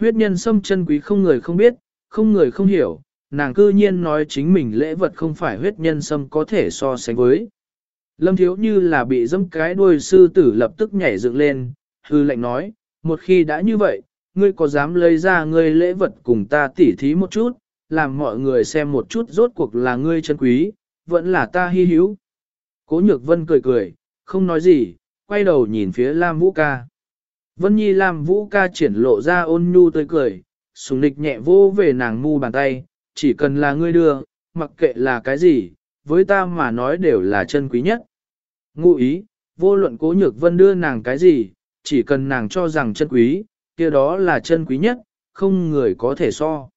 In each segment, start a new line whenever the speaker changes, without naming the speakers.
Huyết nhân sâm chân quý không người không biết, không người không hiểu, nàng cư nhiên nói chính mình lễ vật không phải huyết nhân sâm có thể so sánh với. Lâm thiếu như là bị dâm cái đuôi sư tử lập tức nhảy dựng lên, hư lệnh nói, một khi đã như vậy, ngươi có dám lấy ra ngươi lễ vật cùng ta tỉ thí một chút, làm mọi người xem một chút rốt cuộc là ngươi chân quý, vẫn là ta hy hữu. Cố nhược vân cười cười, không nói gì, quay đầu nhìn phía Lam Vũ ca. Vân Nhi làm Vũ ca triển lộ ra ôn nhu tươi cười, sùng nịch nhẹ vô về nàng mu bàn tay, chỉ cần là ngươi đưa, mặc kệ là cái gì, với ta mà nói đều là chân quý nhất. Ngụ ý, vô luận cố nhược vân đưa nàng cái gì, chỉ cần nàng cho rằng chân quý, kia đó là chân quý nhất, không người có thể so.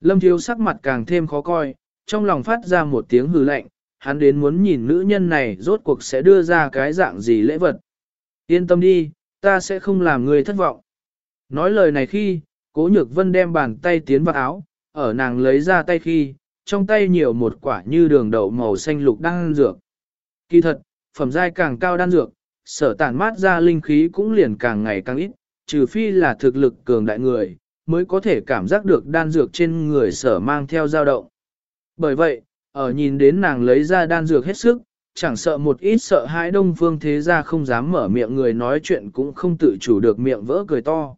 Lâm thiếu sắc mặt càng thêm khó coi, trong lòng phát ra một tiếng hừ lạnh, hắn đến muốn nhìn nữ nhân này rốt cuộc sẽ đưa ra cái dạng gì lễ vật. Yên tâm đi, ta sẽ không làm người thất vọng. Nói lời này khi, cố nhược vân đem bàn tay tiến vào áo, ở nàng lấy ra tay khi, trong tay nhiều một quả như đường đậu màu xanh lục đang dược. Kỳ thật, phẩm giai càng cao đan dược, sở tản mát ra linh khí cũng liền càng ngày càng ít, trừ phi là thực lực cường đại người, mới có thể cảm giác được đan dược trên người sở mang theo dao động. Bởi vậy, ở nhìn đến nàng lấy ra đan dược hết sức, chẳng sợ một ít sợ hãi đông phương thế ra không dám mở miệng người nói chuyện cũng không tự chủ được miệng vỡ cười to.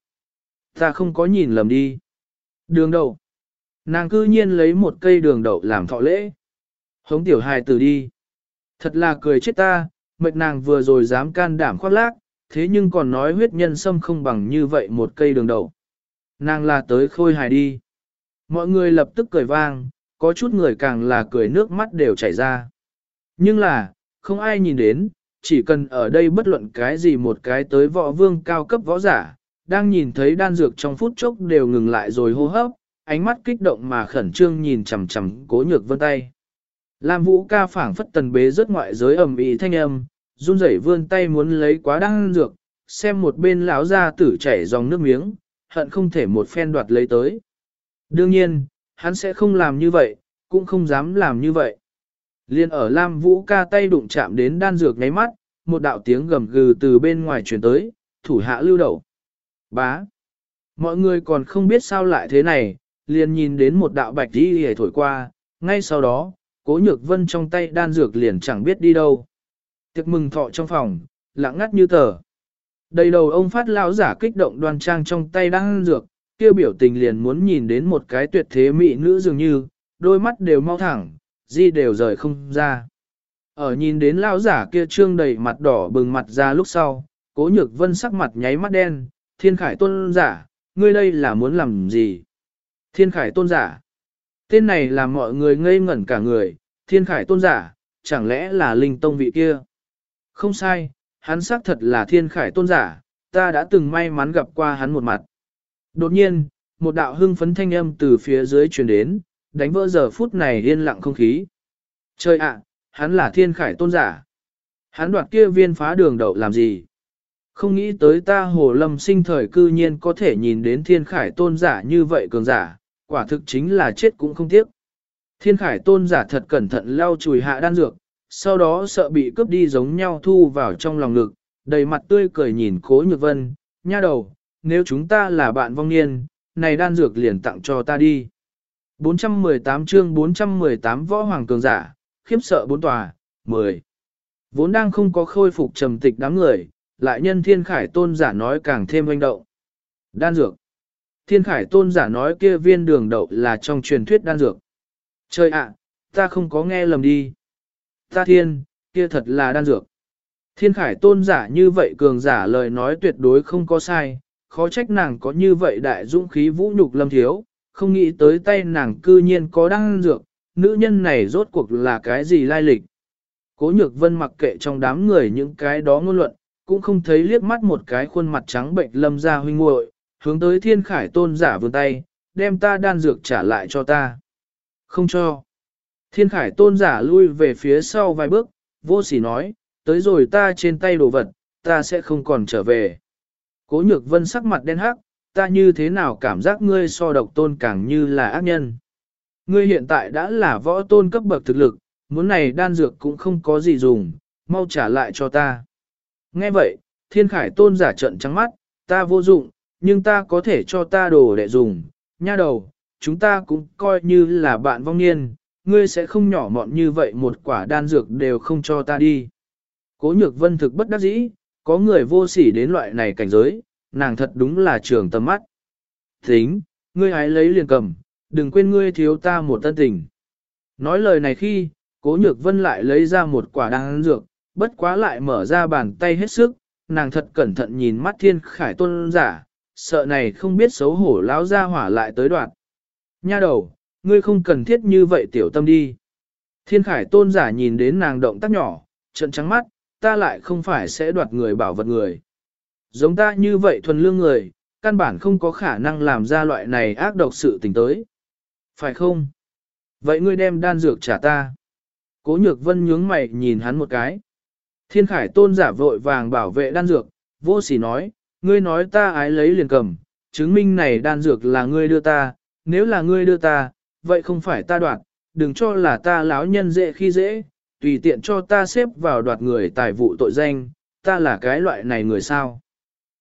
Ta không có nhìn lầm đi. Đường đậu. Nàng cư nhiên lấy một cây đường đậu làm thọ lễ. Hống tiểu hài tử đi. Thật là cười chết ta, mệt nàng vừa rồi dám can đảm khoác lác, thế nhưng còn nói huyết nhân sâm không bằng như vậy một cây đường đậu. Nàng là tới khôi hài đi. Mọi người lập tức cười vang, có chút người càng là cười nước mắt đều chảy ra. Nhưng là, không ai nhìn đến, chỉ cần ở đây bất luận cái gì một cái tới võ vương cao cấp võ giả, đang nhìn thấy đan dược trong phút chốc đều ngừng lại rồi hô hấp, ánh mắt kích động mà khẩn trương nhìn chằm chằm cố nhược vân tay. Lam vũ ca phảng phất tần bế rất ngoại giới ẩm ý thanh âm, run rẩy vươn tay muốn lấy quá đan dược, xem một bên lão ra tử chảy dòng nước miếng, hận không thể một phen đoạt lấy tới. Đương nhiên, hắn sẽ không làm như vậy, cũng không dám làm như vậy. Liên ở Lam Vũ ca tay đụng chạm đến đan dược ngáy mắt, một đạo tiếng gầm gừ từ bên ngoài truyền tới, thủ hạ lưu đầu. Bá. Mọi người còn không biết sao lại thế này, liền nhìn đến một đạo bạch đi hề thổi qua, ngay sau đó, cố nhược vân trong tay đan dược liền chẳng biết đi đâu. Tiệc mừng thọ trong phòng, lặng ngắt như tờ. Đầy đầu ông phát lão giả kích động đoan trang trong tay đan dược, kêu biểu tình liền muốn nhìn đến một cái tuyệt thế mỹ nữ dường như, đôi mắt đều mau thẳng, di đều rời không ra. Ở nhìn đến lão giả kia trương đầy mặt đỏ bừng mặt ra lúc sau, cố nhược vân sắc mặt nháy mắt đen, thiên khải tôn giả, ngươi đây là muốn làm gì? Thiên khải tôn giả. Tên này làm mọi người ngây ngẩn cả người, thiên khải tôn giả, chẳng lẽ là linh tông vị kia? Không sai, hắn xác thật là thiên khải tôn giả, ta đã từng may mắn gặp qua hắn một mặt. Đột nhiên, một đạo hưng phấn thanh âm từ phía dưới truyền đến, đánh vỡ giờ phút này yên lặng không khí. Trời ạ, hắn là thiên khải tôn giả. Hắn đoạt kia viên phá đường đậu làm gì? Không nghĩ tới ta hồ lâm sinh thời cư nhiên có thể nhìn đến thiên khải tôn giả như vậy cường giả, quả thực chính là chết cũng không tiếc. Thiên khải tôn giả thật cẩn thận lau chùi hạ đan dược, sau đó sợ bị cướp đi giống nhau thu vào trong lòng ngực, đầy mặt tươi cười nhìn cố nhược vân, nha đầu, nếu chúng ta là bạn vong niên, này đan dược liền tặng cho ta đi. 418 chương 418 võ hoàng cường giả, khiếp sợ bốn tòa, 10. Vốn đang không có khôi phục trầm tịch đám người, lại nhân thiên khải tôn giả nói càng thêm hoành động. Đan dược. Thiên khải tôn giả nói kia viên đường đậu là trong truyền thuyết đan dược. Trời ạ, ta không có nghe lầm đi. Ta thiên, kia thật là đan dược. Thiên khải tôn giả như vậy cường giả lời nói tuyệt đối không có sai, khó trách nàng có như vậy đại dũng khí vũ nhục lâm thiếu, không nghĩ tới tay nàng cư nhiên có đan dược, nữ nhân này rốt cuộc là cái gì lai lịch. Cố nhược vân mặc kệ trong đám người những cái đó ngôn luận, cũng không thấy liếc mắt một cái khuôn mặt trắng bệnh lâm ra huynh muội hướng tới thiên khải tôn giả vươn tay, đem ta đan dược trả lại cho ta. Không cho. Thiên khải tôn giả lui về phía sau vài bước, vô sỉ nói, tới rồi ta trên tay đồ vật, ta sẽ không còn trở về. Cố nhược vân sắc mặt đen hắc, ta như thế nào cảm giác ngươi so độc tôn càng như là ác nhân. Ngươi hiện tại đã là võ tôn cấp bậc thực lực, muốn này đan dược cũng không có gì dùng, mau trả lại cho ta. Nghe vậy, thiên khải tôn giả trận trắng mắt, ta vô dụng, nhưng ta có thể cho ta đồ để dùng, nha đầu, chúng ta cũng coi như là bạn vong niên, ngươi sẽ không nhỏ mọn như vậy một quả đan dược đều không cho ta đi. Cố nhược vân thực bất đắc dĩ, có người vô sỉ đến loại này cảnh giới, nàng thật đúng là trường tầm mắt. Tính, ngươi hãy lấy liền cầm, đừng quên ngươi thiếu ta một tân tình. Nói lời này khi, cố nhược vân lại lấy ra một quả đan dược, bất quá lại mở ra bàn tay hết sức, nàng thật cẩn thận nhìn mắt thiên khải tôn giả, sợ này không biết xấu hổ lão ra hỏa lại tới đoạn. Nha đầu, ngươi không cần thiết như vậy tiểu tâm đi. Thiên khải tôn giả nhìn đến nàng động tác nhỏ, trận trắng mắt, ta lại không phải sẽ đoạt người bảo vật người. Giống ta như vậy thuần lương người, căn bản không có khả năng làm ra loại này ác độc sự tình tới. Phải không? Vậy ngươi đem đan dược trả ta. Cố nhược vân nhướng mày nhìn hắn một cái. Thiên khải tôn giả vội vàng bảo vệ đan dược, vô sỉ nói, ngươi nói ta ái lấy liền cầm, chứng minh này đan dược là ngươi đưa ta, nếu là ngươi đưa ta, vậy không phải ta đoạt, đừng cho là ta láo nhân dễ khi dễ, tùy tiện cho ta xếp vào đoạt người tài vụ tội danh, ta là cái loại này người sao.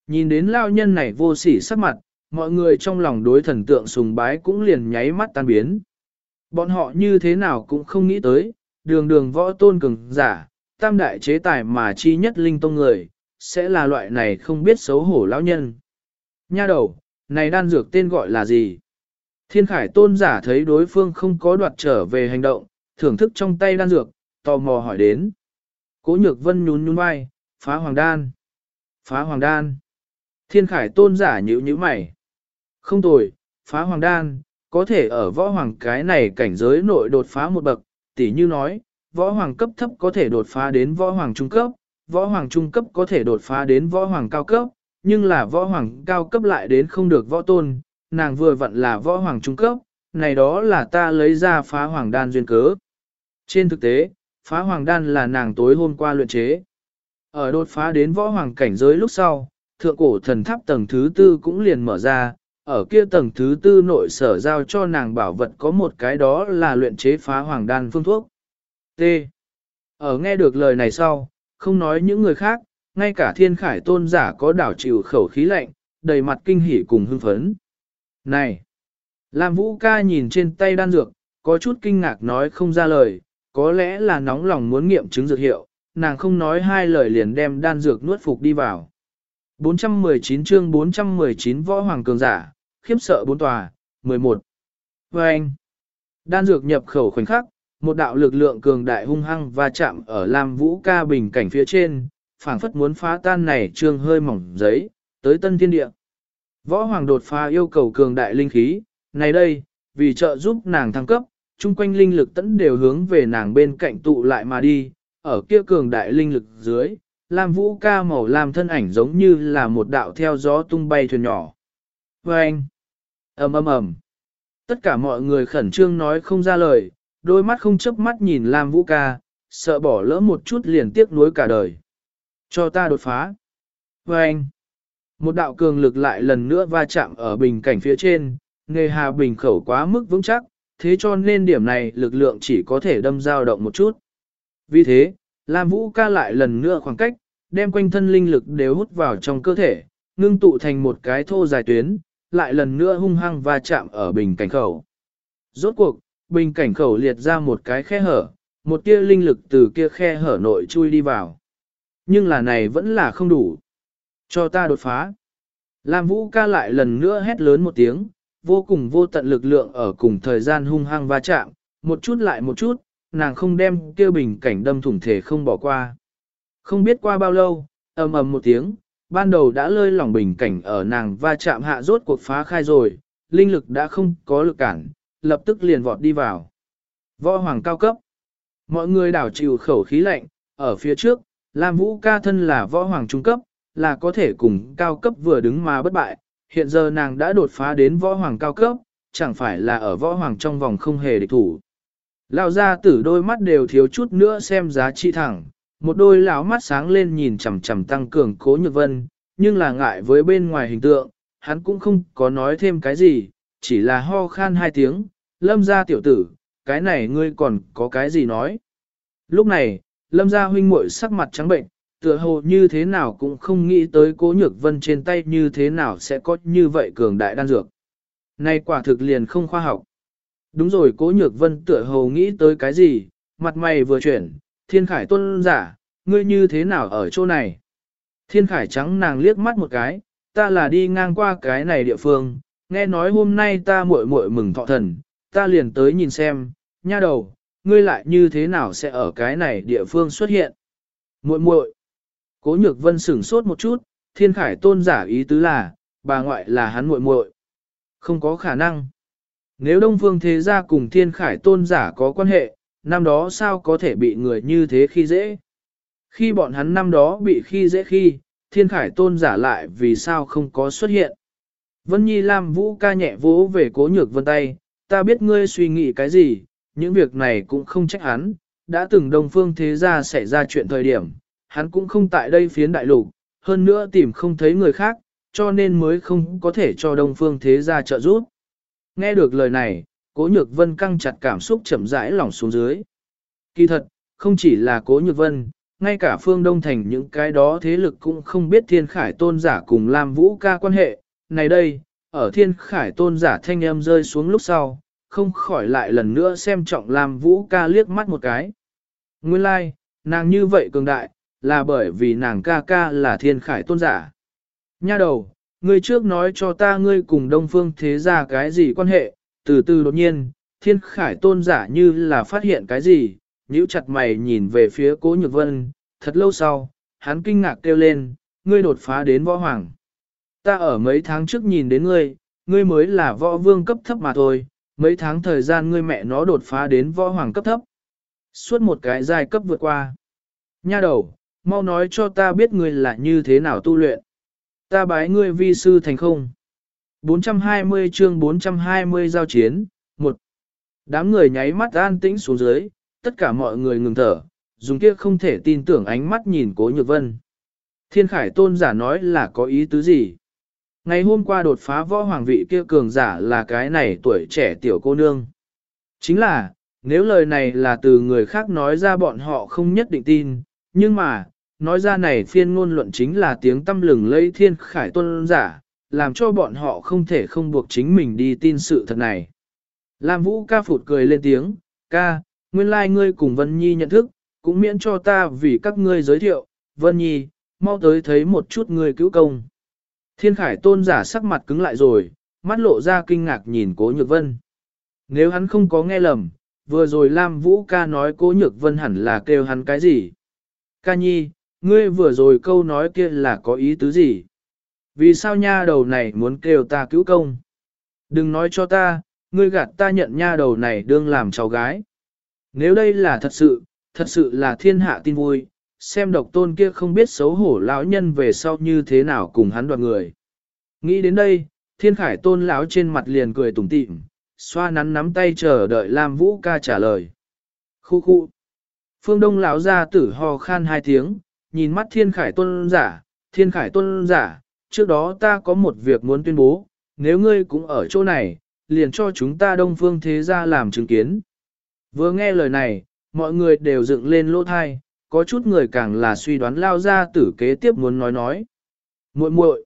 Nhìn đến lao nhân này vô sỉ sắc mặt, mọi người trong lòng đối thần tượng sùng bái cũng liền nháy mắt tan biến. Bọn họ như thế nào cũng không nghĩ tới, đường đường võ tôn cường giả, tam đại chế tài mà chi nhất linh tông người, sẽ là loại này không biết xấu hổ lão nhân. Nha đầu, này đan dược tên gọi là gì? Thiên khải tôn giả thấy đối phương không có đoạt trở về hành động, thưởng thức trong tay đan dược, tò mò hỏi đến. Cố nhược vân nhún nhún vai, phá hoàng đan. Phá hoàng đan. Thiên khải tôn giả nhữ như mày. Không tồi, phá hoàng đan, có thể ở võ hoàng cái này cảnh giới nội đột phá một bậc, tỉ như nói, võ hoàng cấp thấp có thể đột phá đến võ hoàng trung cấp, võ hoàng trung cấp có thể đột phá đến võ hoàng cao cấp, nhưng là võ hoàng cao cấp lại đến không được võ tôn, nàng vừa vặn là võ hoàng trung cấp, này đó là ta lấy ra phá hoàng đan duyên cớ. Trên thực tế, phá hoàng đan là nàng tối hôm qua luyện chế. Ở đột phá đến võ hoàng cảnh giới lúc sau, thượng cổ thần tháp tầng thứ tư cũng liền mở ra, ở kia tầng thứ tư nội sở giao cho nàng bảo vật có một cái đó là luyện chế phá hoàng đan phương thuốc. T. Ở nghe được lời này sau, không nói những người khác, ngay cả thiên khải tôn giả có đảo chịu khẩu khí lạnh, đầy mặt kinh hỉ cùng hưng phấn. Này! Lam Vũ ca nhìn trên tay đan dược, có chút kinh ngạc nói không ra lời, có lẽ là nóng lòng muốn nghiệm chứng dược hiệu, nàng không nói hai lời liền đem đan dược nuốt phục đi vào. 419 chương 419 võ hoàng cường giả, khiếp sợ bốn tòa, 11. Và vâng anh, đan dược nhập khẩu khoảnh khắc, một đạo lực lượng cường đại hung hăng và chạm ở Lam Vũ ca bình cảnh phía trên, phảng phất muốn phá tan này trương hơi mỏng giấy, tới tân thiên địa. Võ hoàng đột phá yêu cầu cường đại linh khí, này đây, vì trợ giúp nàng thăng cấp, chung quanh linh lực tẫn đều hướng về nàng bên cạnh tụ lại mà đi, ở kia cường đại linh lực dưới, Lam Vũ ca màu làm thân ảnh giống như là một đạo theo gió tung bay thuyền nhỏ. Và anh, ầm ầm ầm, tất cả mọi người khẩn trương nói không ra lời, đôi mắt không chớp mắt nhìn Lam Vũ ca, sợ bỏ lỡ một chút liền tiếc nuối cả đời. Cho ta đột phá. Và anh, một đạo cường lực lại lần nữa va chạm ở bình cảnh phía trên, nghề hà bình khẩu quá mức vững chắc, thế cho nên điểm này lực lượng chỉ có thể đâm dao động một chút. Vì thế, Lam Vũ ca lại lần nữa khoảng cách, đem quanh thân linh lực đều hút vào trong cơ thể, ngưng tụ thành một cái thô dài tuyến, lại lần nữa hung hăng va chạm ở bình cảnh khẩu. Rốt cuộc, bình cảnh khẩu liệt ra một cái khe hở, một tia linh lực từ kia khe hở nội chui đi vào. Nhưng là này vẫn là không đủ. Cho ta đột phá. Lam Vũ ca lại lần nữa hét lớn một tiếng, vô cùng vô tận lực lượng ở cùng thời gian hung hăng va chạm, một chút lại một chút, nàng không đem kia bình cảnh đâm thủng thể không bỏ qua. Không biết qua bao lâu, ầm ầm một tiếng, ban đầu đã lơi lỏng bình cảnh ở nàng va chạm hạ rốt cuộc phá khai rồi, linh lực đã không có lực cản, lập tức liền vọt đi vào. Võ hoàng cao cấp. Mọi người đảo chịu khẩu khí lạnh, ở phía trước, Lam Vũ ca thân là võ hoàng trung cấp, là có thể cùng cao cấp vừa đứng mà bất bại, hiện giờ nàng đã đột phá đến võ hoàng cao cấp, chẳng phải là ở võ hoàng trong vòng không hề địch thủ. Lão gia tử đôi mắt đều thiếu chút nữa xem giá trị thẳng, một đôi lão mắt sáng lên nhìn chằm chằm tăng cường cố nhược vân, nhưng là ngại với bên ngoài hình tượng, hắn cũng không có nói thêm cái gì, chỉ là ho khan hai tiếng, lâm gia tiểu tử, cái này ngươi còn có cái gì nói. Lúc này, lâm gia huynh muội sắc mặt trắng bệnh, tựa hồ như thế nào cũng không nghĩ tới cố nhược vân trên tay như thế nào sẽ có như vậy cường đại đan dược. Này quả thực liền không khoa học. Đúng rồi cố nhược vân tựa hồ nghĩ tới cái gì, mặt mày vừa chuyển, thiên khải tôn giả, ngươi như thế nào ở chỗ này? Thiên khải trắng nàng liếc mắt một cái, ta là đi ngang qua cái này địa phương, nghe nói hôm nay ta muội muội mừng thọ thần, ta liền tới nhìn xem, nha đầu, ngươi lại như thế nào sẽ ở cái này địa phương xuất hiện? Muội muội. Cố Nhược Vân sửng sốt một chút, Thiên Khải tôn giả ý tứ là, bà ngoại là hắn muội muội. Không có khả năng. Nếu Đông Phương Thế Gia cùng Thiên Khải tôn giả có quan hệ, năm đó sao có thể bị người như thế khi dễ? Khi bọn hắn năm đó bị khi dễ khi, Thiên Khải tôn giả lại vì sao không có xuất hiện? Vân Nhi Lam Vũ ca nhẹ vỗ về Cố Nhược Vân tay, ta biết ngươi suy nghĩ cái gì, những việc này cũng không trách hắn, đã từng Đông Phương Thế Gia xảy ra chuyện thời điểm, hắn cũng không tại đây phiến đại lục, hơn nữa tìm không thấy người khác, cho nên mới không có thể cho Đông Phương Thế Gia trợ giúp. Nghe được lời này, Cố Nhược Vân căng chặt cảm xúc chậm rãi lỏng xuống dưới. Kỳ thật, không chỉ là Cố Nhược Vân, ngay cả phương Đông Thành những cái đó thế lực cũng không biết Thiên Khải Tôn giả cùng Lam Vũ ca quan hệ. Này đây, ở Thiên Khải Tôn giả thanh em rơi xuống lúc sau, không khỏi lại lần nữa xem trọng Lam Vũ ca liếc mắt một cái. Nguyên lai, like, nàng như vậy cường đại, là bởi vì nàng ca ca là thiên khải tôn giả. Nha đầu, ngươi trước nói cho ta ngươi cùng đông phương thế gia cái gì quan hệ, từ từ đột nhiên, thiên khải tôn giả như là phát hiện cái gì, nhíu chặt mày nhìn về phía cố nhược vân, thật lâu sau, hắn kinh ngạc kêu lên, ngươi đột phá đến võ hoàng. Ta ở mấy tháng trước nhìn đến ngươi, ngươi mới là võ vương cấp thấp mà thôi, mấy tháng thời gian ngươi mẹ nó đột phá đến võ hoàng cấp thấp. Suốt một cái giai cấp vượt qua. Nha đầu, mau nói cho ta biết ngươi là như thế nào tu luyện. Ta bái ngươi vi sư thành không. 420 chương 420 giao chiến, một Đám người nháy mắt an tĩnh xuống dưới, tất cả mọi người ngừng thở, dùng kia không thể tin tưởng ánh mắt nhìn cố nhược vân. Thiên khải tôn giả nói là có ý tứ gì? Ngày hôm qua đột phá võ hoàng vị kia cường giả là cái này tuổi trẻ tiểu cô nương. Chính là, nếu lời này là từ người khác nói ra bọn họ không nhất định tin, nhưng mà, nói ra này phiên ngôn luận chính là tiếng tâm lừng lây thiên khải tôn giả, làm cho bọn họ không thể không buộc chính mình đi tin sự thật này. Lam Vũ ca phụt cười lên tiếng, ca, nguyên lai like ngươi cùng Vân Nhi nhận thức, cũng miễn cho ta vì các ngươi giới thiệu, Vân Nhi, mau tới thấy một chút ngươi cứu công. Thiên khải tôn giả sắc mặt cứng lại rồi, mắt lộ ra kinh ngạc nhìn cố nhược vân. Nếu hắn không có nghe lầm, vừa rồi Lam Vũ ca nói cố nhược vân hẳn là kêu hắn cái gì. Ca nhi, ngươi vừa rồi câu nói kia là có ý tứ gì? Vì sao nha đầu này muốn kêu ta cứu công? Đừng nói cho ta, ngươi gạt ta nhận nha đầu này đương làm cháu gái. Nếu đây là thật sự, thật sự là thiên hạ tin vui, xem độc tôn kia không biết xấu hổ lão nhân về sau như thế nào cùng hắn đoạt người. Nghĩ đến đây, thiên khải tôn lão trên mặt liền cười tủm tỉm, xoa nắn nắm tay chờ đợi Lam Vũ ca trả lời. Khu khu. Phương Đông lão ra tử ho khan hai tiếng, nhìn mắt thiên khải tôn giả, thiên khải tôn giả, trước đó ta có một việc muốn tuyên bố, nếu ngươi cũng ở chỗ này, liền cho chúng ta đông phương thế gia làm chứng kiến. Vừa nghe lời này, mọi người đều dựng lên lỗ thai, có chút người càng là suy đoán lao ra tử kế tiếp muốn nói nói. muội muội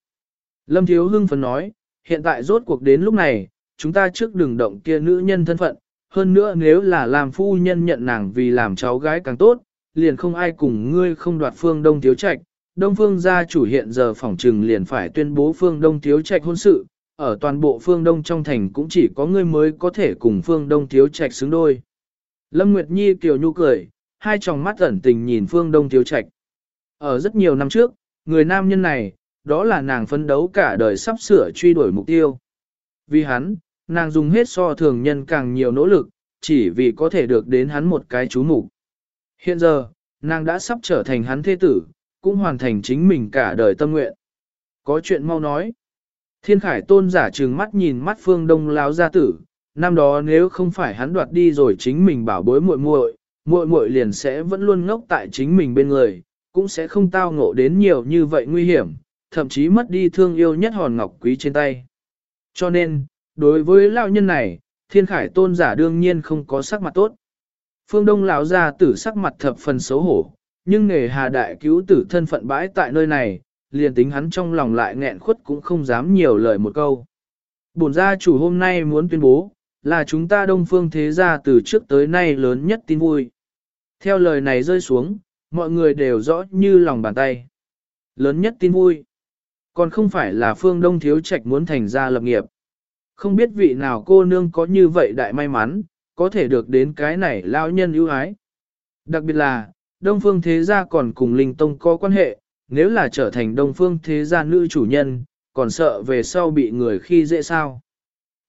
Lâm Thiếu Hưng phấn nói, hiện tại rốt cuộc đến lúc này, chúng ta trước đừng động kia nữ nhân thân phận, hơn nữa nếu là làm phu nhân nhận nàng vì làm cháu gái càng tốt, liền không ai cùng ngươi không đoạt phương đông thiếu trạch. Đông phương gia chủ hiện giờ phỏng trừng liền phải tuyên bố phương đông thiếu trạch hôn sự, ở toàn bộ phương đông trong thành cũng chỉ có ngươi mới có thể cùng phương đông thiếu trạch xứng đôi. Lâm Nguyệt Nhi kiều nhu cười, hai tròng mắt ẩn tình nhìn phương đông thiếu trạch. Ở rất nhiều năm trước, người nam nhân này, đó là nàng phấn đấu cả đời sắp sửa truy đuổi mục tiêu. Vì hắn, nàng dùng hết so thường nhân càng nhiều nỗ lực, chỉ vì có thể được đến hắn một cái chú mục. Hiện giờ, nàng đã sắp trở thành hắn thế tử, cũng hoàn thành chính mình cả đời tâm nguyện. Có chuyện mau nói. Thiên khải tôn giả trừng mắt nhìn mắt phương đông láo gia tử, năm đó nếu không phải hắn đoạt đi rồi chính mình bảo bối muội muội, muội muội liền sẽ vẫn luôn ngốc tại chính mình bên người, cũng sẽ không tao ngộ đến nhiều như vậy nguy hiểm, thậm chí mất đi thương yêu nhất hòn ngọc quý trên tay. Cho nên, đối với lão nhân này, thiên khải tôn giả đương nhiên không có sắc mặt tốt. Phương Đông lão gia tử sắc mặt thập phần xấu hổ, Nhưng nghề hà đại cứu tử thân phận bãi tại nơi này, liền tính hắn trong lòng lại nghẹn khuất cũng không dám nhiều lời một câu. Bổn gia chủ hôm nay muốn tuyên bố, là chúng ta đông phương thế gia từ trước tới nay lớn nhất tin vui. Theo lời này rơi xuống, mọi người đều rõ như lòng bàn tay. Lớn nhất tin vui. Còn không phải là phương đông thiếu trạch muốn thành gia lập nghiệp. Không biết vị nào cô nương có như vậy đại may mắn, có thể được đến cái này lao nhân ưu ái. Đặc biệt là, Đông Phương Thế Gia còn cùng Linh Tông có quan hệ, nếu là trở thành Đông Phương Thế Gia nữ chủ nhân, còn sợ về sau bị người khi dễ sao.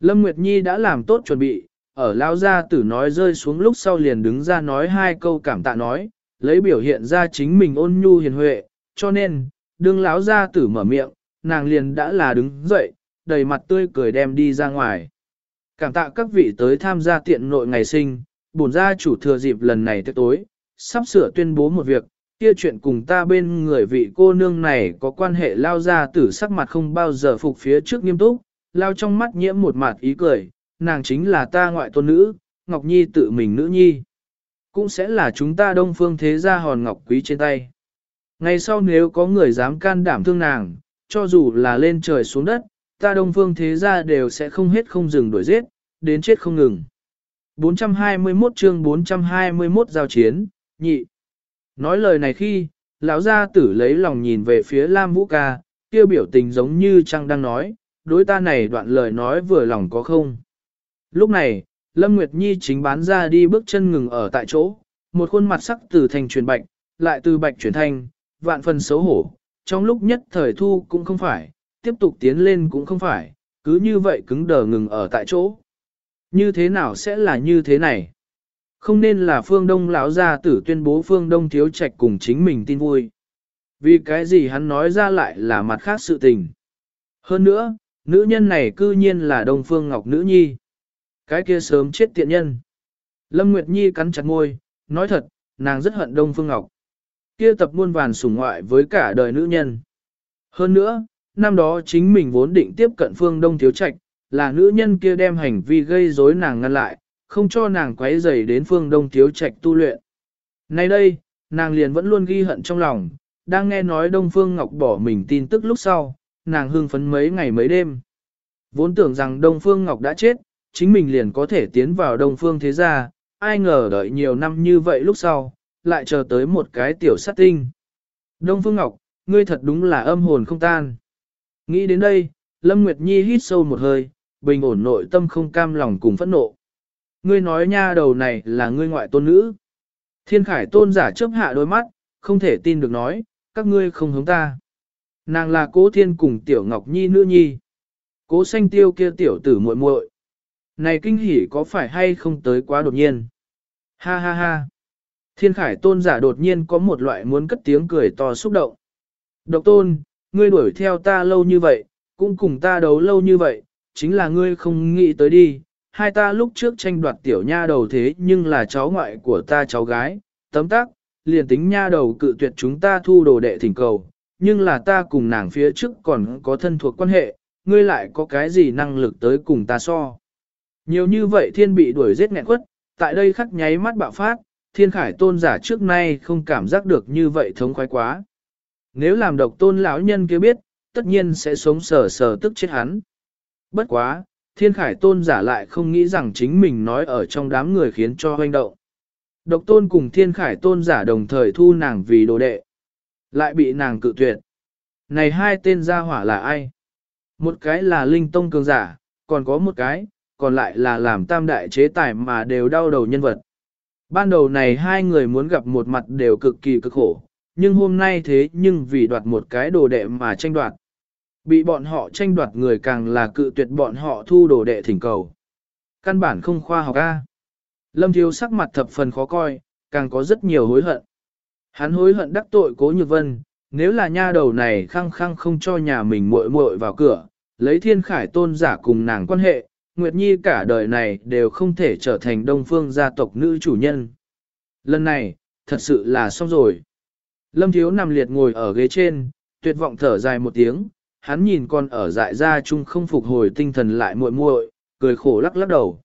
Lâm Nguyệt Nhi đã làm tốt chuẩn bị, ở lao gia tử nói rơi xuống lúc sau liền đứng ra nói hai câu cảm tạ nói, lấy biểu hiện ra chính mình ôn nhu hiền huệ, cho nên, đương lão gia tử mở miệng, nàng liền đã là đứng dậy, đầy mặt tươi cười đem đi ra ngoài. Cảm tạ các vị tới tham gia tiện nội ngày sinh, bổn gia chủ thừa dịp lần này tới tối, sắp sửa tuyên bố một việc, kia chuyện cùng ta bên người vị cô nương này có quan hệ lao ra tử sắc mặt không bao giờ phục phía trước nghiêm túc, lao trong mắt nhiễm một mặt ý cười, nàng chính là ta ngoại tôn nữ, Ngọc Nhi tự mình nữ nhi. Cũng sẽ là chúng ta đông phương thế gia hòn ngọc quý trên tay. Ngày sau nếu có người dám can đảm thương nàng, cho dù là lên trời xuống đất, ta đông phương thế gia đều sẽ không hết không dừng đuổi giết, đến chết không ngừng. 421 chương 421 giao chiến, nhị. Nói lời này khi, lão gia tử lấy lòng nhìn về phía Lam Vũ ca, kia biểu tình giống như Trăng đang nói, đối ta này đoạn lời nói vừa lòng có không. Lúc này, Lâm Nguyệt Nhi chính bán ra đi bước chân ngừng ở tại chỗ, một khuôn mặt sắc từ thành chuyển bạch, lại từ bạch chuyển thanh, vạn phần xấu hổ, trong lúc nhất thời thu cũng không phải, tiếp tục tiến lên cũng không phải, cứ như vậy cứng đờ ngừng ở tại chỗ. Như thế nào sẽ là như thế này? Không nên là phương đông lão gia tử tuyên bố phương đông thiếu trạch cùng chính mình tin vui. Vì cái gì hắn nói ra lại là mặt khác sự tình. Hơn nữa, nữ nhân này cư nhiên là đông phương ngọc nữ nhi. Cái kia sớm chết tiện nhân. Lâm Nguyệt Nhi cắn chặt môi, nói thật, nàng rất hận đông phương ngọc. Kia tập muôn vàn sủng ngoại với cả đời nữ nhân. Hơn nữa, năm đó chính mình vốn định tiếp cận phương đông thiếu trạch, là nữ nhân kia đem hành vi gây rối nàng ngăn lại, không cho nàng quấy rầy đến phương đông thiếu trạch tu luyện. Nay đây, nàng liền vẫn luôn ghi hận trong lòng, đang nghe nói Đông Phương Ngọc bỏ mình tin tức lúc sau, nàng hưng phấn mấy ngày mấy đêm. Vốn tưởng rằng Đông Phương Ngọc đã chết, chính mình liền có thể tiến vào Đông Phương thế gia, ai ngờ đợi nhiều năm như vậy lúc sau, lại chờ tới một cái tiểu sát tinh. Đông Phương Ngọc, ngươi thật đúng là âm hồn không tan. Nghĩ đến đây, Lâm Nguyệt Nhi hít sâu một hơi, bình ổn nội tâm không cam lòng cùng phẫn nộ. Ngươi nói nha đầu này là ngươi ngoại tôn nữ. Thiên khải tôn giả chớp hạ đôi mắt, không thể tin được nói, các ngươi không hướng ta. Nàng là cố thiên cùng tiểu ngọc nhi nữ nhi. Cố xanh tiêu kia tiểu tử muội muội. Này kinh hỉ có phải hay không tới quá đột nhiên? Ha ha ha. Thiên khải tôn giả đột nhiên có một loại muốn cất tiếng cười to xúc động. Độc tôn, ngươi đuổi theo ta lâu như vậy, cũng cùng ta đấu lâu như vậy, chính là ngươi không nghĩ tới đi, hai ta lúc trước tranh đoạt tiểu nha đầu thế nhưng là cháu ngoại của ta cháu gái, tấm tắc, liền tính nha đầu cự tuyệt chúng ta thu đồ đệ thỉnh cầu, nhưng là ta cùng nàng phía trước còn có thân thuộc quan hệ, ngươi lại có cái gì năng lực tới cùng ta so. Nhiều như vậy thiên bị đuổi giết nghẹn quất, tại đây khắc nháy mắt bạo phát, thiên khải tôn giả trước nay không cảm giác được như vậy thống khoái quá. Nếu làm độc tôn lão nhân kia biết, tất nhiên sẽ sống sờ sờ tức chết hắn. Bất quá, thiên khải tôn giả lại không nghĩ rằng chính mình nói ở trong đám người khiến cho hoanh động. Độc tôn cùng thiên khải tôn giả đồng thời thu nàng vì đồ đệ. Lại bị nàng cự tuyệt. Này hai tên gia hỏa là ai? Một cái là linh tông cường giả, còn có một cái, còn lại là làm tam đại chế tài mà đều đau đầu nhân vật. Ban đầu này hai người muốn gặp một mặt đều cực kỳ cực khổ, nhưng hôm nay thế nhưng vì đoạt một cái đồ đệ mà tranh đoạt. Bị bọn họ tranh đoạt người càng là cự tuyệt bọn họ thu đồ đệ thỉnh cầu. Căn bản không khoa học A. Lâm Thiếu sắc mặt thập phần khó coi, càng có rất nhiều hối hận. Hắn hối hận đắc tội cố nhược vân, nếu là nha đầu này khăng khăng không cho nhà mình muội muội vào cửa, lấy thiên khải tôn giả cùng nàng quan hệ, Nguyệt Nhi cả đời này đều không thể trở thành đông phương gia tộc nữ chủ nhân. Lần này, thật sự là xong rồi. Lâm Thiếu nằm liệt ngồi ở ghế trên, tuyệt vọng thở dài một tiếng, hắn nhìn con ở dại ra chung không phục hồi tinh thần lại muội muội, cười khổ lắc lắc đầu.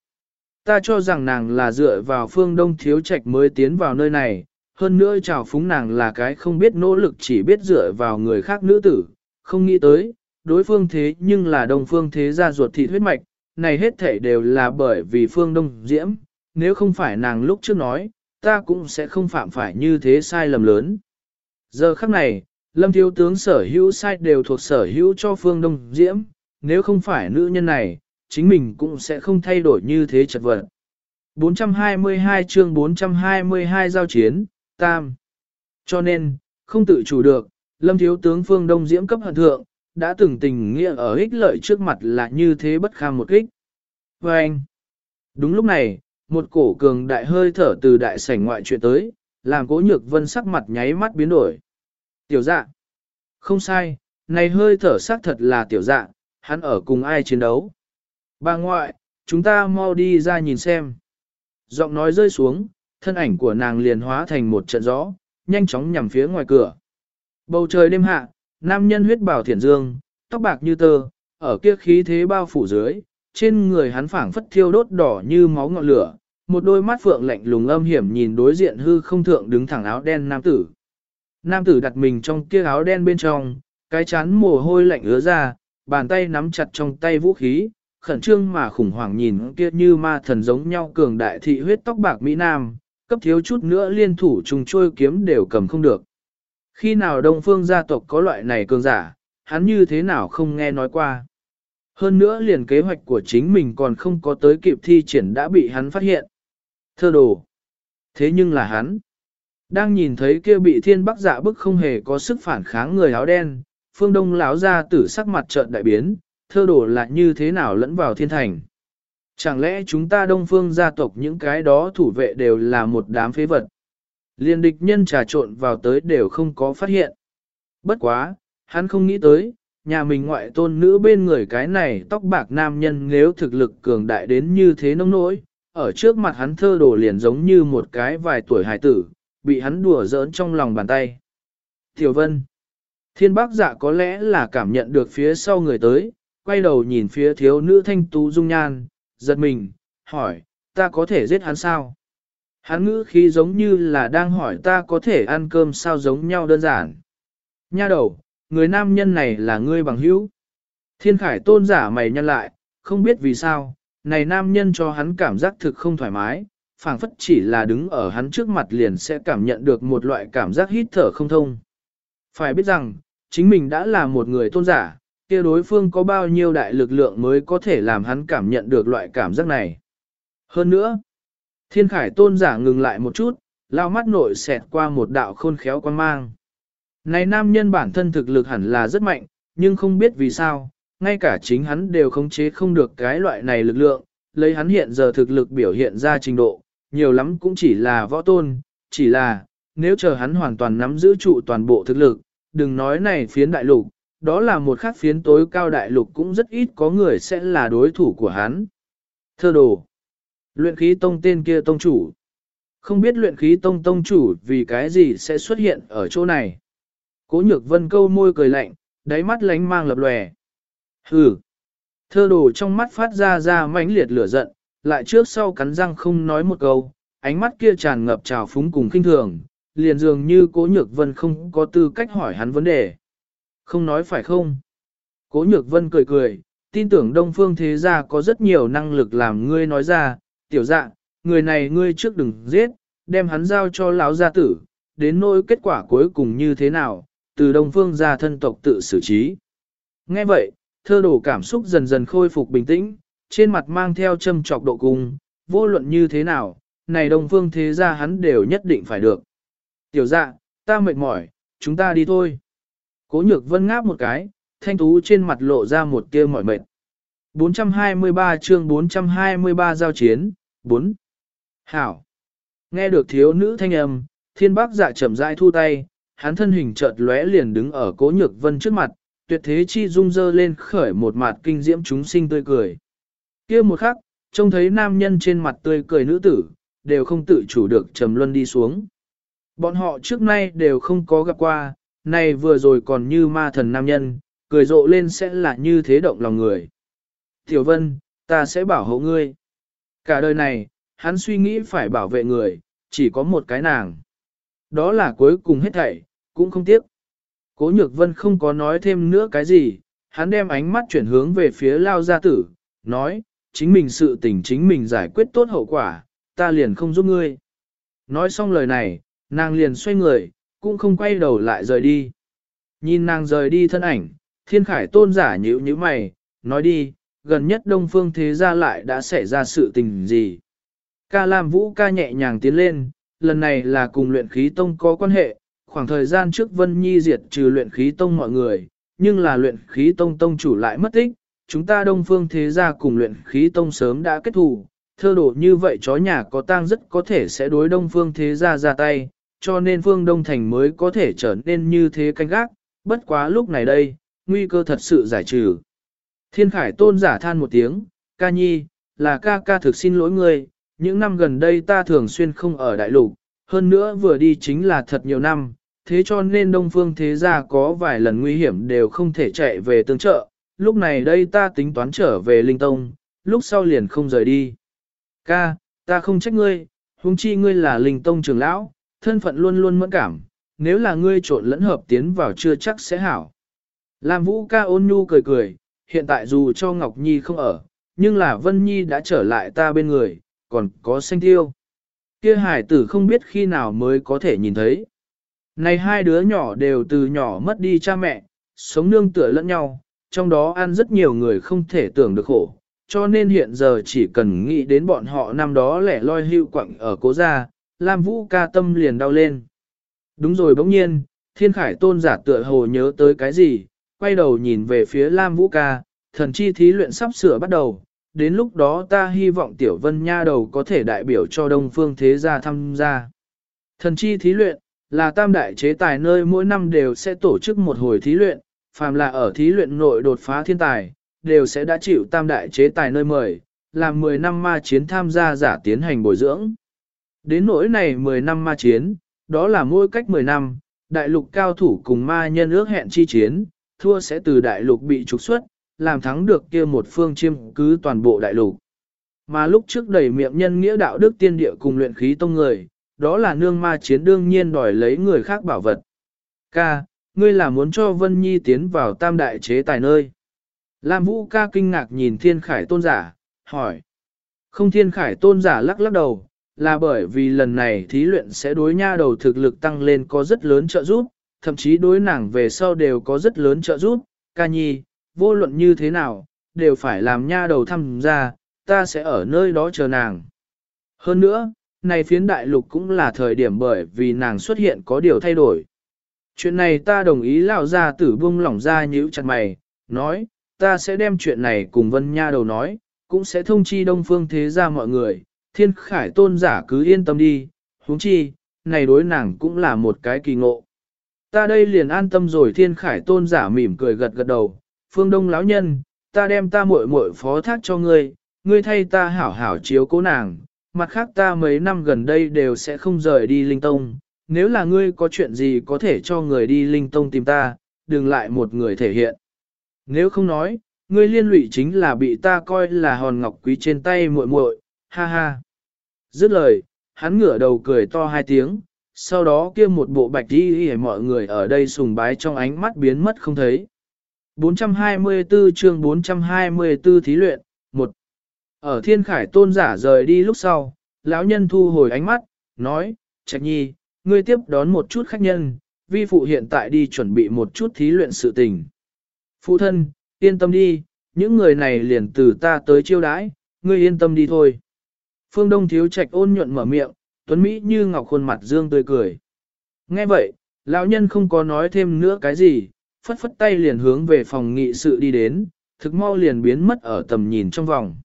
Ta cho rằng nàng là dựa vào phương đông thiếu trạch mới tiến vào nơi này, hơn nữa chào phúng nàng là cái không biết nỗ lực chỉ biết dựa vào người khác nữ tử, không nghĩ tới, đối phương thế nhưng là đồng phương thế gia ruột thịt huyết mạch, này hết thể đều là bởi vì phương đông diễm, nếu không phải nàng lúc trước nói, ta cũng sẽ không phạm phải như thế sai lầm lớn. Giờ khắc này, lâm thiếu tướng sở hữu sai đều thuộc sở hữu cho phương đông diễm, nếu không phải nữ nhân này, chính mình cũng sẽ không thay đổi như thế chật vật. 422 chương 422 giao chiến, tam. Cho nên, không tự chủ được, lâm thiếu tướng phương đông diễm cấp hận thượng, đã từng tình nghĩa ở ích lợi trước mặt là như thế bất kham một ích. Và anh, đúng lúc này, một cổ cường đại hơi thở từ đại sảnh ngoại chuyện tới, làm cố nhược vân sắc mặt nháy mắt biến đổi. Tiểu dạ, không sai, này hơi thở sắc thật là tiểu dạ, hắn ở cùng ai chiến đấu. Bà ngoại, chúng ta mau đi ra nhìn xem. Giọng nói rơi xuống, thân ảnh của nàng liền hóa thành một trận gió, nhanh chóng nhằm phía ngoài cửa. Bầu trời đêm hạ, nam nhân huyết bảo thiển dương, tóc bạc như tơ, ở kia khí thế bao phủ dưới, trên người hắn phảng phất thiêu đốt đỏ như máu ngọn lửa, một đôi mắt phượng lạnh lùng âm hiểm nhìn đối diện hư không thượng đứng thẳng áo đen nam tử. Nam tử đặt mình trong kia áo đen bên trong, cái chán mồ hôi lạnh ứa ra, bàn tay nắm chặt trong tay vũ khí, khẩn trương mà khủng hoảng nhìn kia như ma thần giống nhau cường đại thị huyết tóc bạc Mỹ Nam, cấp thiếu chút nữa liên thủ trùng trôi kiếm đều cầm không được. Khi nào đông phương gia tộc có loại này cường giả, hắn như thế nào không nghe nói qua. Hơn nữa liền kế hoạch của chính mình còn không có tới kịp thi triển đã bị hắn phát hiện. Thơ đồ. Thế nhưng là hắn. Đang nhìn thấy kia bị thiên bắc dạ bức không hề có sức phản kháng người áo đen, phương đông lão ra tử sắc mặt trợn đại biến, thơ đồ là như thế nào lẫn vào thiên thành. Chẳng lẽ chúng ta đông phương gia tộc những cái đó thủ vệ đều là một đám phế vật. Liên địch nhân trà trộn vào tới đều không có phát hiện. Bất quá, hắn không nghĩ tới, nhà mình ngoại tôn nữ bên người cái này tóc bạc nam nhân nếu thực lực cường đại đến như thế nông nỗi, ở trước mặt hắn thơ đồ liền giống như một cái vài tuổi hải tử, bị hắn đùa giỡn trong lòng bàn tay. Tiểu Vân Thiên bác dạ có lẽ là cảm nhận được phía sau người tới, quay đầu nhìn phía thiếu nữ thanh tú dung nhan, giật mình, hỏi, ta có thể giết hắn sao? Hắn ngữ khí giống như là đang hỏi ta có thể ăn cơm sao giống nhau đơn giản. Nha đầu, người nam nhân này là ngươi bằng hữu. Thiên khải tôn giả mày nhăn lại, không biết vì sao, này nam nhân cho hắn cảm giác thực không thoải mái, phảng phất chỉ là đứng ở hắn trước mặt liền sẽ cảm nhận được một loại cảm giác hít thở không thông. Phải biết rằng, chính mình đã là một người tôn giả, kia đối phương có bao nhiêu đại lực lượng mới có thể làm hắn cảm nhận được loại cảm giác này. Hơn nữa, thiên khải tôn giả ngừng lại một chút, lao mắt nội xẹt qua một đạo khôn khéo quan mang. Này nam nhân bản thân thực lực hẳn là rất mạnh, nhưng không biết vì sao, ngay cả chính hắn đều khống chế không được cái loại này lực lượng, lấy hắn hiện giờ thực lực biểu hiện ra trình độ, nhiều lắm cũng chỉ là võ tôn, chỉ là, nếu chờ hắn hoàn toàn nắm giữ trụ toàn bộ thực lực, đừng nói này phiến đại lục, đó là một khác phiến tối cao đại lục cũng rất ít có người sẽ là đối thủ của hắn. Thơ đồ. Luyện khí tông tên kia tông chủ. Không biết luyện khí tông tông chủ vì cái gì sẽ xuất hiện ở chỗ này. Cố nhược vân câu môi cười lạnh, đáy mắt lánh mang lập lòe. Hừ. Thơ đồ trong mắt phát ra ra mãnh liệt lửa giận, lại trước sau cắn răng không nói một câu, ánh mắt kia tràn ngập trào phúng cùng kinh thường, liền dường như cố nhược vân không có tư cách hỏi hắn vấn đề. Không nói phải không? Cố nhược vân cười cười, tin tưởng đông phương thế gia có rất nhiều năng lực làm ngươi nói ra, tiểu dạ, người này ngươi trước đừng giết, đem hắn giao cho lão gia tử, đến nỗi kết quả cuối cùng như thế nào, từ đông phương gia thân tộc tự xử trí. Nghe vậy, thơ đổ cảm xúc dần dần khôi phục bình tĩnh, trên mặt mang theo châm trọc độ cung, vô luận như thế nào, này đông phương thế gia hắn đều nhất định phải được. Tiểu dạ, ta mệt mỏi, chúng ta đi thôi. Cố nhược vân ngáp một cái, thanh tú trên mặt lộ ra một tia mỏi mệt. 423 chương 423 giao chiến, 4. Hảo. Nghe được thiếu nữ thanh âm, thiên bác dạ chậm rãi thu tay, hắn thân hình chợt lóe liền đứng ở cố nhược vân trước mặt, tuyệt thế chi dung dơ lên khởi một mặt kinh diễm chúng sinh tươi cười. kia một khắc, trông thấy nam nhân trên mặt tươi cười nữ tử, đều không tự chủ được trầm luân đi xuống. Bọn họ trước nay đều không có gặp qua, nay vừa rồi còn như ma thần nam nhân, cười rộ lên sẽ là như thế động lòng người. Tiểu Vân, ta sẽ bảo hộ ngươi. Cả đời này, hắn suy nghĩ phải bảo vệ người, chỉ có một cái nàng. Đó là cuối cùng hết thảy, cũng không tiếc. Cố nhược vân không có nói thêm nữa cái gì, hắn đem ánh mắt chuyển hướng về phía lao gia tử, nói, chính mình sự tình chính mình giải quyết tốt hậu quả, ta liền không giúp ngươi. Nói xong lời này, nàng liền xoay người, cũng không quay đầu lại rời đi. Nhìn nàng rời đi thân ảnh, thiên khải tôn giả nhữ như mày, nói đi, gần nhất đông phương thế gia lại đã xảy ra sự tình gì. Ca Lam Vũ ca nhẹ nhàng tiến lên, lần này là cùng luyện khí tông có quan hệ, khoảng thời gian trước Vân Nhi diệt trừ luyện khí tông mọi người, nhưng là luyện khí tông tông chủ lại mất tích, chúng ta đông phương thế gia cùng luyện khí tông sớm đã kết thù, thơ đổ như vậy chó nhà có tang rất có thể sẽ đối đông phương thế gia ra tay, cho nên phương đông thành mới có thể trở nên như thế canh gác, bất quá lúc này đây, nguy cơ thật sự giải trừ. Thiên khải tôn giả than một tiếng, ca nhi, là ca ca thực xin lỗi ngươi, những năm gần đây ta thường xuyên không ở đại lục, hơn nữa vừa đi chính là thật nhiều năm, thế cho nên đông phương thế gia có vài lần nguy hiểm đều không thể chạy về tương trợ, lúc này đây ta tính toán trở về Linh Tông, lúc sau liền không rời đi. Ca, ta không trách ngươi, huống chi ngươi là Linh Tông trưởng lão, thân phận luôn luôn mẫn cảm, nếu là ngươi trộn lẫn hợp tiến vào chưa chắc sẽ hảo. Lam Vũ ca ôn nhu cười cười, hiện tại dù cho Ngọc Nhi không ở, nhưng là Vân Nhi đã trở lại ta bên người, còn có xanh tiêu. Kia hải tử không biết khi nào mới có thể nhìn thấy. Này hai đứa nhỏ đều từ nhỏ mất đi cha mẹ, sống nương tựa lẫn nhau, trong đó ăn rất nhiều người không thể tưởng được khổ, cho nên hiện giờ chỉ cần nghĩ đến bọn họ năm đó lẻ loi hưu quặng ở cố gia, Lam Vũ ca tâm liền đau lên. Đúng rồi bỗng nhiên, thiên khải tôn giả tựa hồ nhớ tới cái gì, quay đầu nhìn về phía Lam Vũ ca, thần chi thí luyện sắp sửa bắt đầu, đến lúc đó ta hy vọng tiểu vân nha đầu có thể đại biểu cho đông phương thế gia tham gia. Thần chi thí luyện, là tam đại chế tài nơi mỗi năm đều sẽ tổ chức một hồi thí luyện, phàm là ở thí luyện nội đột phá thiên tài, đều sẽ đã chịu tam đại chế tài nơi mời, làm 10 năm ma chiến tham gia giả tiến hành bồi dưỡng. Đến nỗi này 10 năm ma chiến, đó là mỗi cách 10 năm, đại lục cao thủ cùng ma nhân ước hẹn chi chiến, thua sẽ từ đại lục bị trục xuất, làm thắng được kia một phương chiêm cứ toàn bộ đại lục. Mà lúc trước đầy miệng nhân nghĩa đạo đức tiên địa cùng luyện khí tông người, đó là nương ma chiến đương nhiên đòi lấy người khác bảo vật. Ca, ngươi là muốn cho Vân Nhi tiến vào tam đại chế tài nơi. Lam Vũ ca kinh ngạc nhìn thiên khải tôn giả, hỏi. Không thiên khải tôn giả lắc lắc đầu, là bởi vì lần này thí luyện sẽ đối nha đầu thực lực tăng lên có rất lớn trợ giúp, thậm chí đối nàng về sau đều có rất lớn trợ giúp. Ca nhi, vô luận như thế nào, đều phải làm nha đầu thăm ra, ta sẽ ở nơi đó chờ nàng. Hơn nữa, này phiến đại lục cũng là thời điểm bởi vì nàng xuất hiện có điều thay đổi. Chuyện này ta đồng ý lão gia tử buông lỏng ra nhíu chặt mày, nói, ta sẽ đem chuyện này cùng Vân Nha đầu nói, cũng sẽ thông chi đông phương thế ra mọi người, thiên khải tôn giả cứ yên tâm đi, huống chi, này đối nàng cũng là một cái kỳ ngộ. Ta đây liền an tâm rồi thiên khải tôn giả mỉm cười gật gật đầu, phương đông lão nhân, ta đem ta muội muội phó thác cho ngươi, ngươi thay ta hảo hảo chiếu cố nàng, mặt khác ta mấy năm gần đây đều sẽ không rời đi linh tông, nếu là ngươi có chuyện gì có thể cho người đi linh tông tìm ta, đừng lại một người thể hiện. Nếu không nói, ngươi liên lụy chính là bị ta coi là hòn ngọc quý trên tay muội muội, ha ha. Dứt lời, hắn ngửa đầu cười to hai tiếng, sau đó kia một bộ bạch đi hề mọi người ở đây sùng bái trong ánh mắt biến mất không thấy. 424 chương 424 thí luyện, 1. Ở thiên khải tôn giả rời đi lúc sau, lão nhân thu hồi ánh mắt, nói, Trạch nhi, ngươi tiếp đón một chút khách nhân, vi phụ hiện tại đi chuẩn bị một chút thí luyện sự tình. Phụ thân, yên tâm đi, những người này liền từ ta tới chiêu đãi, ngươi yên tâm đi thôi. Phương Đông thiếu trạch ôn nhuận mở miệng, tuấn Mỹ như ngọc khuôn mặt dương tươi cười. Nghe vậy, lão nhân không có nói thêm nữa cái gì, phất phất tay liền hướng về phòng nghị sự đi đến, thực mau liền biến mất ở tầm nhìn trong vòng.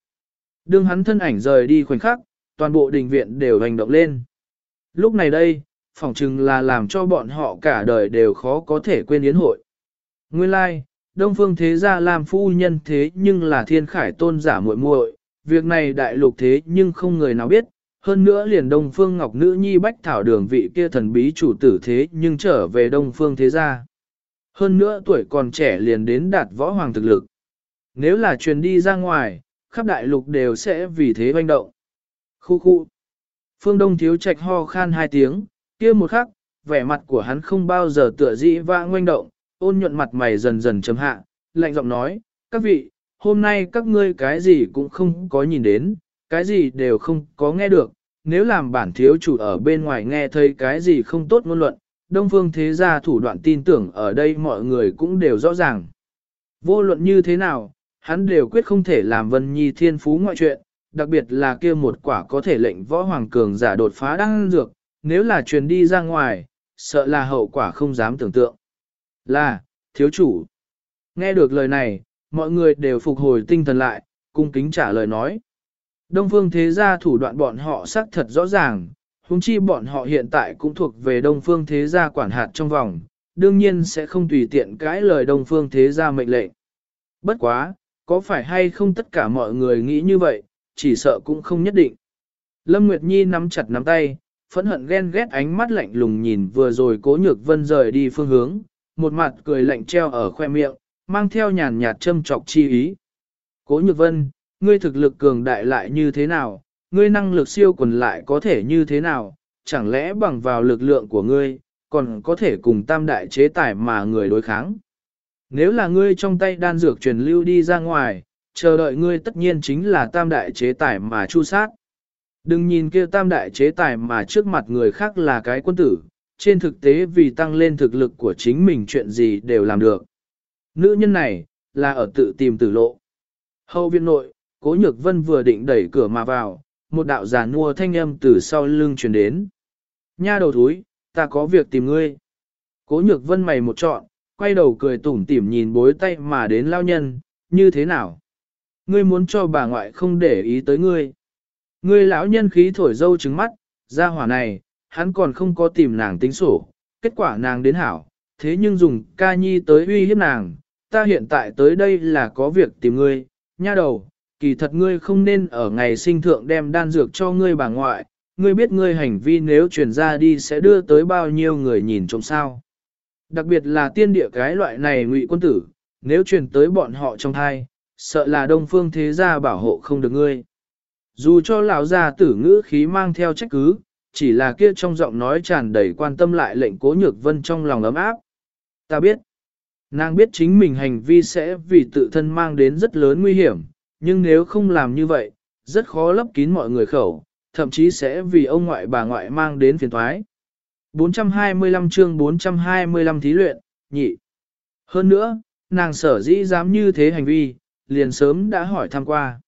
Đương hắn thân ảnh rời đi khoảnh khắc, toàn bộ đình viện đều hành động lên. Lúc này đây, phỏng chừng là làm cho bọn họ cả đời đều khó có thể quên yến hội. Nguyên lai, like, Đông Phương Thế Gia làm phu nhân thế nhưng là thiên khải tôn giả muội muội, việc này đại lục thế nhưng không người nào biết, hơn nữa liền Đông Phương Ngọc Nữ Nhi Bách Thảo đường vị kia thần bí chủ tử thế nhưng trở về Đông Phương Thế Gia. Hơn nữa tuổi còn trẻ liền đến đạt võ hoàng thực lực. Nếu là truyền đi ra ngoài, khắp đại lục đều sẽ vì thế hoành động. Khu khu. Phương Đông thiếu trạch ho khan hai tiếng, kia một khắc, vẻ mặt của hắn không bao giờ tựa dĩ và ngoanh động, ôn nhuận mặt mày dần dần chấm hạ, lạnh giọng nói, các vị, hôm nay các ngươi cái gì cũng không có nhìn đến, cái gì đều không có nghe được, nếu làm bản thiếu chủ ở bên ngoài nghe thấy cái gì không tốt ngôn luận, Đông Phương Thế Gia thủ đoạn tin tưởng ở đây mọi người cũng đều rõ ràng. Vô luận như thế nào, hắn đều quyết không thể làm Vân Nhi thiên phú ngoại chuyện, đặc biệt là kia một quả có thể lệnh võ hoàng cường giả đột phá đăng dược, nếu là truyền đi ra ngoài, sợ là hậu quả không dám tưởng tượng. Là, thiếu chủ. Nghe được lời này, mọi người đều phục hồi tinh thần lại, cung kính trả lời nói. Đông phương thế gia thủ đoạn bọn họ xác thật rõ ràng, huống chi bọn họ hiện tại cũng thuộc về đông phương thế gia quản hạt trong vòng, đương nhiên sẽ không tùy tiện cãi lời đông phương thế gia mệnh lệnh. Bất quá, có phải hay không tất cả mọi người nghĩ như vậy, chỉ sợ cũng không nhất định. Lâm Nguyệt Nhi nắm chặt nắm tay, phẫn hận ghen ghét ánh mắt lạnh lùng nhìn vừa rồi cố nhược vân rời đi phương hướng, một mặt cười lạnh treo ở khoe miệng, mang theo nhàn nhạt châm trọc chi ý. Cố nhược vân, ngươi thực lực cường đại lại như thế nào, ngươi năng lực siêu quần lại có thể như thế nào, chẳng lẽ bằng vào lực lượng của ngươi, còn có thể cùng tam đại chế tài mà người đối kháng. Nếu là ngươi trong tay đan dược truyền lưu đi ra ngoài, chờ đợi ngươi tất nhiên chính là tam đại chế tài mà chu sát. Đừng nhìn kia tam đại chế tài mà trước mặt người khác là cái quân tử, trên thực tế vì tăng lên thực lực của chính mình chuyện gì đều làm được. Nữ nhân này, là ở tự tìm tử lộ. Hậu viện nội, cố nhược vân vừa định đẩy cửa mà vào, một đạo giả nua thanh âm từ sau lưng truyền đến. Nha đầu thúi, ta có việc tìm ngươi. Cố nhược vân mày một trọn, quay đầu cười tủm tỉm nhìn bối tay mà đến lao nhân, như thế nào? Ngươi muốn cho bà ngoại không để ý tới ngươi. Ngươi lão nhân khí thổi dâu trứng mắt, ra hỏa này, hắn còn không có tìm nàng tính sổ, kết quả nàng đến hảo, thế nhưng dùng ca nhi tới uy hiếp nàng, ta hiện tại tới đây là có việc tìm ngươi, nha đầu, kỳ thật ngươi không nên ở ngày sinh thượng đem đan dược cho ngươi bà ngoại, ngươi biết ngươi hành vi nếu truyền ra đi sẽ đưa tới bao nhiêu người nhìn trộm sao. Đặc biệt là tiên địa cái loại này ngụy quân tử, nếu truyền tới bọn họ trong thai, sợ là đông phương thế gia bảo hộ không được ngươi. Dù cho lão gia tử ngữ khí mang theo trách cứ, chỉ là kia trong giọng nói tràn đầy quan tâm lại lệnh cố nhược vân trong lòng ấm áp. Ta biết, nàng biết chính mình hành vi sẽ vì tự thân mang đến rất lớn nguy hiểm, nhưng nếu không làm như vậy, rất khó lấp kín mọi người khẩu, thậm chí sẽ vì ông ngoại bà ngoại mang đến phiền thoái. 425 chương 425 thí luyện, nhị. Hơn nữa, nàng sở dĩ dám như thế hành vi, liền sớm đã hỏi thăm qua.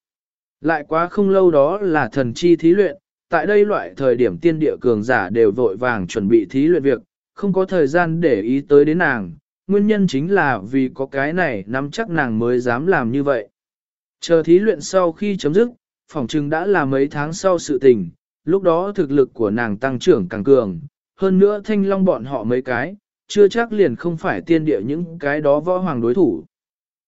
Lại quá không lâu đó là thần chi thí luyện, tại đây loại thời điểm tiên địa cường giả đều vội vàng chuẩn bị thí luyện việc, không có thời gian để ý tới đến nàng, nguyên nhân chính là vì có cái này nắm chắc nàng mới dám làm như vậy. Chờ thí luyện sau khi chấm dứt, phỏng chừng đã là mấy tháng sau sự tình, lúc đó thực lực của nàng tăng trưởng càng cường, hơn nữa thanh long bọn họ mấy cái, chưa chắc liền không phải tiên địa những cái đó võ hoàng đối thủ.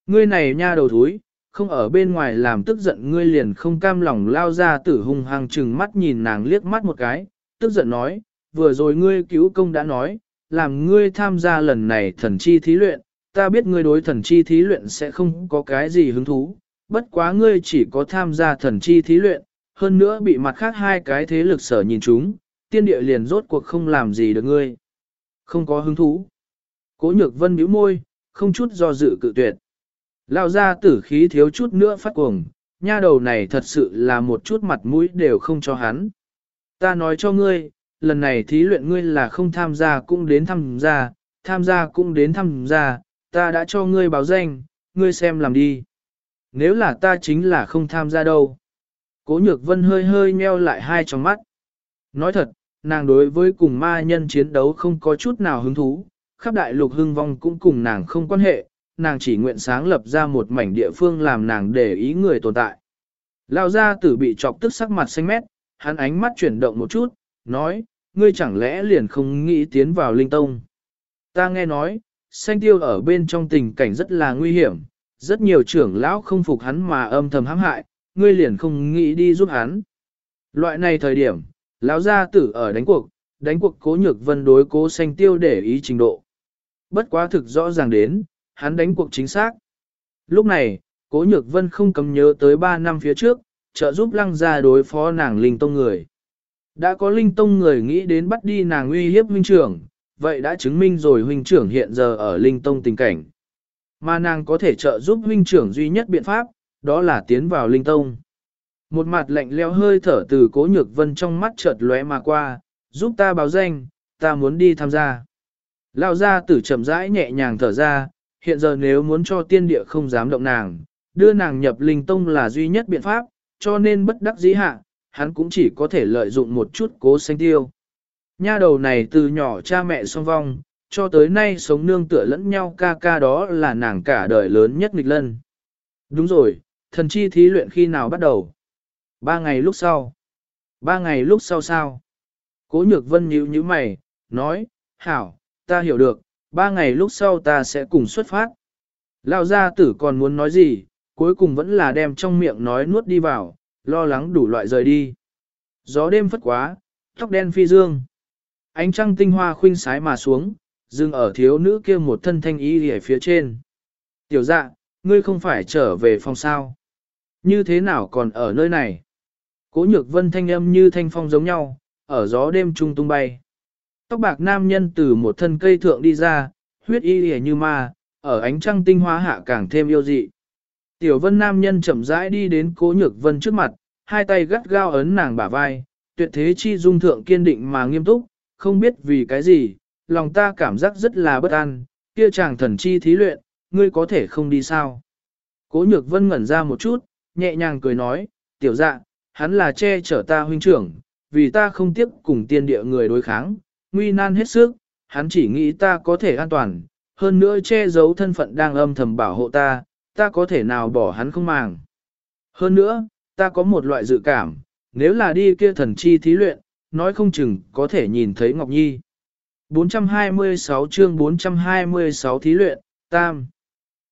Ngươi này nha đầu thúi, không ở bên ngoài làm tức giận ngươi liền không cam lòng lao ra tử hung hăng chừng mắt nhìn nàng liếc mắt một cái, tức giận nói, vừa rồi ngươi cứu công đã nói, làm ngươi tham gia lần này thần chi thí luyện, ta biết ngươi đối thần chi thí luyện sẽ không có cái gì hứng thú, bất quá ngươi chỉ có tham gia thần chi thí luyện, hơn nữa bị mặt khác hai cái thế lực sở nhìn chúng, tiên địa liền rốt cuộc không làm gì được ngươi. Không có hứng thú. Cố nhược vân bĩu môi, không chút do dự cự tuyệt. Lao ra tử khí thiếu chút nữa phát cuồng, nha đầu này thật sự là một chút mặt mũi đều không cho hắn. Ta nói cho ngươi, lần này thí luyện ngươi là không tham gia cũng đến tham gia, tham gia cũng đến tham gia, ta đã cho ngươi báo danh, ngươi xem làm đi. Nếu là ta chính là không tham gia đâu. Cố nhược vân hơi hơi nheo lại hai tròng mắt. Nói thật, nàng đối với cùng ma nhân chiến đấu không có chút nào hứng thú, khắp đại lục hưng vong cũng cùng nàng không quan hệ, nàng chỉ nguyện sáng lập ra một mảnh địa phương làm nàng để ý người tồn tại. Lao gia tử bị chọc tức sắc mặt xanh mét, hắn ánh mắt chuyển động một chút, nói, ngươi chẳng lẽ liền không nghĩ tiến vào linh tông. Ta nghe nói, xanh tiêu ở bên trong tình cảnh rất là nguy hiểm, rất nhiều trưởng lão không phục hắn mà âm thầm hãm hại, ngươi liền không nghĩ đi giúp hắn. Loại này thời điểm, lão gia tử ở đánh cuộc, đánh cuộc cố nhược vân đối cố xanh tiêu để ý trình độ. Bất quá thực rõ ràng đến, hắn đánh cuộc chính xác. Lúc này, cố nhược vân không cầm nhớ tới 3 năm phía trước, trợ giúp lăng ra đối phó nàng linh tông người. Đã có linh tông người nghĩ đến bắt đi nàng uy hiếp huynh trưởng, vậy đã chứng minh rồi huynh trưởng hiện giờ ở linh tông tình cảnh. Mà nàng có thể trợ giúp huynh trưởng duy nhất biện pháp, đó là tiến vào linh tông. Một mặt lạnh leo hơi thở từ cố nhược vân trong mắt chợt lóe mà qua, giúp ta báo danh, ta muốn đi tham gia. Lao ra tử chậm rãi nhẹ nhàng thở ra, hiện giờ nếu muốn cho tiên địa không dám động nàng, đưa nàng nhập linh tông là duy nhất biện pháp, cho nên bất đắc dĩ hạ, hắn cũng chỉ có thể lợi dụng một chút cố sanh tiêu. Nha đầu này từ nhỏ cha mẹ song vong, cho tới nay sống nương tựa lẫn nhau ca ca đó là nàng cả đời lớn nhất nghịch lân. Đúng rồi, thần chi thí luyện khi nào bắt đầu? Ba ngày lúc sau. Ba ngày lúc sau sao? Cố nhược vân nhíu nhíu mày, nói, hảo, ta hiểu được, ba ngày lúc sau ta sẽ cùng xuất phát. Lao gia tử còn muốn nói gì, cuối cùng vẫn là đem trong miệng nói nuốt đi vào, lo lắng đủ loại rời đi. Gió đêm phất quá, tóc đen phi dương. Ánh trăng tinh hoa khuynh sái mà xuống, dừng ở thiếu nữ kia một thân thanh y ở phía trên. Tiểu dạ, ngươi không phải trở về phòng sao. Như thế nào còn ở nơi này? Cố nhược vân thanh âm như thanh phong giống nhau, ở gió đêm trung tung bay. Tóc bạc nam nhân từ một thân cây thượng đi ra, huyết y hề như ma, ở ánh trăng tinh hóa hạ càng thêm yêu dị. Tiểu vân nam nhân chậm rãi đi đến cố nhược vân trước mặt, hai tay gắt gao ấn nàng bả vai, tuyệt thế chi dung thượng kiên định mà nghiêm túc, không biết vì cái gì, lòng ta cảm giác rất là bất an, kia chàng thần chi thí luyện, ngươi có thể không đi sao. Cố nhược vân ngẩn ra một chút, nhẹ nhàng cười nói, tiểu dạ, hắn là che chở ta huynh trưởng, vì ta không tiếp cùng tiên địa người đối kháng, nguy nan hết sức, hắn chỉ nghĩ ta có thể an toàn, hơn nữa che giấu thân phận đang âm thầm bảo hộ ta, ta có thể nào bỏ hắn không màng. Hơn nữa, ta có một loại dự cảm, nếu là đi kia thần chi thí luyện, nói không chừng có thể nhìn thấy Ngọc Nhi. 426 chương 426 thí luyện, tam.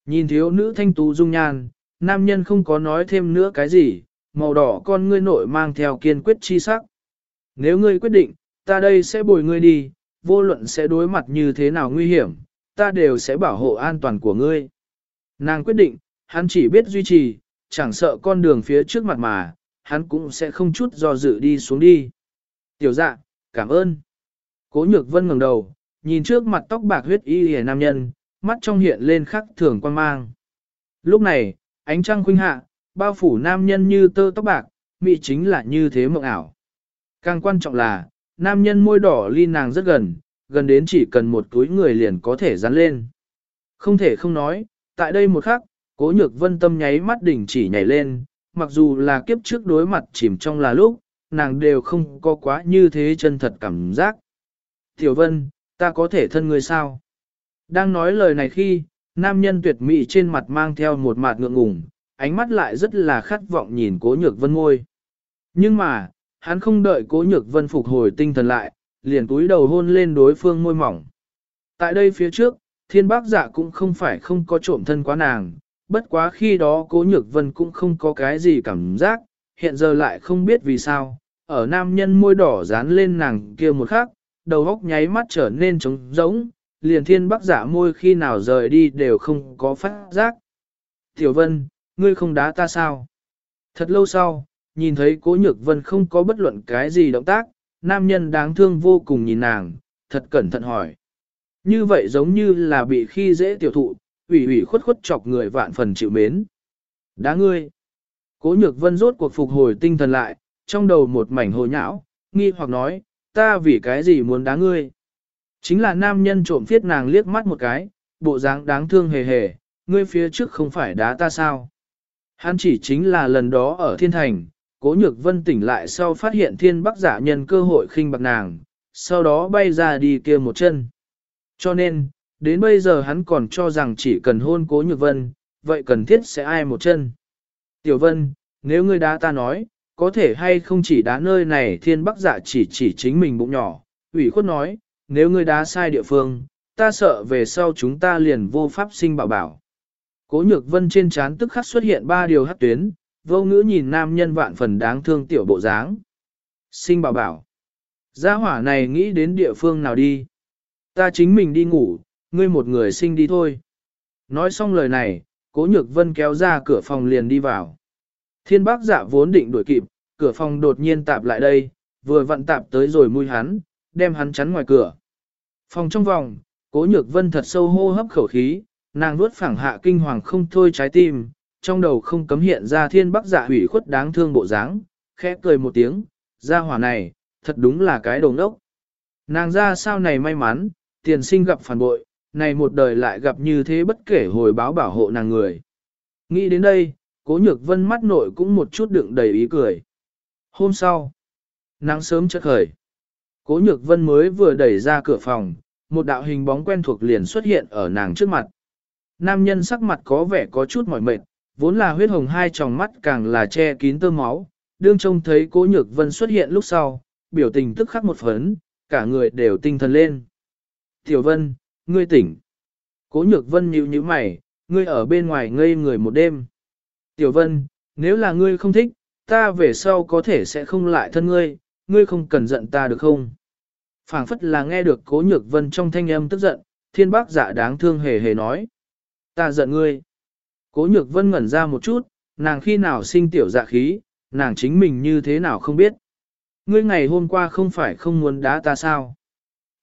Nhìn thiếu nữ thanh tú dung nhan, nam nhân không có nói thêm nữa cái gì, màu đỏ con ngươi nội mang theo kiên quyết chi sắc. Nếu ngươi quyết định, ta đây sẽ bồi ngươi đi, vô luận sẽ đối mặt như thế nào nguy hiểm, ta đều sẽ bảo hộ an toàn của ngươi. Nàng quyết định, hắn chỉ biết duy trì, chẳng sợ con đường phía trước mặt mà, hắn cũng sẽ không chút do dự đi xuống đi. Tiểu dạ, cảm ơn. Cố nhược vân ngẩng đầu, nhìn trước mặt tóc bạc huyết y hề nam nhân, mắt trong hiện lên khắc thường quan mang. Lúc này, ánh trăng khuynh hạ, bao phủ nam nhân như tơ tóc bạc, mị chính là như thế mộng ảo. Càng quan trọng là, nam nhân môi đỏ ly nàng rất gần, gần đến chỉ cần một túi người liền có thể dán lên. Không thể không nói, tại đây một khắc, cố nhược vân tâm nháy mắt đỉnh chỉ nhảy lên, mặc dù là kiếp trước đối mặt chìm trong là lúc, nàng đều không có quá như thế chân thật cảm giác. Tiểu vân, ta có thể thân người sao? Đang nói lời này khi, nam nhân tuyệt mỹ trên mặt mang theo một mặt ngượng ngùng, ánh mắt lại rất là khát vọng nhìn cố nhược vân ngôi. Nhưng mà, hắn không đợi cố nhược vân phục hồi tinh thần lại, liền túi đầu hôn lên đối phương môi mỏng. Tại đây phía trước, thiên bác dạ cũng không phải không có trộm thân quá nàng, bất quá khi đó cố nhược vân cũng không có cái gì cảm giác, hiện giờ lại không biết vì sao, ở nam nhân môi đỏ dán lên nàng kia một khắc, đầu óc nháy mắt trở nên trống rỗng, liền thiên bác dạ môi khi nào rời đi đều không có phát giác. Tiểu vân, ngươi không đá ta sao? Thật lâu sau, nhìn thấy cố nhược vân không có bất luận cái gì động tác, nam nhân đáng thương vô cùng nhìn nàng, thật cẩn thận hỏi. Như vậy giống như là bị khi dễ tiểu thụ, ủy ủy khuất khuất chọc người vạn phần chịu mến. Đá ngươi. Cố nhược vân rốt cuộc phục hồi tinh thần lại, trong đầu một mảnh hồ nhão, nghi hoặc nói, ta vì cái gì muốn đá ngươi. Chính là nam nhân trộm phiết nàng liếc mắt một cái, bộ dáng đáng thương hề hề, ngươi phía trước không phải đá ta sao. Hắn chỉ chính là lần đó ở thiên thành, cố nhược vân tỉnh lại sau phát hiện thiên bắc giả nhân cơ hội khinh bạc nàng, sau đó bay ra đi kia một chân. Cho nên, đến bây giờ hắn còn cho rằng chỉ cần hôn cố nhược vân, vậy cần thiết sẽ ai một chân. Tiểu vân, nếu ngươi đá ta nói, có thể hay không chỉ đá nơi này thiên bắc giả chỉ chỉ chính mình bụng nhỏ, ủy khuất nói, nếu ngươi đá sai địa phương, ta sợ về sau chúng ta liền vô pháp sinh bảo bảo. Cố nhược vân trên trán tức khắc xuất hiện ba điều hắc tuyến, vô ngữ nhìn nam nhân vạn phần đáng thương tiểu bộ dáng. Sinh bảo bảo. Gia hỏa này nghĩ đến địa phương nào đi. Ta chính mình đi ngủ, ngươi một người sinh đi thôi. Nói xong lời này, cố nhược vân kéo ra cửa phòng liền đi vào. Thiên bác dạ vốn định đuổi kịp, cửa phòng đột nhiên tạp lại đây, vừa vặn tạp tới rồi mui hắn, đem hắn chắn ngoài cửa. Phòng trong vòng, cố nhược vân thật sâu hô hấp khẩu khí, nàng nuốt phẳng hạ kinh hoàng không thôi trái tim, trong đầu không cấm hiện ra thiên bắc dạ hủy khuất đáng thương bộ dáng, khẽ cười một tiếng, ra hỏa này, thật đúng là cái đồng ốc. Nàng ra sao này may mắn, tiền sinh gặp phản bội, này một đời lại gặp như thế bất kể hồi báo bảo hộ nàng người. Nghĩ đến đây, cố nhược vân mắt nội cũng một chút đựng đầy ý cười. Hôm sau, nắng sớm chất khởi. Cố nhược vân mới vừa đẩy ra cửa phòng, một đạo hình bóng quen thuộc liền xuất hiện ở nàng trước mặt. Nam nhân sắc mặt có vẻ có chút mỏi mệt, vốn là huyết hồng hai tròng mắt càng là che kín tơ máu, đương trông thấy cố nhược vân xuất hiện lúc sau, biểu tình tức khắc một phấn, cả người đều tinh thần lên. Tiểu vân, ngươi tỉnh. Cố nhược vân nhíu nhíu mày, ngươi ở bên ngoài ngây người một đêm. Tiểu vân, nếu là ngươi không thích, ta về sau có thể sẽ không lại thân ngươi, ngươi không cần giận ta được không? phảng phất là nghe được cố nhược vân trong thanh âm tức giận, thiên bác giả đáng thương hề hề nói. Ta giận ngươi. Cố nhược vân ngẩn ra một chút, nàng khi nào sinh tiểu dạ khí, nàng chính mình như thế nào không biết. Ngươi ngày hôm qua không phải không muốn đá ta sao?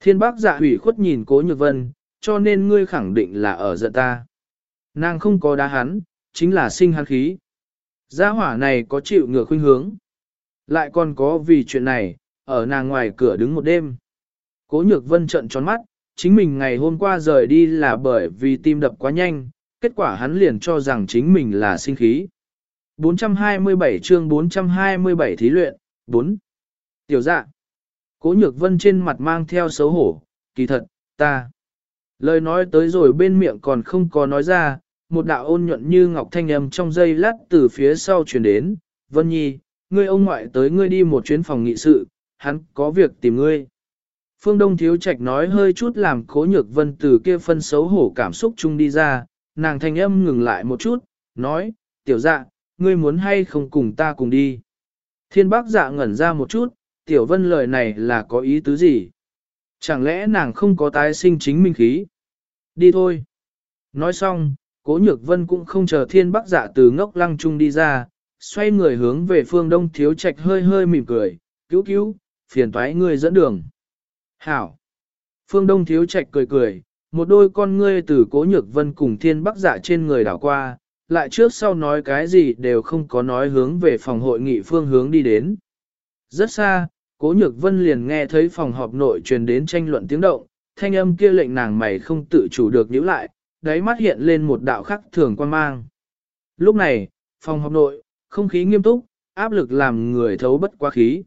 Thiên bác dạ hủy khuất nhìn cố nhược vân, cho nên ngươi khẳng định là ở giận ta. Nàng không có đá hắn, chính là sinh hắn khí. Gia hỏa này có chịu ngược khuynh hướng. Lại còn có vì chuyện này, ở nàng ngoài cửa đứng một đêm. Cố nhược vân trận tròn mắt, chính mình ngày hôm qua rời đi là bởi vì tim đập quá nhanh, kết quả hắn liền cho rằng chính mình là sinh khí. 427 chương 427 thí luyện, 4. Tiểu dạ. Cố nhược vân trên mặt mang theo xấu hổ, kỳ thật, ta. Lời nói tới rồi bên miệng còn không có nói ra, một đạo ôn nhuận như ngọc thanh âm trong dây lát từ phía sau truyền đến. Vân Nhi, ngươi ông ngoại tới ngươi đi một chuyến phòng nghị sự, hắn có việc tìm ngươi. Phương Đông Thiếu Trạch nói hơi chút làm cố nhược vân từ kia phân xấu hổ cảm xúc chung đi ra, nàng thanh âm ngừng lại một chút, nói, tiểu dạ, ngươi muốn hay không cùng ta cùng đi. Thiên bác dạ ngẩn ra một chút, tiểu vân lời này là có ý tứ gì? Chẳng lẽ nàng không có tái sinh chính minh khí? Đi thôi. Nói xong, cố nhược vân cũng không chờ thiên bác dạ từ ngốc lăng chung đi ra, xoay người hướng về phương đông thiếu trạch hơi hơi mỉm cười, cứu cứu, phiền toái ngươi dẫn đường. Hảo! Phương Đông Thiếu Trạch cười cười, một đôi con ngươi từ cố nhược vân cùng thiên bắc dạ trên người đảo qua, lại trước sau nói cái gì đều không có nói hướng về phòng hội nghị phương hướng đi đến. Rất xa, cố nhược vân liền nghe thấy phòng họp nội truyền đến tranh luận tiếng động, thanh âm kia lệnh nàng mày không tự chủ được nhíu lại, đáy mắt hiện lên một đạo khắc thường quan mang. Lúc này, phòng họp nội, không khí nghiêm túc, áp lực làm người thấu bất quá khí.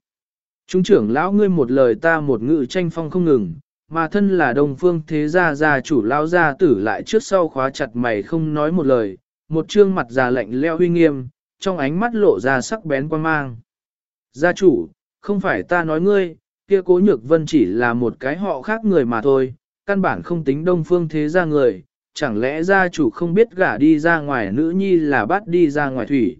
Trung trưởng lão ngươi một lời ta một ngữ tranh phong không ngừng, mà thân là đồng phương thế gia gia chủ lão gia tử lại trước sau khóa chặt mày không nói một lời, một trương mặt già lạnh leo huy nghiêm, trong ánh mắt lộ ra sắc bén quan mang. Gia chủ, không phải ta nói ngươi, kia cố nhược vân chỉ là một cái họ khác người mà thôi, căn bản không tính đông phương thế gia người, chẳng lẽ gia chủ không biết gả đi ra ngoài nữ nhi là bắt đi ra ngoài thủy.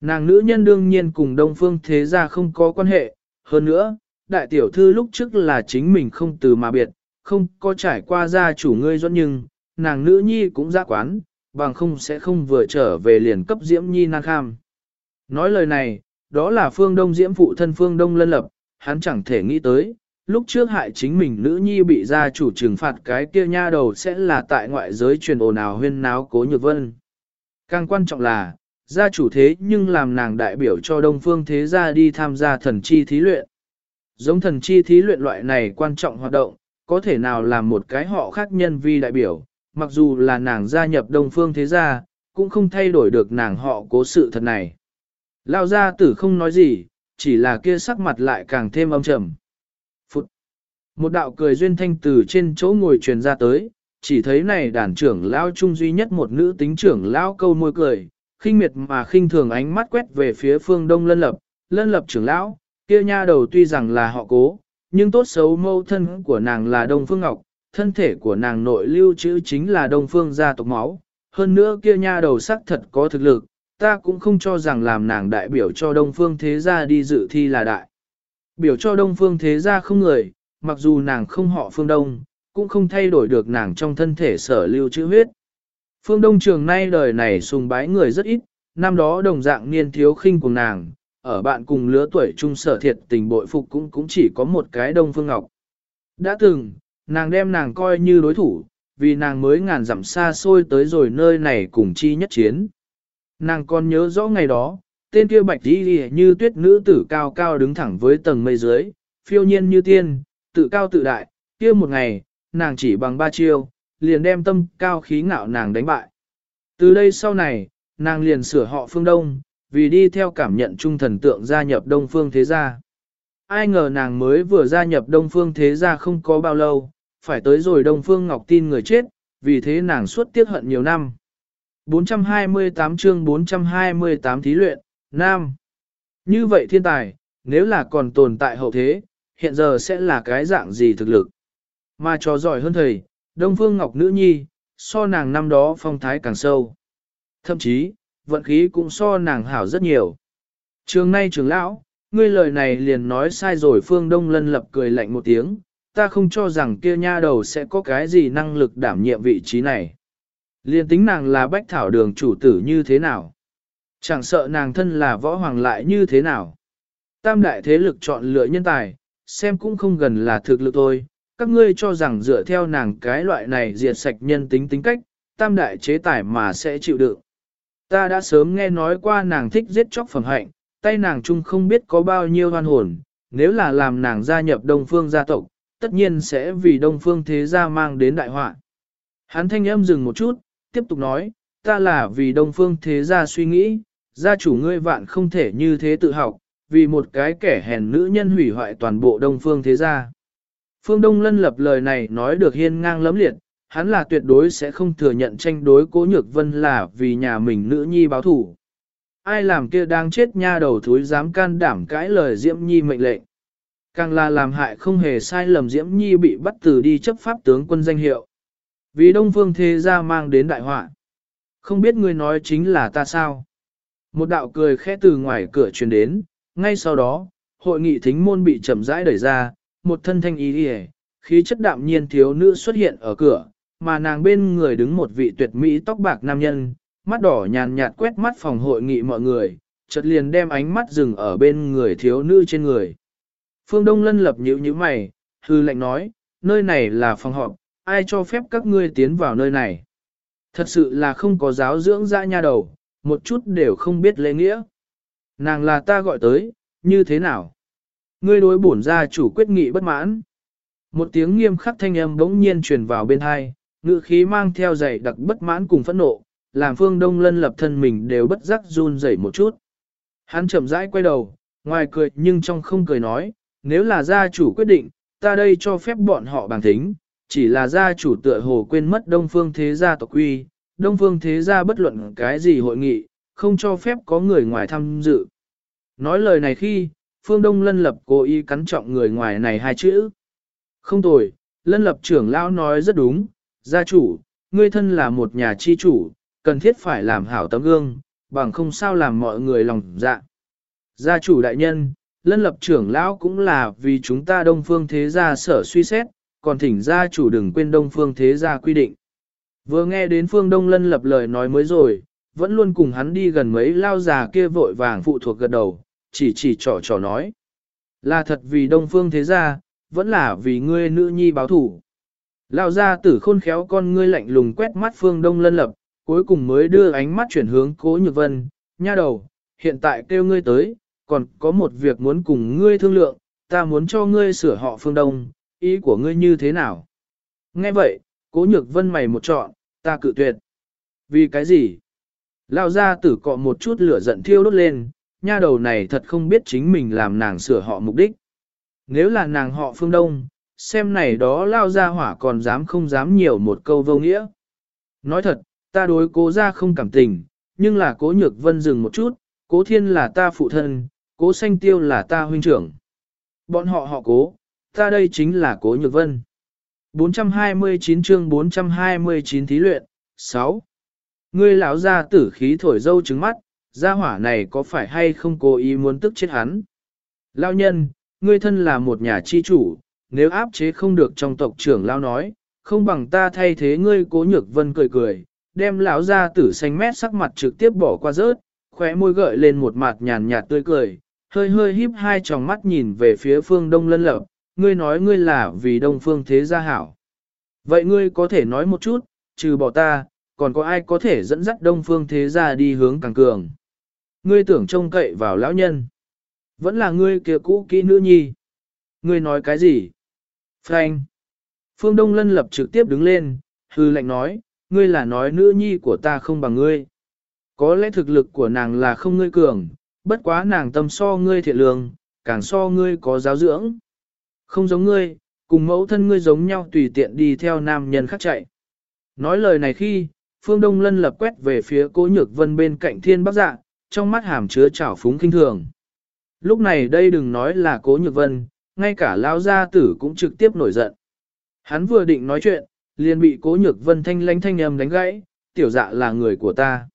Nàng nữ nhân đương nhiên cùng đông phương thế gia không có quan hệ, hơn nữa, đại tiểu thư lúc trước là chính mình không từ mà biệt, không có trải qua gia chủ ngươi doãn nhưng, nàng nữ nhi cũng ra quán, bằng không sẽ không vừa trở về liền cấp diễm nhi nan kham. Nói lời này, đó là phương đông diễm phụ thân phương đông lân lập, hắn chẳng thể nghĩ tới, lúc trước hại chính mình nữ nhi bị gia chủ trừng phạt cái kia nha đầu sẽ là tại ngoại giới truyền ồn ào huyên náo cố nhược vân. Càng quan trọng là, gia chủ thế nhưng làm nàng đại biểu cho đông phương thế gia đi tham gia thần chi thí luyện. Giống thần chi thí luyện loại này quan trọng hoạt động, có thể nào làm một cái họ khác nhân vi đại biểu, mặc dù là nàng gia nhập đông phương thế gia, cũng không thay đổi được nàng họ cố sự thật này. Lao gia tử không nói gì, chỉ là kia sắc mặt lại càng thêm âm trầm. Phụt! Một đạo cười duyên thanh từ trên chỗ ngồi truyền ra tới, chỉ thấy này đàn trưởng lao trung duy nhất một nữ tính trưởng lao câu môi cười, khinh miệt mà khinh thường ánh mắt quét về phía phương đông lân lập, lân lập trưởng lão, kia nha đầu tuy rằng là họ cố, nhưng tốt xấu mâu thân của nàng là đông phương ngọc, thân thể của nàng nội lưu trữ chính là đông phương gia tộc máu, hơn nữa kia nha đầu sắc thật có thực lực, ta cũng không cho rằng làm nàng đại biểu cho đông phương thế gia đi dự thi là đại. Biểu cho đông phương thế gia không người, mặc dù nàng không họ phương đông, cũng không thay đổi được nàng trong thân thể sở lưu trữ huyết. Phương Đông Trường nay đời này sùng bái người rất ít, năm đó đồng dạng niên thiếu khinh cùng nàng, ở bạn cùng lứa tuổi trung sở thiệt tình bội phục cũng cũng chỉ có một cái Đông Phương Ngọc. Đã từng, nàng đem nàng coi như đối thủ, vì nàng mới ngàn dặm xa xôi tới rồi nơi này cùng chi nhất chiến. Nàng còn nhớ rõ ngày đó, tên kia bạch đi như tuyết nữ tử cao cao đứng thẳng với tầng mây dưới, phiêu nhiên như tiên, tự cao tự đại, kia một ngày, nàng chỉ bằng ba chiêu, liền đem tâm cao khí ngạo nàng đánh bại. Từ đây sau này, nàng liền sửa họ phương Đông, vì đi theo cảm nhận trung thần tượng gia nhập Đông Phương Thế Gia. Ai ngờ nàng mới vừa gia nhập Đông Phương Thế Gia không có bao lâu, phải tới rồi Đông Phương Ngọc tin người chết, vì thế nàng suốt tiết hận nhiều năm. 428 chương 428 thí luyện, Nam. Như vậy thiên tài, nếu là còn tồn tại hậu thế, hiện giờ sẽ là cái dạng gì thực lực. Mà trò giỏi hơn thầy, Đông Phương Ngọc Nữ Nhi, so nàng năm đó phong thái càng sâu. Thậm chí, vận khí cũng so nàng hảo rất nhiều. Trường nay trường lão, ngươi lời này liền nói sai rồi Phương Đông Lân lập cười lạnh một tiếng, ta không cho rằng kia nha đầu sẽ có cái gì năng lực đảm nhiệm vị trí này. Liên tính nàng là bách thảo đường chủ tử như thế nào. Chẳng sợ nàng thân là võ hoàng lại như thế nào. Tam đại thế lực chọn lựa nhân tài, xem cũng không gần là thực lực thôi. Các ngươi cho rằng dựa theo nàng cái loại này diệt sạch nhân tính tính cách, tam đại chế tải mà sẽ chịu đựng. Ta đã sớm nghe nói qua nàng thích giết chóc phẩm hạnh, tay nàng chung không biết có bao nhiêu hoan hồn, nếu là làm nàng gia nhập đông phương gia tộc, tất nhiên sẽ vì đông phương thế gia mang đến đại họa. Hắn thanh âm dừng một chút, tiếp tục nói, ta là vì đông phương thế gia suy nghĩ, gia chủ ngươi vạn không thể như thế tự học, vì một cái kẻ hèn nữ nhân hủy hoại toàn bộ đông phương thế gia. Phương Đông Lân lập lời này nói được hiên ngang lấm liệt, hắn là tuyệt đối sẽ không thừa nhận tranh đối cố nhược vân là vì nhà mình nữ nhi báo thủ. Ai làm kia đang chết nha đầu thúi dám can đảm cãi lời Diễm Nhi mệnh lệnh. Càng là làm hại không hề sai lầm Diễm Nhi bị bắt từ đi chấp pháp tướng quân danh hiệu. Vì Đông Phương Thế Gia mang đến đại họa. Không biết người nói chính là ta sao? Một đạo cười khẽ từ ngoài cửa truyền đến, ngay sau đó, hội nghị thính môn bị chậm rãi đẩy ra, một thân thanh ý hề, khí chất đạm nhiên thiếu nữ xuất hiện ở cửa, mà nàng bên người đứng một vị tuyệt mỹ tóc bạc nam nhân, mắt đỏ nhàn nhạt quét mắt phòng hội nghị mọi người, chợt liền đem ánh mắt dừng ở bên người thiếu nữ trên người. Phương Đông Lân lập nhữ như mày, hư lệnh nói, nơi này là phòng họp, ai cho phép các ngươi tiến vào nơi này. Thật sự là không có giáo dưỡng ra nha đầu, một chút đều không biết lễ nghĩa. Nàng là ta gọi tới, như thế nào? Ngươi đối bổn gia chủ quyết nghị bất mãn. Một tiếng nghiêm khắc thanh âm bỗng nhiên truyền vào bên hai, ngữ khí mang theo dày đặc bất mãn cùng phẫn nộ, làm phương đông lân lập thân mình đều bất giác run rẩy một chút. Hắn chậm rãi quay đầu, ngoài cười nhưng trong không cười nói, nếu là gia chủ quyết định, ta đây cho phép bọn họ bằng thính, chỉ là gia chủ tựa hồ quên mất đông phương thế gia tộc quy, đông phương thế gia bất luận cái gì hội nghị, không cho phép có người ngoài tham dự. Nói lời này khi, phương đông lân lập cố ý cắn trọng người ngoài này hai chữ. Không tồi, lân lập trưởng lão nói rất đúng, gia chủ, ngươi thân là một nhà chi chủ, cần thiết phải làm hảo tấm gương, bằng không sao làm mọi người lòng dạ. Gia chủ đại nhân, lân lập trưởng lão cũng là vì chúng ta đông phương thế gia sở suy xét, còn thỉnh gia chủ đừng quên đông phương thế gia quy định. Vừa nghe đến phương đông lân lập lời nói mới rồi, vẫn luôn cùng hắn đi gần mấy lao già kia vội vàng phụ thuộc gật đầu, chỉ chỉ trò trò nói. Là thật vì đông phương thế gia, vẫn là vì ngươi nữ nhi báo thủ. Lao ra tử khôn khéo con ngươi lạnh lùng quét mắt phương đông lân lập, cuối cùng mới đưa ánh mắt chuyển hướng cố nhược vân, nha đầu, hiện tại kêu ngươi tới, còn có một việc muốn cùng ngươi thương lượng, ta muốn cho ngươi sửa họ phương đông, ý của ngươi như thế nào? Nghe vậy, cố nhược vân mày một trọn, ta cự tuyệt. Vì cái gì? Lao ra tử cọ một chút lửa giận thiêu đốt lên, nha đầu này thật không biết chính mình làm nàng sửa họ mục đích. Nếu là nàng họ phương đông, xem này đó lao ra hỏa còn dám không dám nhiều một câu vô nghĩa. Nói thật, ta đối cố ra không cảm tình, nhưng là cố nhược vân dừng một chút, cố thiên là ta phụ thân, cố xanh tiêu là ta huynh trưởng. Bọn họ họ cố, ta đây chính là cố nhược vân. 429 chương 429 thí luyện, 6. Ngươi lão ra tử khí thổi dâu trứng mắt, gia hỏa này có phải hay không cố ý muốn tức chết hắn? Lao nhân, ngươi thân là một nhà chi chủ, nếu áp chế không được trong tộc trưởng lao nói, không bằng ta thay thế ngươi cố nhược vân cười cười, đem lão ra tử xanh mét sắc mặt trực tiếp bỏ qua rớt, khóe môi gợi lên một mặt nhàn nhạt tươi cười, hơi hơi híp hai tròng mắt nhìn về phía phương đông lân lập, ngươi nói ngươi là vì đông phương thế gia hảo. Vậy ngươi có thể nói một chút, trừ bỏ ta, còn có ai có thể dẫn dắt đông phương thế gia đi hướng càng cường. Ngươi tưởng trông cậy vào lão nhân. Vẫn là ngươi kia cũ kỹ nữ nhi. Ngươi nói cái gì? Frank. Phương Đông Lân lập trực tiếp đứng lên, hư lệnh nói, ngươi là nói nữ nhi của ta không bằng ngươi. Có lẽ thực lực của nàng là không ngươi cường, bất quá nàng tâm so ngươi thiện lương, càng so ngươi có giáo dưỡng. Không giống ngươi, cùng mẫu thân ngươi giống nhau tùy tiện đi theo nam nhân khác chạy. Nói lời này khi, Phương Đông Lân lập quét về phía cố nhược vân bên cạnh thiên bắc dạ, trong mắt hàm chứa trào phúng kinh thường. Lúc này đây đừng nói là cố nhược vân, ngay cả lão gia tử cũng trực tiếp nổi giận. Hắn vừa định nói chuyện, liền bị cố nhược vân thanh lánh thanh âm đánh gãy, tiểu dạ là người của ta.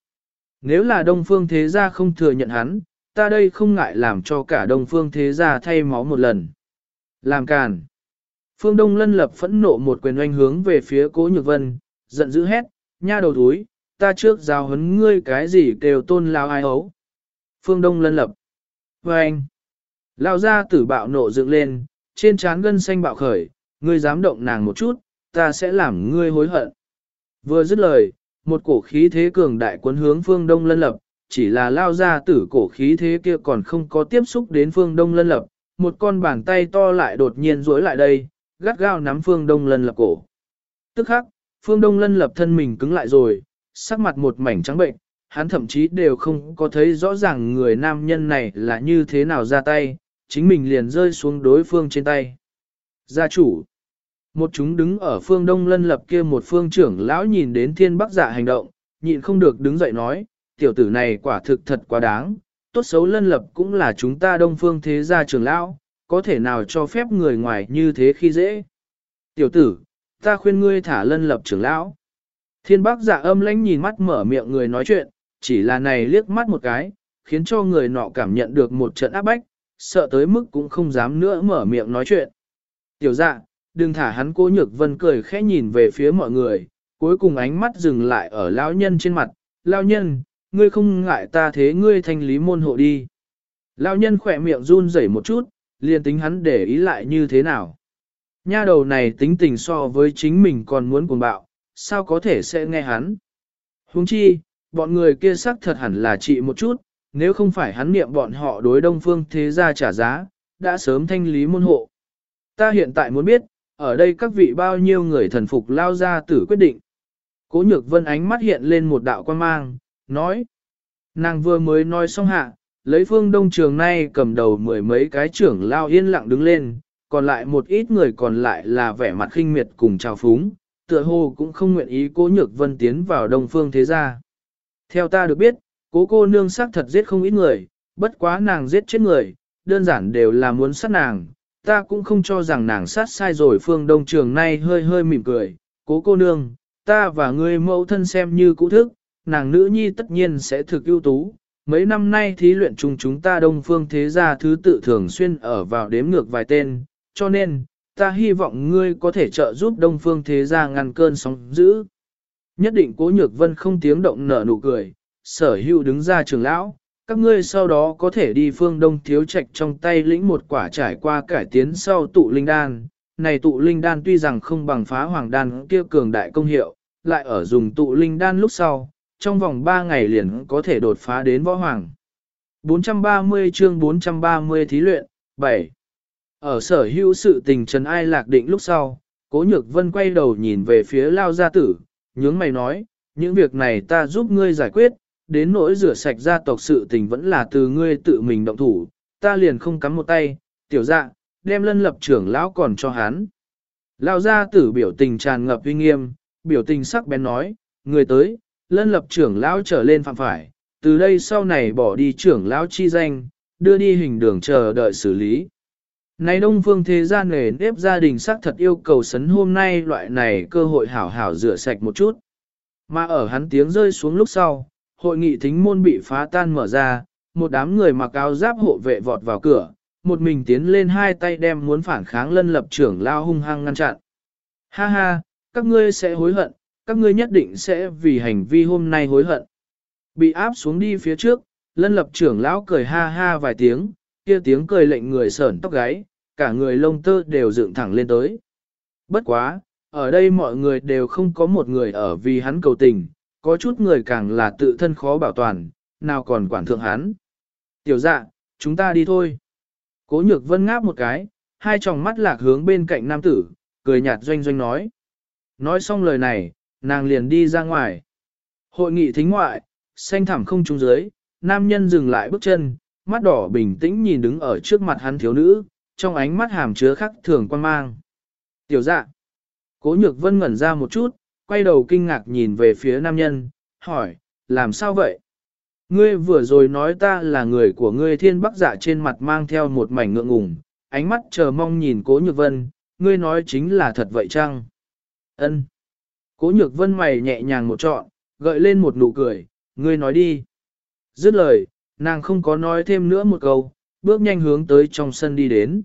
Nếu là đông phương thế gia không thừa nhận hắn, ta đây không ngại làm cho cả đông phương thế gia thay máu một lần. Làm càn. Phương Đông Lân lập phẫn nộ một quyền oanh hướng về phía cố nhược vân, giận dữ hét, nha đầu túi, ta trước giao hấn ngươi cái gì kêu tôn lao ai ấu. Phương Đông Lân lập. Và anh. Lao ra tử bạo nộ dựng lên, trên trán gân xanh bạo khởi, ngươi dám động nàng một chút, ta sẽ làm ngươi hối hận. Vừa dứt lời, một cổ khí thế cường đại cuốn hướng phương đông lân lập, chỉ là lao ra tử cổ khí thế kia còn không có tiếp xúc đến phương đông lân lập, một con bàn tay to lại đột nhiên duỗi lại đây, gắt gao nắm phương đông lân lập cổ. Tức khắc, phương đông lân lập thân mình cứng lại rồi, sắc mặt một mảnh trắng bệnh, hắn thậm chí đều không có thấy rõ ràng người nam nhân này là như thế nào ra tay, chính mình liền rơi xuống đối phương trên tay. Gia chủ một chúng đứng ở phương đông lân lập kia một phương trưởng lão nhìn đến thiên bắc giả hành động, nhịn không được đứng dậy nói, tiểu tử này quả thực thật quá đáng, tốt xấu lân lập cũng là chúng ta đông phương thế gia trưởng lão, có thể nào cho phép người ngoài như thế khi dễ. Tiểu tử, ta khuyên ngươi thả lân lập trưởng lão. Thiên bắc giả dạ âm lãnh nhìn mắt mở miệng người nói chuyện, chỉ là này liếc mắt một cái, khiến cho người nọ cảm nhận được một trận áp bách, sợ tới mức cũng không dám nữa mở miệng nói chuyện. Tiểu dạ, đừng thả hắn cố nhược vân cười khẽ nhìn về phía mọi người, cuối cùng ánh mắt dừng lại ở lão nhân trên mặt, lão nhân, ngươi không ngại ta thế ngươi thanh lý môn hộ đi. Lão nhân khỏe miệng run rẩy một chút, liền tính hắn để ý lại như thế nào. Nha đầu này tính tình so với chính mình còn muốn cuồng bạo, sao có thể sẽ nghe hắn. Huống chi, bọn người kia sắc thật hẳn là trị một chút, nếu không phải hắn niệm bọn họ đối đông phương thế gia trả giá, đã sớm thanh lý môn hộ. Ta hiện tại muốn biết, ở đây các vị bao nhiêu người thần phục lao ra tử quyết định. Cố nhược vân ánh mắt hiện lên một đạo quan mang, nói. Nàng vừa mới nói xong hạ, lấy phương đông trường nay cầm đầu mười mấy cái trưởng lao yên lặng đứng lên, còn lại một ít người còn lại là vẻ mặt khinh miệt cùng trào phúng, tựa hồ cũng không nguyện ý cố nhược vân tiến vào đông phương thế gia. Theo ta được biết, cố cô nương xác thật giết không ít người, bất quá nàng giết chết người, đơn giản đều là muốn sát nàng, ta cũng không cho rằng nàng sát sai rồi phương đông trường nay hơi hơi mỉm cười, cố cô nương, ta và ngươi mẫu thân xem như cũ thức, nàng nữ nhi tất nhiên sẽ thực ưu tú. Mấy năm nay thí luyện chung chúng ta đông phương thế gia thứ tự thường xuyên ở vào đếm ngược vài tên, cho nên, ta hy vọng ngươi có thể trợ giúp đông phương thế gia ngăn cơn sóng dữ. Nhất định cố nhược vân không tiếng động nở nụ cười, sở hữu đứng ra trường lão, các ngươi sau đó có thể đi phương đông thiếu trạch trong tay lĩnh một quả trải qua cải tiến sau tụ linh đan. Này tụ linh đan tuy rằng không bằng phá hoàng đan kia cường đại công hiệu, lại ở dùng tụ linh đan lúc sau, trong vòng 3 ngày liền có thể đột phá đến võ hoàng. 430 chương 430 thí luyện, 7. Ở sở hữu sự tình trần ai lạc định lúc sau, cố nhược vân quay đầu nhìn về phía lao gia tử, nhướng mày nói, những việc này ta giúp ngươi giải quyết, đến nỗi rửa sạch gia tộc sự tình vẫn là từ ngươi tự mình động thủ, ta liền không cắm một tay, tiểu dạ, đem lân lập trưởng lão còn cho hắn. lao gia tử biểu tình tràn ngập uy nghiêm, biểu tình sắc bén nói, người tới, lân lập trưởng lão trở lên phạm phải, từ đây sau này bỏ đi trưởng lão chi danh, đưa đi hình đường chờ đợi xử lý. Này đông phương thế gian nghề nếp gia đình xác thật yêu cầu sấn hôm nay loại này cơ hội hảo hảo rửa sạch một chút. Mà ở hắn tiếng rơi xuống lúc sau, hội nghị thính môn bị phá tan mở ra, một đám người mặc áo giáp hộ vệ vọt vào cửa, một mình tiến lên hai tay đem muốn phản kháng lân lập trưởng lao hung hăng ngăn chặn. Ha ha, các ngươi sẽ hối hận, các ngươi nhất định sẽ vì hành vi hôm nay hối hận. Bị áp xuống đi phía trước, lân lập trưởng lão cười ha ha vài tiếng, kia tiếng cười lệnh người sởn tóc gáy, cả người lông tơ đều dựng thẳng lên tới. Bất quá, ở đây mọi người đều không có một người ở vì hắn cầu tình, có chút người càng là tự thân khó bảo toàn, nào còn quản thượng hắn. Tiểu dạ, chúng ta đi thôi. Cố nhược vân ngáp một cái, hai tròng mắt lạc hướng bên cạnh nam tử, cười nhạt doanh doanh nói. Nói xong lời này, nàng liền đi ra ngoài. Hội nghị thính ngoại, xanh thẳm không trung dưới, nam nhân dừng lại bước chân, mắt đỏ bình tĩnh nhìn đứng ở trước mặt hắn thiếu nữ, trong ánh mắt hàm chứa khắc thường quan mang. Tiểu dạ. Cố nhược vân ngẩn ra một chút, quay đầu kinh ngạc nhìn về phía nam nhân, hỏi, làm sao vậy? Ngươi vừa rồi nói ta là người của ngươi thiên bắc dạ trên mặt mang theo một mảnh ngượng ngùng, ánh mắt chờ mong nhìn cố nhược vân, ngươi nói chính là thật vậy chăng? Ân. Cố nhược vân mày nhẹ nhàng một trọn, gợi lên một nụ cười, ngươi nói đi. Dứt lời, nàng không có nói thêm nữa một câu, bước nhanh hướng tới trong sân đi đến.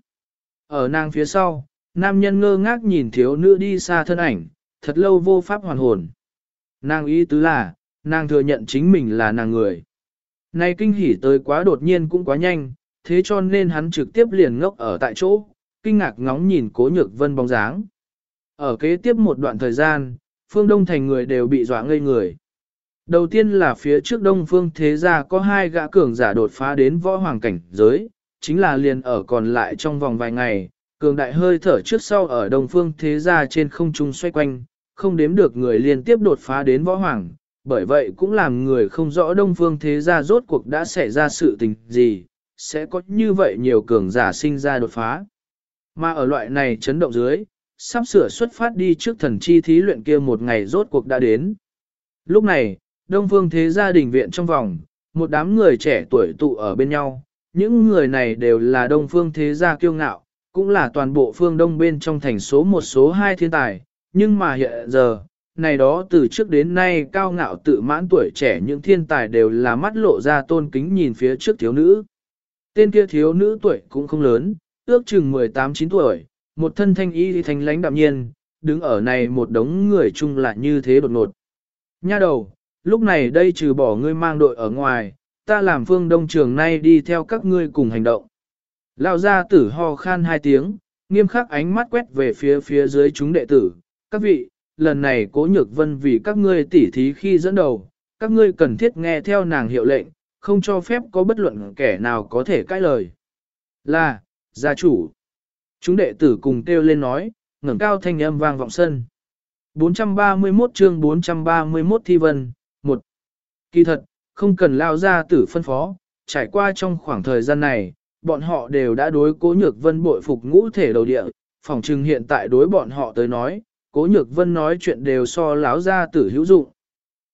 Ở nàng phía sau, nam nhân ngơ ngác nhìn thiếu nữ đi xa thân ảnh, thật lâu vô pháp hoàn hồn. Nàng ý tứ là, nàng thừa nhận chính mình là nàng người. Này kinh hỉ tới quá đột nhiên cũng quá nhanh, thế cho nên hắn trực tiếp liền ngốc ở tại chỗ, kinh ngạc ngóng nhìn cố nhược vân bóng dáng. Ở kế tiếp một đoạn thời gian, phương đông thành người đều bị dọa ngây người. Đầu tiên là phía trước đông phương thế gia có hai gã cường giả đột phá đến võ hoàng cảnh giới, chính là liền ở còn lại trong vòng vài ngày, cường đại hơi thở trước sau ở đông phương thế gia trên không trung xoay quanh, không đếm được người liên tiếp đột phá đến võ hoàng, bởi vậy cũng làm người không rõ đông phương thế gia rốt cuộc đã xảy ra sự tình gì, sẽ có như vậy nhiều cường giả sinh ra đột phá. Mà ở loại này chấn động dưới, sắp sửa xuất phát đi trước thần chi thí luyện kia một ngày rốt cuộc đã đến. Lúc này, đông phương thế gia đình viện trong vòng, một đám người trẻ tuổi tụ ở bên nhau, những người này đều là đông phương thế gia kiêu ngạo, cũng là toàn bộ phương đông bên trong thành số một số hai thiên tài, nhưng mà hiện giờ, này đó từ trước đến nay cao ngạo tự mãn tuổi trẻ những thiên tài đều là mắt lộ ra tôn kính nhìn phía trước thiếu nữ. Tên kia thiếu nữ tuổi cũng không lớn, ước chừng 18-9 tuổi, một thân thanh y thanh lãnh đạm nhiên, đứng ở này một đống người chung là như thế đột ngột. Nha đầu, lúc này đây trừ bỏ ngươi mang đội ở ngoài, ta làm phương đông trường nay đi theo các ngươi cùng hành động. lao gia tử ho khan hai tiếng, nghiêm khắc ánh mắt quét về phía phía dưới chúng đệ tử. Các vị, lần này cố nhược vân vì các ngươi tỉ thí khi dẫn đầu, các ngươi cần thiết nghe theo nàng hiệu lệnh, không cho phép có bất luận kẻ nào có thể cãi lời. Là, gia chủ. Chúng đệ tử cùng kêu lên nói, ngẩng cao thanh âm vang vọng sân. 431 chương 431 thi vân, một Kỳ thật, không cần lao ra tử phân phó, trải qua trong khoảng thời gian này, bọn họ đều đã đối cố nhược vân bội phục ngũ thể đầu địa, phòng trừng hiện tại đối bọn họ tới nói, cố nhược vân nói chuyện đều so láo ra tử hữu dụng.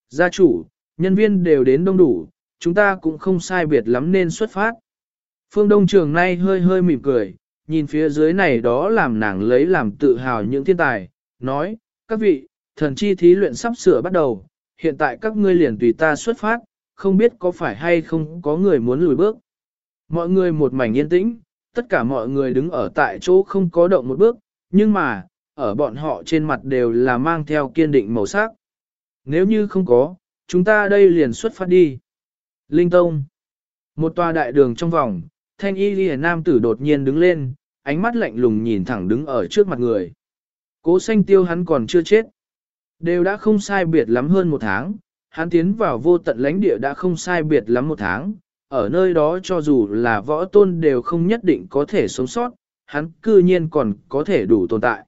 Gia chủ, nhân viên đều đến đông đủ, chúng ta cũng không sai biệt lắm nên xuất phát. Phương Đông Trường nay hơi hơi mỉm cười, nhìn phía dưới này đó làm nàng lấy làm tự hào những thiên tài, nói, các vị, thần chi thí luyện sắp sửa bắt đầu, hiện tại các ngươi liền tùy ta xuất phát, không biết có phải hay không có người muốn lùi bước. Mọi người một mảnh yên tĩnh, tất cả mọi người đứng ở tại chỗ không có động một bước, nhưng mà, ở bọn họ trên mặt đều là mang theo kiên định màu sắc. Nếu như không có, chúng ta đây liền xuất phát đi. Linh Tông Một tòa đại đường trong vòng, thanh y ghi nam tử đột nhiên đứng lên, ánh mắt lạnh lùng nhìn thẳng đứng ở trước mặt người. Cố xanh tiêu hắn còn chưa chết. Đều đã không sai biệt lắm hơn một tháng, hắn tiến vào vô tận lãnh địa đã không sai biệt lắm một tháng, ở nơi đó cho dù là võ tôn đều không nhất định có thể sống sót, hắn cư nhiên còn có thể đủ tồn tại.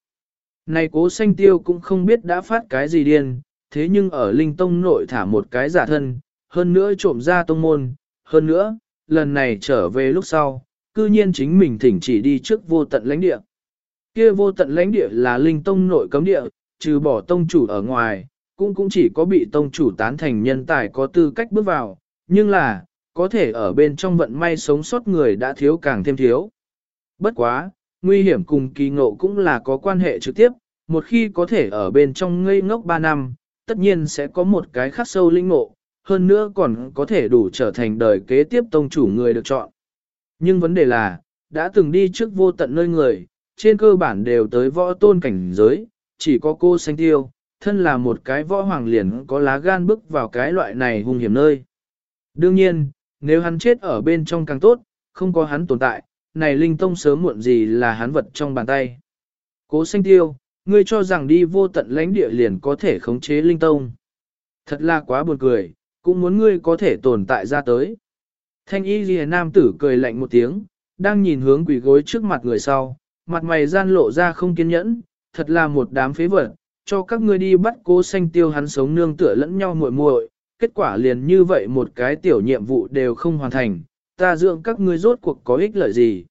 Này cố xanh tiêu cũng không biết đã phát cái gì điên, thế nhưng ở linh tông nội thả một cái giả thân, hơn nữa trộm ra tông môn, hơn nữa, lần này trở về lúc sau, cư nhiên chính mình thỉnh chỉ đi trước vô tận lãnh địa. Kia vô tận lãnh địa là linh tông nội cấm địa, trừ bỏ tông chủ ở ngoài, cũng cũng chỉ có bị tông chủ tán thành nhân tài có tư cách bước vào, nhưng là, có thể ở bên trong vận may sống sót người đã thiếu càng thêm thiếu. Bất quá, nguy hiểm cùng kỳ ngộ cũng là có quan hệ trực tiếp, một khi có thể ở bên trong ngây ngốc 3 năm, tất nhiên sẽ có một cái khắc sâu linh ngộ, hơn nữa còn có thể đủ trở thành đời kế tiếp tông chủ người được chọn. Nhưng vấn đề là, đã từng đi trước vô tận nơi người, trên cơ bản đều tới võ tôn cảnh giới, chỉ có cô xanh tiêu, thân là một cái võ hoàng liền có lá gan bước vào cái loại này hung hiểm nơi. Đương nhiên, nếu hắn chết ở bên trong càng tốt, không có hắn tồn tại, này linh tông sớm muộn gì là hắn vật trong bàn tay. Cố xanh tiêu, ngươi cho rằng đi vô tận lãnh địa liền có thể khống chế linh tông. Thật là quá buồn cười, cũng muốn ngươi có thể tồn tại ra tới. Thanh y ghi nam tử cười lạnh một tiếng, đang nhìn hướng quỷ gối trước mặt người sau, mặt mày gian lộ ra không kiên nhẫn, thật là một đám phế vật, cho các ngươi đi bắt cố xanh tiêu hắn sống nương tựa lẫn nhau muội muội, kết quả liền như vậy một cái tiểu nhiệm vụ đều không hoàn thành, ta dưỡng các ngươi rốt cuộc có ích lợi gì.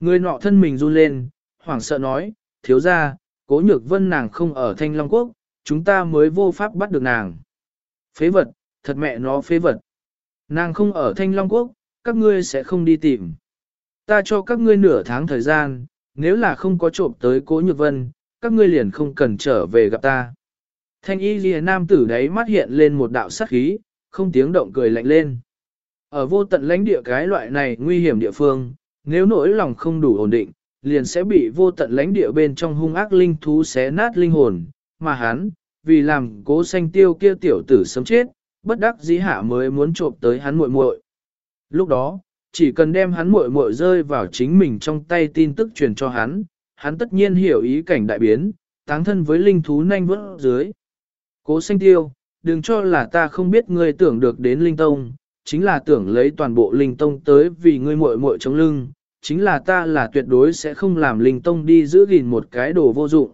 Người nọ thân mình run lên, hoảng sợ nói, thiếu ra, cố nhược vân nàng không ở Thanh Long Quốc, chúng ta mới vô pháp bắt được nàng. Phế vật, thật mẹ nó phế vật. Nàng không ở Thanh Long Quốc, các ngươi sẽ không đi tìm. Ta cho các ngươi nửa tháng thời gian, nếu là không có trộm tới cố nhược vân, các ngươi liền không cần trở về gặp ta. Thanh y ghi nam tử đấy mắt hiện lên một đạo sắc khí, không tiếng động cười lạnh lên. Ở vô tận lãnh địa cái loại này nguy hiểm địa phương, nếu nỗi lòng không đủ ổn định, liền sẽ bị vô tận lãnh địa bên trong hung ác linh thú xé nát linh hồn, mà hắn, vì làm cố sanh tiêu kia tiểu tử sớm chết, bất đắc dĩ hạ mới muốn trộm tới hắn muội muội. Lúc đó, chỉ cần đem hắn muội muội rơi vào chính mình trong tay tin tức truyền cho hắn, hắn tất nhiên hiểu ý cảnh đại biến, táng thân với linh thú nhanh vỡ dưới. Cố xanh tiêu, đừng cho là ta không biết ngươi tưởng được đến linh tông, chính là tưởng lấy toàn bộ linh tông tới vì ngươi muội muội chống lưng, chính là ta là tuyệt đối sẽ không làm linh tông đi giữ gìn một cái đồ vô dụng.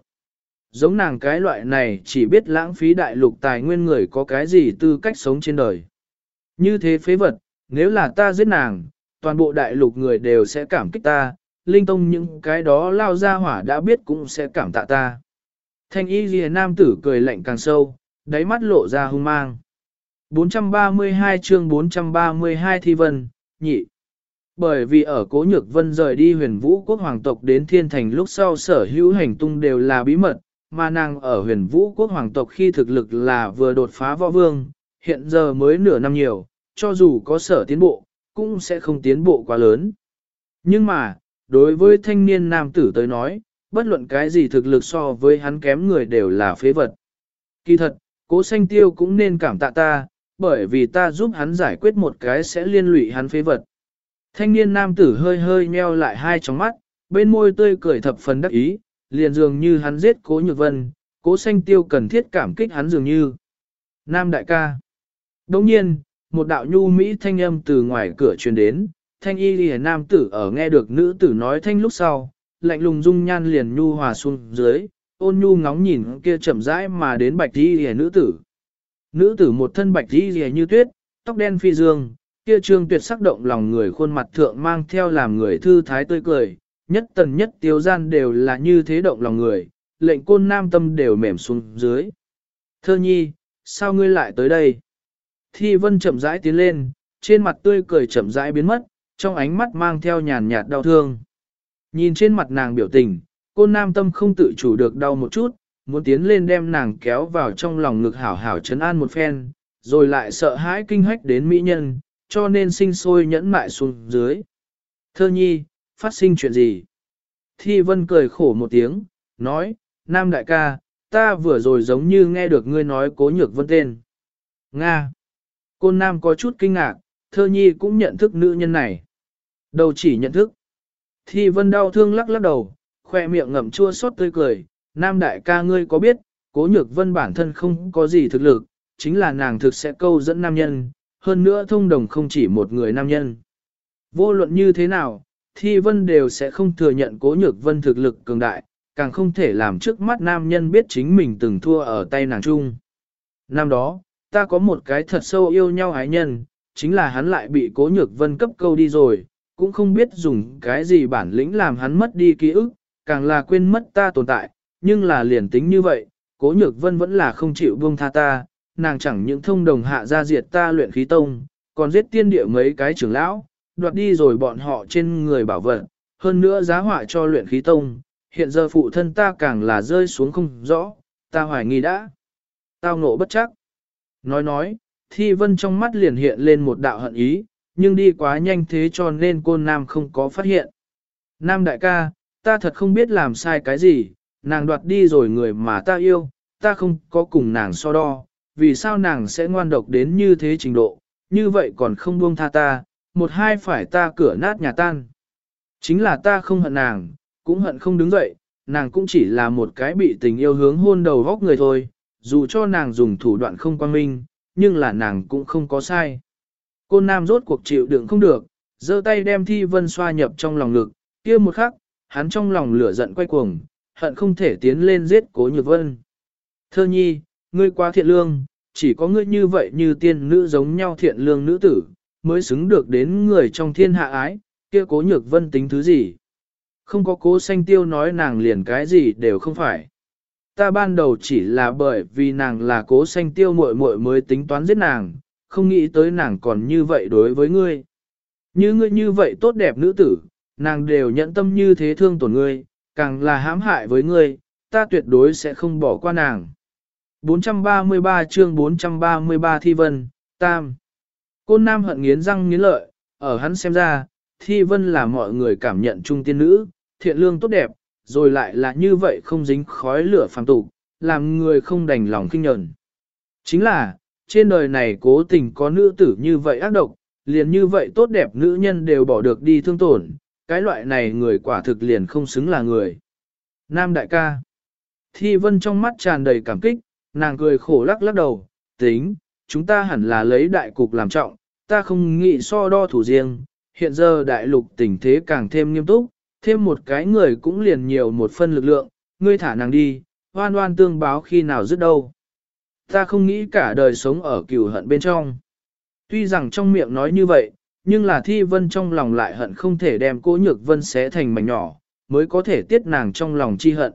Giống nàng cái loại này chỉ biết lãng phí đại lục tài nguyên người có cái gì tư cách sống trên đời. Như thế phế vật, nếu là ta giết nàng, toàn bộ đại lục người đều sẽ cảm kích ta, linh tông những cái đó lao ra hỏa đã biết cũng sẽ cảm tạ ta. Thanh y ghi nam tử cười lạnh càng sâu, đáy mắt lộ ra hung mang. 432 chương 432 thi vân, nhị. Bởi vì ở Cố Nhược Vân rời đi huyền vũ quốc hoàng tộc đến thiên thành lúc sau sở hữu hành tung đều là bí mật, mà nàng ở huyền vũ quốc hoàng tộc khi thực lực là vừa đột phá võ vương, hiện giờ mới nửa năm nhiều, cho dù có sở tiến bộ, cũng sẽ không tiến bộ quá lớn. Nhưng mà, đối với thanh niên nam tử tới nói, bất luận cái gì thực lực so với hắn kém người đều là phế vật. Kỳ thật, cố sanh tiêu cũng nên cảm tạ ta, bởi vì ta giúp hắn giải quyết một cái sẽ liên lụy hắn phế vật. Thanh niên nam tử hơi hơi nheo lại hai tròng mắt, bên môi tươi cười thập phần đắc ý, liền dường như hắn giết cố nhược vân, cố sanh tiêu cần thiết cảm kích hắn dường như. Nam đại ca. Đồng nhiên, một đạo nhu Mỹ thanh âm từ ngoài cửa truyền đến, thanh y lìa nam tử ở nghe được nữ tử nói thanh lúc sau, lạnh lùng dung nhan liền nhu hòa xuống dưới, ôn nhu ngóng nhìn kia chậm rãi mà đến bạch y lìa nữ tử. Nữ tử một thân bạch y lìa như tuyết, tóc đen phi dương, kia trương tuyệt sắc động lòng người khuôn mặt thượng mang theo làm người thư thái tươi cười, nhất tần nhất tiêu gian đều là như thế động lòng người, lệnh côn nam tâm đều mềm xuống dưới. Thơ nhi, sao ngươi lại tới đây? Thi vân chậm rãi tiến lên, trên mặt tươi cười chậm rãi biến mất, trong ánh mắt mang theo nhàn nhạt đau thương. Nhìn trên mặt nàng biểu tình, côn nam tâm không tự chủ được đau một chút, muốn tiến lên đem nàng kéo vào trong lòng ngực hảo hảo chấn an một phen, rồi lại sợ hãi kinh hách đến mỹ nhân, cho nên sinh sôi nhẫn mại xuống dưới. Thơ nhi, phát sinh chuyện gì? Thi vân cười khổ một tiếng, nói, Nam đại ca, ta vừa rồi giống như nghe được ngươi nói cố nhược vân tên. Nga. Côn Nam có chút kinh ngạc, thơ nhi cũng nhận thức nữ nhân này. Đầu chỉ nhận thức. Thi vân đau thương lắc lắc đầu, khoe miệng ngậm chua xót tươi cười. Nam đại ca ngươi có biết, cố nhược vân bản thân không có gì thực lực, chính là nàng thực sẽ câu dẫn nam nhân, hơn nữa thông đồng không chỉ một người nam nhân. Vô luận như thế nào, Thi Vân đều sẽ không thừa nhận cố nhược vân thực lực cường đại, càng không thể làm trước mắt nam nhân biết chính mình từng thua ở tay nàng chung. Năm đó, ta có một cái thật sâu yêu nhau ái nhân, chính là hắn lại bị cố nhược vân cấp câu đi rồi, cũng không biết dùng cái gì bản lĩnh làm hắn mất đi ký ức, càng là quên mất ta tồn tại, nhưng là liền tính như vậy, cố nhược vân vẫn là không chịu buông tha ta, nàng chẳng những thông đồng hạ ra diệt ta luyện khí tông, còn giết tiên địa mấy cái trưởng lão, đoạt đi rồi bọn họ trên người bảo vật, hơn nữa giá họa cho luyện khí tông, hiện giờ phụ thân ta càng là rơi xuống không rõ, ta hoài nghi đã. Tao nộ bất chắc. Nói nói, thi vân trong mắt liền hiện lên một đạo hận ý, nhưng đi quá nhanh thế cho nên côn nam không có phát hiện. Nam đại ca, ta thật không biết làm sai cái gì, nàng đoạt đi rồi người mà ta yêu, ta không có cùng nàng so đo, vì sao nàng sẽ ngoan độc đến như thế trình độ, như vậy còn không buông tha ta, một hai phải ta cửa nát nhà tan. Chính là ta không hận nàng, cũng hận không đứng dậy, nàng cũng chỉ là một cái bị tình yêu hướng hôn đầu góc người thôi, dù cho nàng dùng thủ đoạn không quan minh, nhưng là nàng cũng không có sai. Côn nam rốt cuộc chịu đựng không được, giơ tay đem thi vân xoa nhập trong lòng ngực, kia một khắc, hắn trong lòng lửa giận quay cuồng, hận không thể tiến lên giết cố nhược vân. Thơ nhi, ngươi quá thiện lương, chỉ có ngươi như vậy như tiên nữ giống nhau thiện lương nữ tử, mới xứng được đến người trong thiên hạ ái, kia cố nhược vân tính thứ gì. Không có cố xanh tiêu nói nàng liền cái gì đều không phải. Ta ban đầu chỉ là bởi vì nàng là cố xanh tiêu muội muội mới tính toán giết nàng, không nghĩ tới nàng còn như vậy đối với ngươi. Như ngươi như vậy tốt đẹp nữ tử, nàng đều nhận tâm như thế thương tổn ngươi, càng là hãm hại với ngươi, ta tuyệt đối sẽ không bỏ qua nàng. 433 chương 433 Thi Vân, Tam. Côn Nam hận nghiến răng nghiến lợi, ở hắn xem ra, Thi Vân là mọi người cảm nhận trung tiên nữ, thiện lương tốt đẹp, rồi lại là như vậy không dính khói lửa phàm tục, làm người không đành lòng kinh nhẫn. Chính là, trên đời này cố tình có nữ tử như vậy ác độc, liền như vậy tốt đẹp nữ nhân đều bỏ được đi thương tổn, cái loại này người quả thực liền không xứng là người. Nam đại ca. Thi vân trong mắt tràn đầy cảm kích, nàng cười khổ lắc lắc đầu, tính, chúng ta hẳn là lấy đại cục làm trọng, ta không nghĩ so đo thủ riêng, hiện giờ đại lục tình thế càng thêm nghiêm túc, thêm một cái người cũng liền nhiều một phân lực lượng, ngươi thả nàng đi, hoan hoan tương báo khi nào dứt đâu. Ta không nghĩ cả đời sống ở cừu hận bên trong. Tuy rằng trong miệng nói như vậy, nhưng là thi vân trong lòng lại hận không thể đem cố nhược vân xé thành mảnh nhỏ, mới có thể tiết nàng trong lòng chi hận.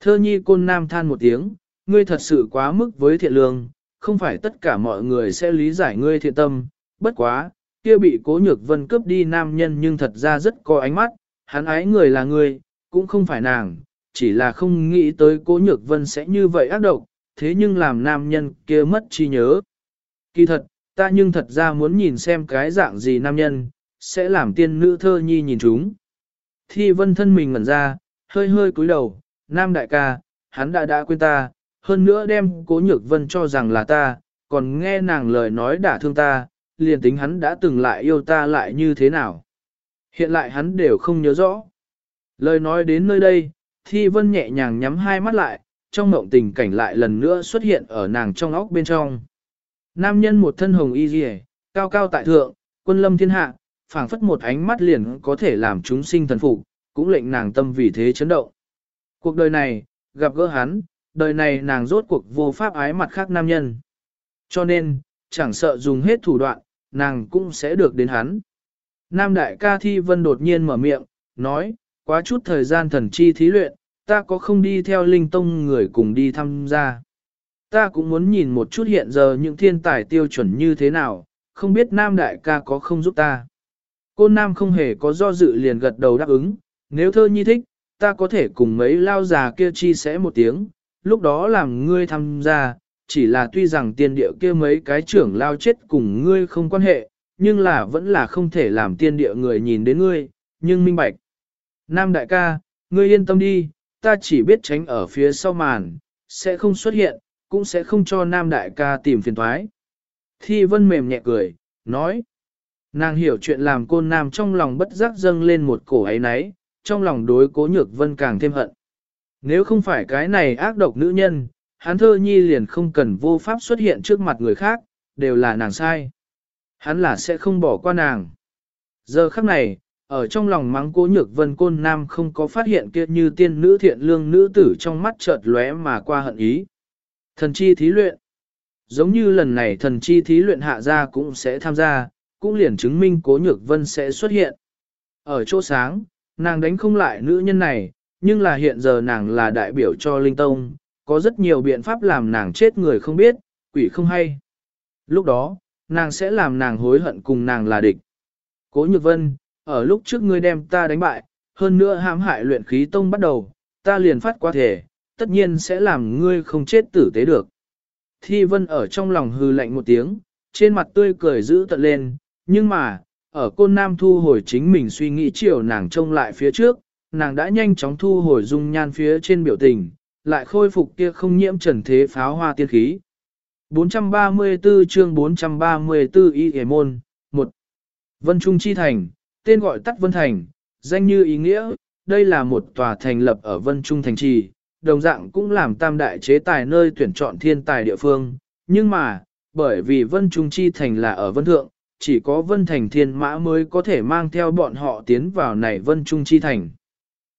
Thơ nhi côn nam than một tiếng, ngươi thật sự quá mức với thiện lương, không phải tất cả mọi người sẽ lý giải ngươi thiện tâm, bất quá, kia bị cố nhược vân cướp đi nam nhân nhưng thật ra rất có ánh mắt, hắn ái người là ngươi, cũng không phải nàng, chỉ là không nghĩ tới cố nhược vân sẽ như vậy ác độc, thế nhưng làm nam nhân kia mất chi nhớ. Kỳ thật, ta nhưng thật ra muốn nhìn xem cái dạng gì nam nhân, sẽ làm tiên nữ thơ nhi nhìn chúng. Thi vân thân mình ngẩn ra, hơi hơi cúi đầu, nam đại ca, hắn đã đã quên ta, hơn nữa đem cố nhược vân cho rằng là ta, còn nghe nàng lời nói đả thương ta, liền tính hắn đã từng lại yêu ta lại như thế nào. Hiện lại hắn đều không nhớ rõ. Lời nói đến nơi đây, Thi Vân nhẹ nhàng nhắm hai mắt lại, trong mộng tình cảnh lại lần nữa xuất hiện ở nàng trong óc bên trong. Nam nhân một thân hồng y dì cao cao tại thượng, quân lâm thiên hạ, phảng phất một ánh mắt liền có thể làm chúng sinh thần phục, cũng lệnh nàng tâm vì thế chấn động. Cuộc đời này, gặp gỡ hắn, đời này nàng rốt cuộc vô pháp ái mặt khác nam nhân. Cho nên, chẳng sợ dùng hết thủ đoạn, nàng cũng sẽ được đến hắn. Nam đại ca thi vân đột nhiên mở miệng, nói, quá chút thời gian thần chi thí luyện, ta có không đi theo linh tông người cùng đi tham gia. Ta cũng muốn nhìn một chút hiện giờ những thiên tài tiêu chuẩn như thế nào, không biết Nam đại ca có không giúp ta. Cô Nam không hề có do dự liền gật đầu đáp ứng, nếu thơ nhi thích, ta có thể cùng mấy lao già kia chi sẻ một tiếng, lúc đó làm ngươi tham gia, chỉ là tuy rằng tiên địa kia mấy cái trưởng lao chết cùng ngươi không quan hệ, nhưng là vẫn là không thể làm tiên địa người nhìn đến ngươi, nhưng minh bạch. Nam đại ca, ngươi yên tâm đi, ta chỉ biết tránh ở phía sau màn, sẽ không xuất hiện, cũng sẽ không cho Nam đại ca tìm phiền thoái. Thi vân mềm nhẹ cười, nói. Nàng hiểu chuyện làm côn nam trong lòng bất giác dâng lên một cổ ấy náy, trong lòng đối cố nhược vân càng thêm hận. Nếu không phải cái này ác độc nữ nhân, hắn thơ nhi liền không cần vô pháp xuất hiện trước mặt người khác, đều là nàng sai. Hắn là sẽ không bỏ qua nàng. Giờ khắc này, ở trong lòng mắng cố nhược vân côn nam không có phát hiện kia như tiên nữ thiện lương nữ tử trong mắt chợt lóe mà qua hận ý. Thần chi thí luyện. Giống như lần này thần chi thí luyện hạ ra cũng sẽ tham gia, cũng liền chứng minh cố nhược vân sẽ xuất hiện. Ở chỗ sáng, nàng đánh không lại nữ nhân này, nhưng là hiện giờ nàng là đại biểu cho Linh Tông, có rất nhiều biện pháp làm nàng chết người không biết, quỷ không hay. Lúc đó, nàng sẽ làm nàng hối hận cùng nàng là địch. Cố Nhược Vân, ở lúc trước ngươi đem ta đánh bại, hơn nữa hãm hại luyện khí tông bắt đầu, ta liền phát qua thể, tất nhiên sẽ làm ngươi không chết tử tế được. Thi Vân ở trong lòng hư lạnh một tiếng, trên mặt tươi cười giữ tận lên, nhưng mà, ở côn nam thu hồi chính mình suy nghĩ chiều nàng trông lại phía trước, nàng đã nhanh chóng thu hồi dung nhan phía trên biểu tình, lại khôi phục kia không nhiễm trần thế pháo hoa tiên khí. 434 chương 434 y hề môn, 1. Vân Trung Chi Thành, tên gọi tắt Vân Thành, danh như ý nghĩa, đây là một tòa thành lập ở Vân Trung Thành Trì, đồng dạng cũng làm tam đại chế tài nơi tuyển chọn thiên tài địa phương, nhưng mà, bởi vì Vân Trung Chi Thành là ở Vân Thượng, chỉ có Vân Thành Thiên Mã mới có thể mang theo bọn họ tiến vào này Vân Trung Chi Thành.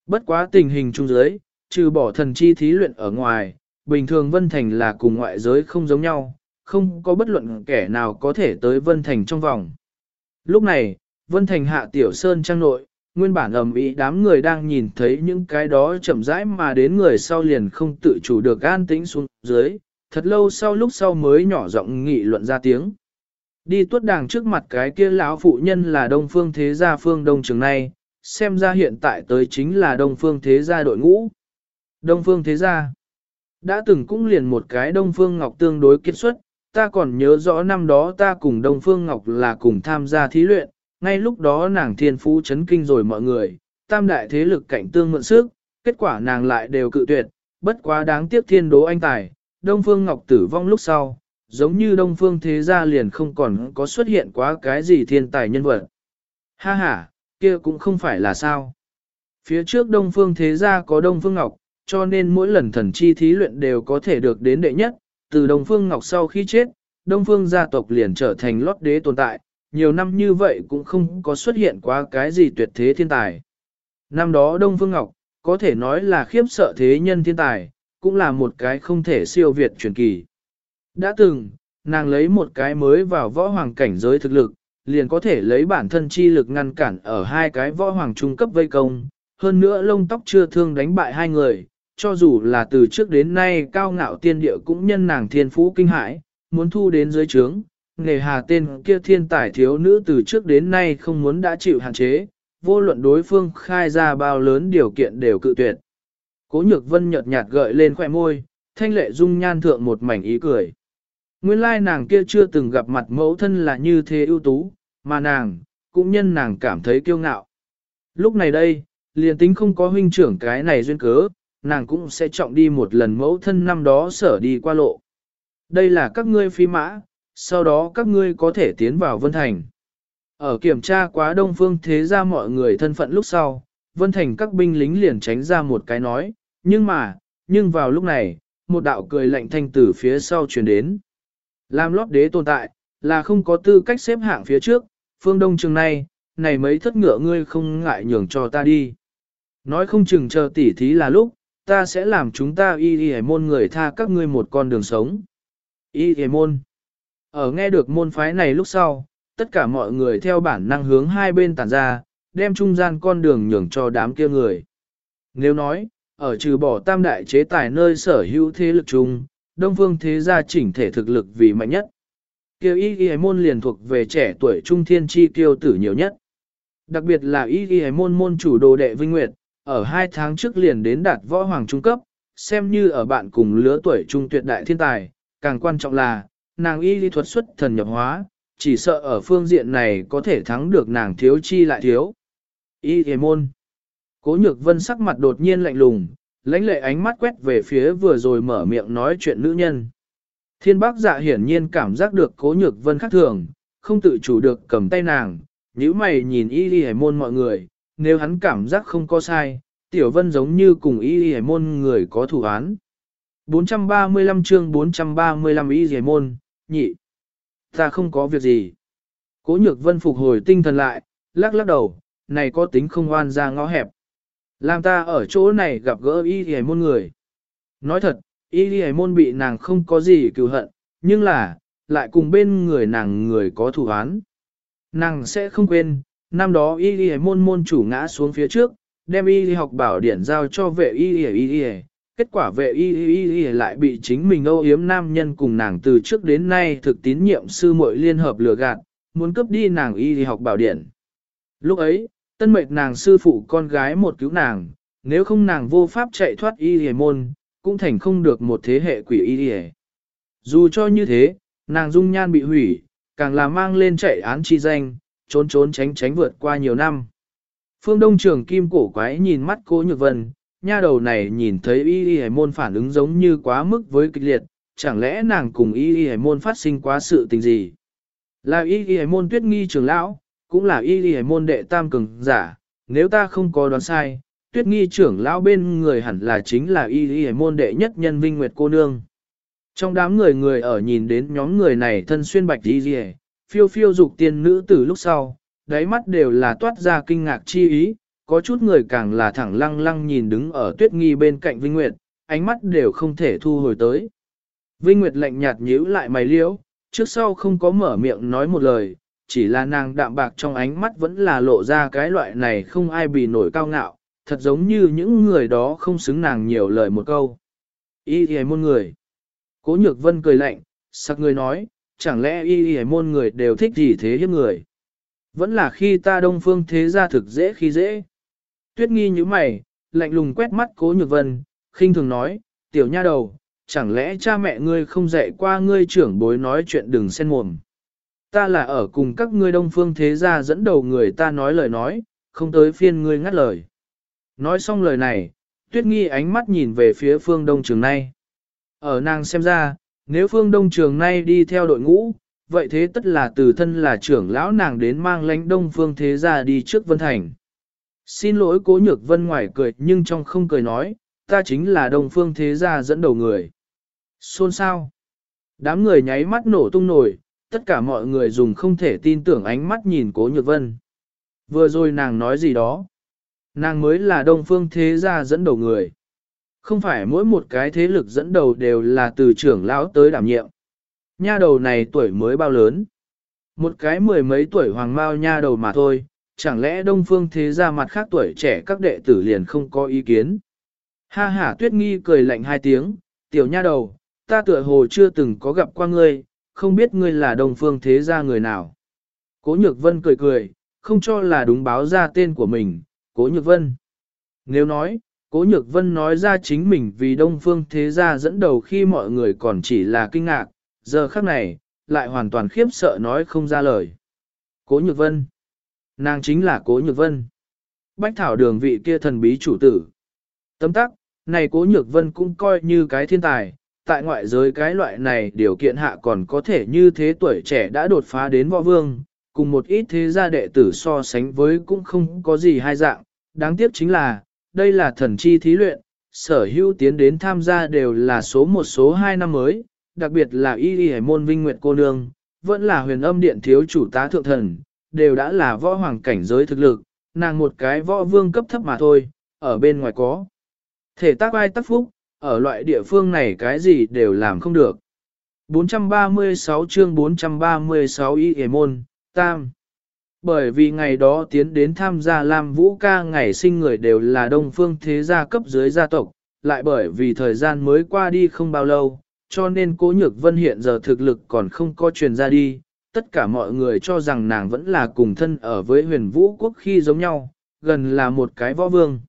Bất quá tình hình trung giới, trừ bỏ thần chi thí luyện ở ngoài, bình thường Vân Thành là cùng ngoại giới không giống nhau, không có bất luận kẻ nào có thể tới Vân Thành trong vòng. Lúc này, Vân Thành hạ tiểu sơn trang nội, nguyên bản ầm ĩ đám người đang nhìn thấy những cái đó chậm rãi mà đến người sau liền không tự chủ được an tĩnh xuống dưới, thật lâu sau lúc sau mới nhỏ giọng nghị luận ra tiếng. Đi tuốt đàng trước mặt cái kia lão phụ nhân là Đông Phương Thế Gia Phương Đông Trường này, xem ra hiện tại tới chính là Đông Phương Thế Gia đội ngũ. Đông Phương Thế Gia đã từng cũng liền một cái Đông Phương Ngọc tương đối kết xuất, ta còn nhớ rõ năm đó ta cùng Đông Phương Ngọc là cùng tham gia thí luyện, ngay lúc đó nàng thiên phú chấn kinh rồi mọi người, tam đại thế lực cảnh tương mượn sức, kết quả nàng lại đều cự tuyệt, bất quá đáng tiếc thiên đố anh tài, Đông Phương Ngọc tử vong lúc sau, giống như Đông Phương Thế Gia liền không còn có xuất hiện quá cái gì thiên tài nhân vật. Ha ha, kia cũng không phải là sao. Phía trước Đông Phương Thế Gia có Đông Phương Ngọc, cho nên mỗi lần thần chi thí luyện đều có thể được đến đệ nhất, từ Đông Phương Ngọc sau khi chết, Đông Phương gia tộc liền trở thành lót đế tồn tại, nhiều năm như vậy cũng không có xuất hiện quá cái gì tuyệt thế thiên tài. Năm đó Đông Phương Ngọc, có thể nói là khiếp sợ thế nhân thiên tài, cũng là một cái không thể siêu việt truyền kỳ. Đã từng, nàng lấy một cái mới vào võ hoàng cảnh giới thực lực, liền có thể lấy bản thân chi lực ngăn cản ở hai cái võ hoàng trung cấp vây công, hơn nữa lông tóc chưa thương đánh bại hai người, cho dù là từ trước đến nay cao ngạo tiên địa cũng nhân nàng thiên phú kinh hãi, muốn thu đến dưới trướng, nghề hà tên kia thiên tài thiếu nữ từ trước đến nay không muốn đã chịu hạn chế, vô luận đối phương khai ra bao lớn điều kiện đều cự tuyệt. Cố nhược vân nhợt nhạt gợi lên khỏe môi, thanh lệ dung nhan thượng một mảnh ý cười. Nguyên lai nàng kia chưa từng gặp mặt mẫu thân là như thế ưu tú, mà nàng, cũng nhân nàng cảm thấy kiêu ngạo. Lúc này đây, liền tính không có huynh trưởng cái này duyên cớ, nàng cũng sẽ trọng đi một lần mẫu thân năm đó sở đi qua lộ. Đây là các ngươi phi mã, sau đó các ngươi có thể tiến vào Vân Thành. Ở kiểm tra quá đông phương thế ra mọi người thân phận lúc sau, Vân Thành các binh lính liền tránh ra một cái nói, nhưng mà, nhưng vào lúc này, một đạo cười lạnh thanh từ phía sau truyền đến. Làm lót đế tồn tại, là không có tư cách xếp hạng phía trước, phương đông trường này, này mấy thất ngựa ngươi không ngại nhường cho ta đi. Nói không chừng chờ tỉ thí là lúc, ta sẽ làm chúng ta y y môn người tha các ngươi một con đường sống. Y y môn. Ở nghe được môn phái này lúc sau, tất cả mọi người theo bản năng hướng hai bên tản ra, đem trung gian con đường nhường cho đám kia người. Nếu nói, ở trừ bỏ tam đại chế tài nơi sở hữu thế lực chung, Đông Phương thế gia chỉnh thể thực lực vì mạnh nhất. Kiều y y môn liền thuộc về trẻ tuổi trung thiên chi kiêu tử nhiều nhất. Đặc biệt là y y môn môn chủ đồ đệ Vinh Nguyệt, ở hai tháng trước liền đến đạt võ hoàng trung cấp, xem như ở bạn cùng lứa tuổi trung tuyệt đại thiên tài, càng quan trọng là, nàng y lý thuật xuất thần nhập hóa, chỉ sợ ở phương diện này có thể thắng được nàng thiếu chi lại thiếu. Y y môn. Cố nhược vân sắc mặt đột nhiên lạnh lùng, lãnh lệ ánh mắt quét về phía vừa rồi mở miệng nói chuyện nữ nhân. Thiên bác dạ hiển nhiên cảm giác được cố nhược vân khác thường, không tự chủ được cầm tay nàng, nếu mày nhìn y y môn mọi người, nếu hắn cảm giác không có sai, tiểu vân giống như cùng y y môn người có thủ án. 435 chương 435 y y môn, nhị. Ta không có việc gì. Cố nhược vân phục hồi tinh thần lại, lắc lắc đầu, này có tính không oan ra ngõ hẹp. Làm ta ở chỗ này gặp gỡ y y môn người. Nói thật, y y môn bị nàng không có gì cựu hận, nhưng là, lại cùng bên người nàng người có thủ án. Nàng sẽ không quên, năm đó y y môn môn chủ ngã xuống phía trước, đem y học bảo điển giao cho vệ y y y kết quả vệ y y y lại bị chính mình âu yếm nam nhân cùng nàng từ trước đến nay thực tín nhiệm sư muội liên hợp lừa gạt, muốn cướp đi nàng y học bảo điển. Lúc ấy, tân mệnh nàng sư phụ con gái một cứu nàng, nếu không nàng vô pháp chạy thoát y y môn, cũng thành không được một thế hệ quỷ y y. Dù cho như thế, nàng dung nhan bị hủy, càng là mang lên chạy án chi danh, trốn trốn tránh tránh vượt qua nhiều năm. Phương Đông Trường Kim cổ quái nhìn mắt cô Nhược Vân, nha đầu này nhìn thấy y y Hải môn phản ứng giống như quá mức với kịch liệt, chẳng lẽ nàng cùng y y Hải môn phát sinh quá sự tình gì? Là y y Hải môn tuyết nghi trưởng lão, cũng là y y Hải môn đệ tam cường giả, nếu ta không có đoán sai, tuyết nghi trưởng lão bên người hẳn là chính là y y Hải môn đệ nhất nhân vinh nguyệt cô nương. Trong đám người người ở nhìn đến nhóm người này thân xuyên bạch y y, phiêu phiêu dục tiên nữ từ lúc sau, đáy mắt đều là toát ra kinh ngạc chi ý, có chút người càng là thẳng lăng lăng nhìn đứng ở tuyết nghi bên cạnh Vinh Nguyệt, ánh mắt đều không thể thu hồi tới. Vinh Nguyệt lạnh nhạt nhíu lại mày liễu, trước sau không có mở miệng nói một lời, chỉ là nàng đạm bạc trong ánh mắt vẫn là lộ ra cái loại này không ai bị nổi cao ngạo, thật giống như những người đó không xứng nàng nhiều lời một câu. Y y môn người. Cố nhược vân cười lạnh, sắc người nói, chẳng lẽ y y môn người đều thích gì thế hiếp người. Vẫn là khi ta đông phương thế gia thực dễ khi dễ. Tuyết nghi như mày, lạnh lùng quét mắt cố nhược vân, khinh thường nói, tiểu nha đầu, chẳng lẽ cha mẹ ngươi không dạy qua ngươi trưởng bối nói chuyện đừng xen mồm. Ta là ở cùng các ngươi đông phương thế gia dẫn đầu người ta nói lời nói, không tới phiên ngươi ngắt lời. Nói xong lời này, tuyết nghi ánh mắt nhìn về phía phương đông trường nay. Ở nàng xem ra, nếu phương đông trường nay đi theo đội ngũ, vậy thế tất là từ thân là trưởng lão nàng đến mang lãnh đông phương thế gia đi trước Vân Thành. Xin lỗi cố nhược vân ngoài cười nhưng trong không cười nói, ta chính là đồng phương thế gia dẫn đầu người. Xôn sao? Đám người nháy mắt nổ tung nổi, tất cả mọi người dùng không thể tin tưởng ánh mắt nhìn cố nhược vân. Vừa rồi nàng nói gì đó? Nàng mới là đông phương thế gia dẫn đầu người. Không phải mỗi một cái thế lực dẫn đầu đều là từ trưởng lão tới đảm nhiệm. Nha đầu này tuổi mới bao lớn. Một cái mười mấy tuổi hoàng mao nha đầu mà thôi, chẳng lẽ đông phương thế gia mặt khác tuổi trẻ các đệ tử liền không có ý kiến. Ha ha tuyết nghi cười lạnh hai tiếng, tiểu nha đầu, ta tựa hồ chưa từng có gặp qua ngươi, không biết ngươi là đông phương thế gia người nào. Cố nhược vân cười cười, không cho là đúng báo ra tên của mình, cố nhược vân. Nếu nói, cố nhược vân nói ra chính mình vì đông phương thế gia dẫn đầu khi mọi người còn chỉ là kinh ngạc, giờ khắc này, lại hoàn toàn khiếp sợ nói không ra lời. Cố nhược vân. Nàng chính là cố nhược vân. Bách thảo đường vị kia thần bí chủ tử. Tấm tắc, này cố nhược vân cũng coi như cái thiên tài, tại ngoại giới cái loại này điều kiện hạ còn có thể như thế tuổi trẻ đã đột phá đến võ vương, cùng một ít thế gia đệ tử so sánh với cũng không có gì hai dạng, đáng tiếc chính là, đây là thần chi thí luyện, sở hữu tiến đến tham gia đều là số một số hai năm mới, đặc biệt là y y môn vinh nguyệt cô nương, vẫn là huyền âm điện thiếu chủ tá thượng thần, đều đã là võ hoàng cảnh giới thực lực, nàng một cái võ vương cấp thấp mà thôi, ở bên ngoài có. Thể tác ai tác phúc, ở loại địa phương này cái gì đều làm không được. 436 chương 436 y hề môn, tam. Bởi vì ngày đó tiến đến tham gia Lam Vũ ca ngày sinh người đều là đông phương thế gia cấp dưới gia tộc, lại bởi vì thời gian mới qua đi không bao lâu, cho nên cố nhược vân hiện giờ thực lực còn không có truyền ra đi, tất cả mọi người cho rằng nàng vẫn là cùng thân ở với huyền vũ quốc khi giống nhau, gần là một cái võ vương.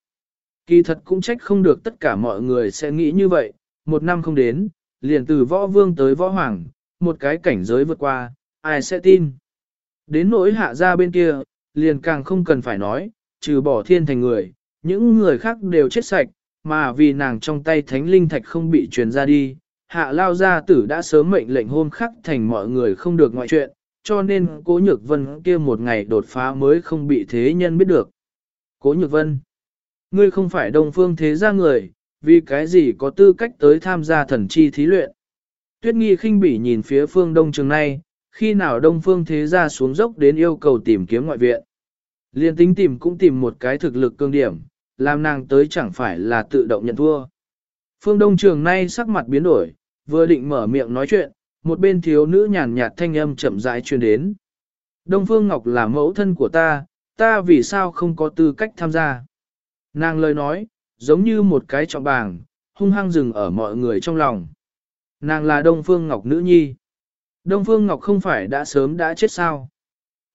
Kỳ thật cũng trách không được tất cả mọi người sẽ nghĩ như vậy, một năm không đến, liền từ võ vương tới võ hoàng, một cái cảnh giới vượt qua, ai sẽ tin. Đến nỗi hạ ra bên kia, liền càng không cần phải nói, trừ bỏ thiên thành người, những người khác đều chết sạch, mà vì nàng trong tay thánh linh thạch không bị truyền ra đi, hạ lao gia tử đã sớm mệnh lệnh hôm khắc thành mọi người không được ngoại chuyện, cho nên cố nhược vân kia một ngày đột phá mới không bị thế nhân biết được. Cố nhược vân, ngươi không phải đông phương thế gia người, vì cái gì có tư cách tới tham gia thần chi thí luyện. Tuyết nghi khinh bỉ nhìn phía phương đông trường này, khi nào đông phương thế gia xuống dốc đến yêu cầu tìm kiếm ngoại viện. Liên tính tìm cũng tìm một cái thực lực cương điểm, làm nàng tới chẳng phải là tự động nhận thua. Phương Đông Trường nay sắc mặt biến đổi, vừa định mở miệng nói chuyện, một bên thiếu nữ nhàn nhạt thanh âm chậm rãi truyền đến. Đông Phương Ngọc là mẫu thân của ta, ta vì sao không có tư cách tham gia. Nàng lời nói, giống như một cái trọng bàng, hung hăng dừng ở mọi người trong lòng. Nàng là Đông Phương Ngọc nữ nhi. Đông Phương Ngọc không phải đã sớm đã chết sao?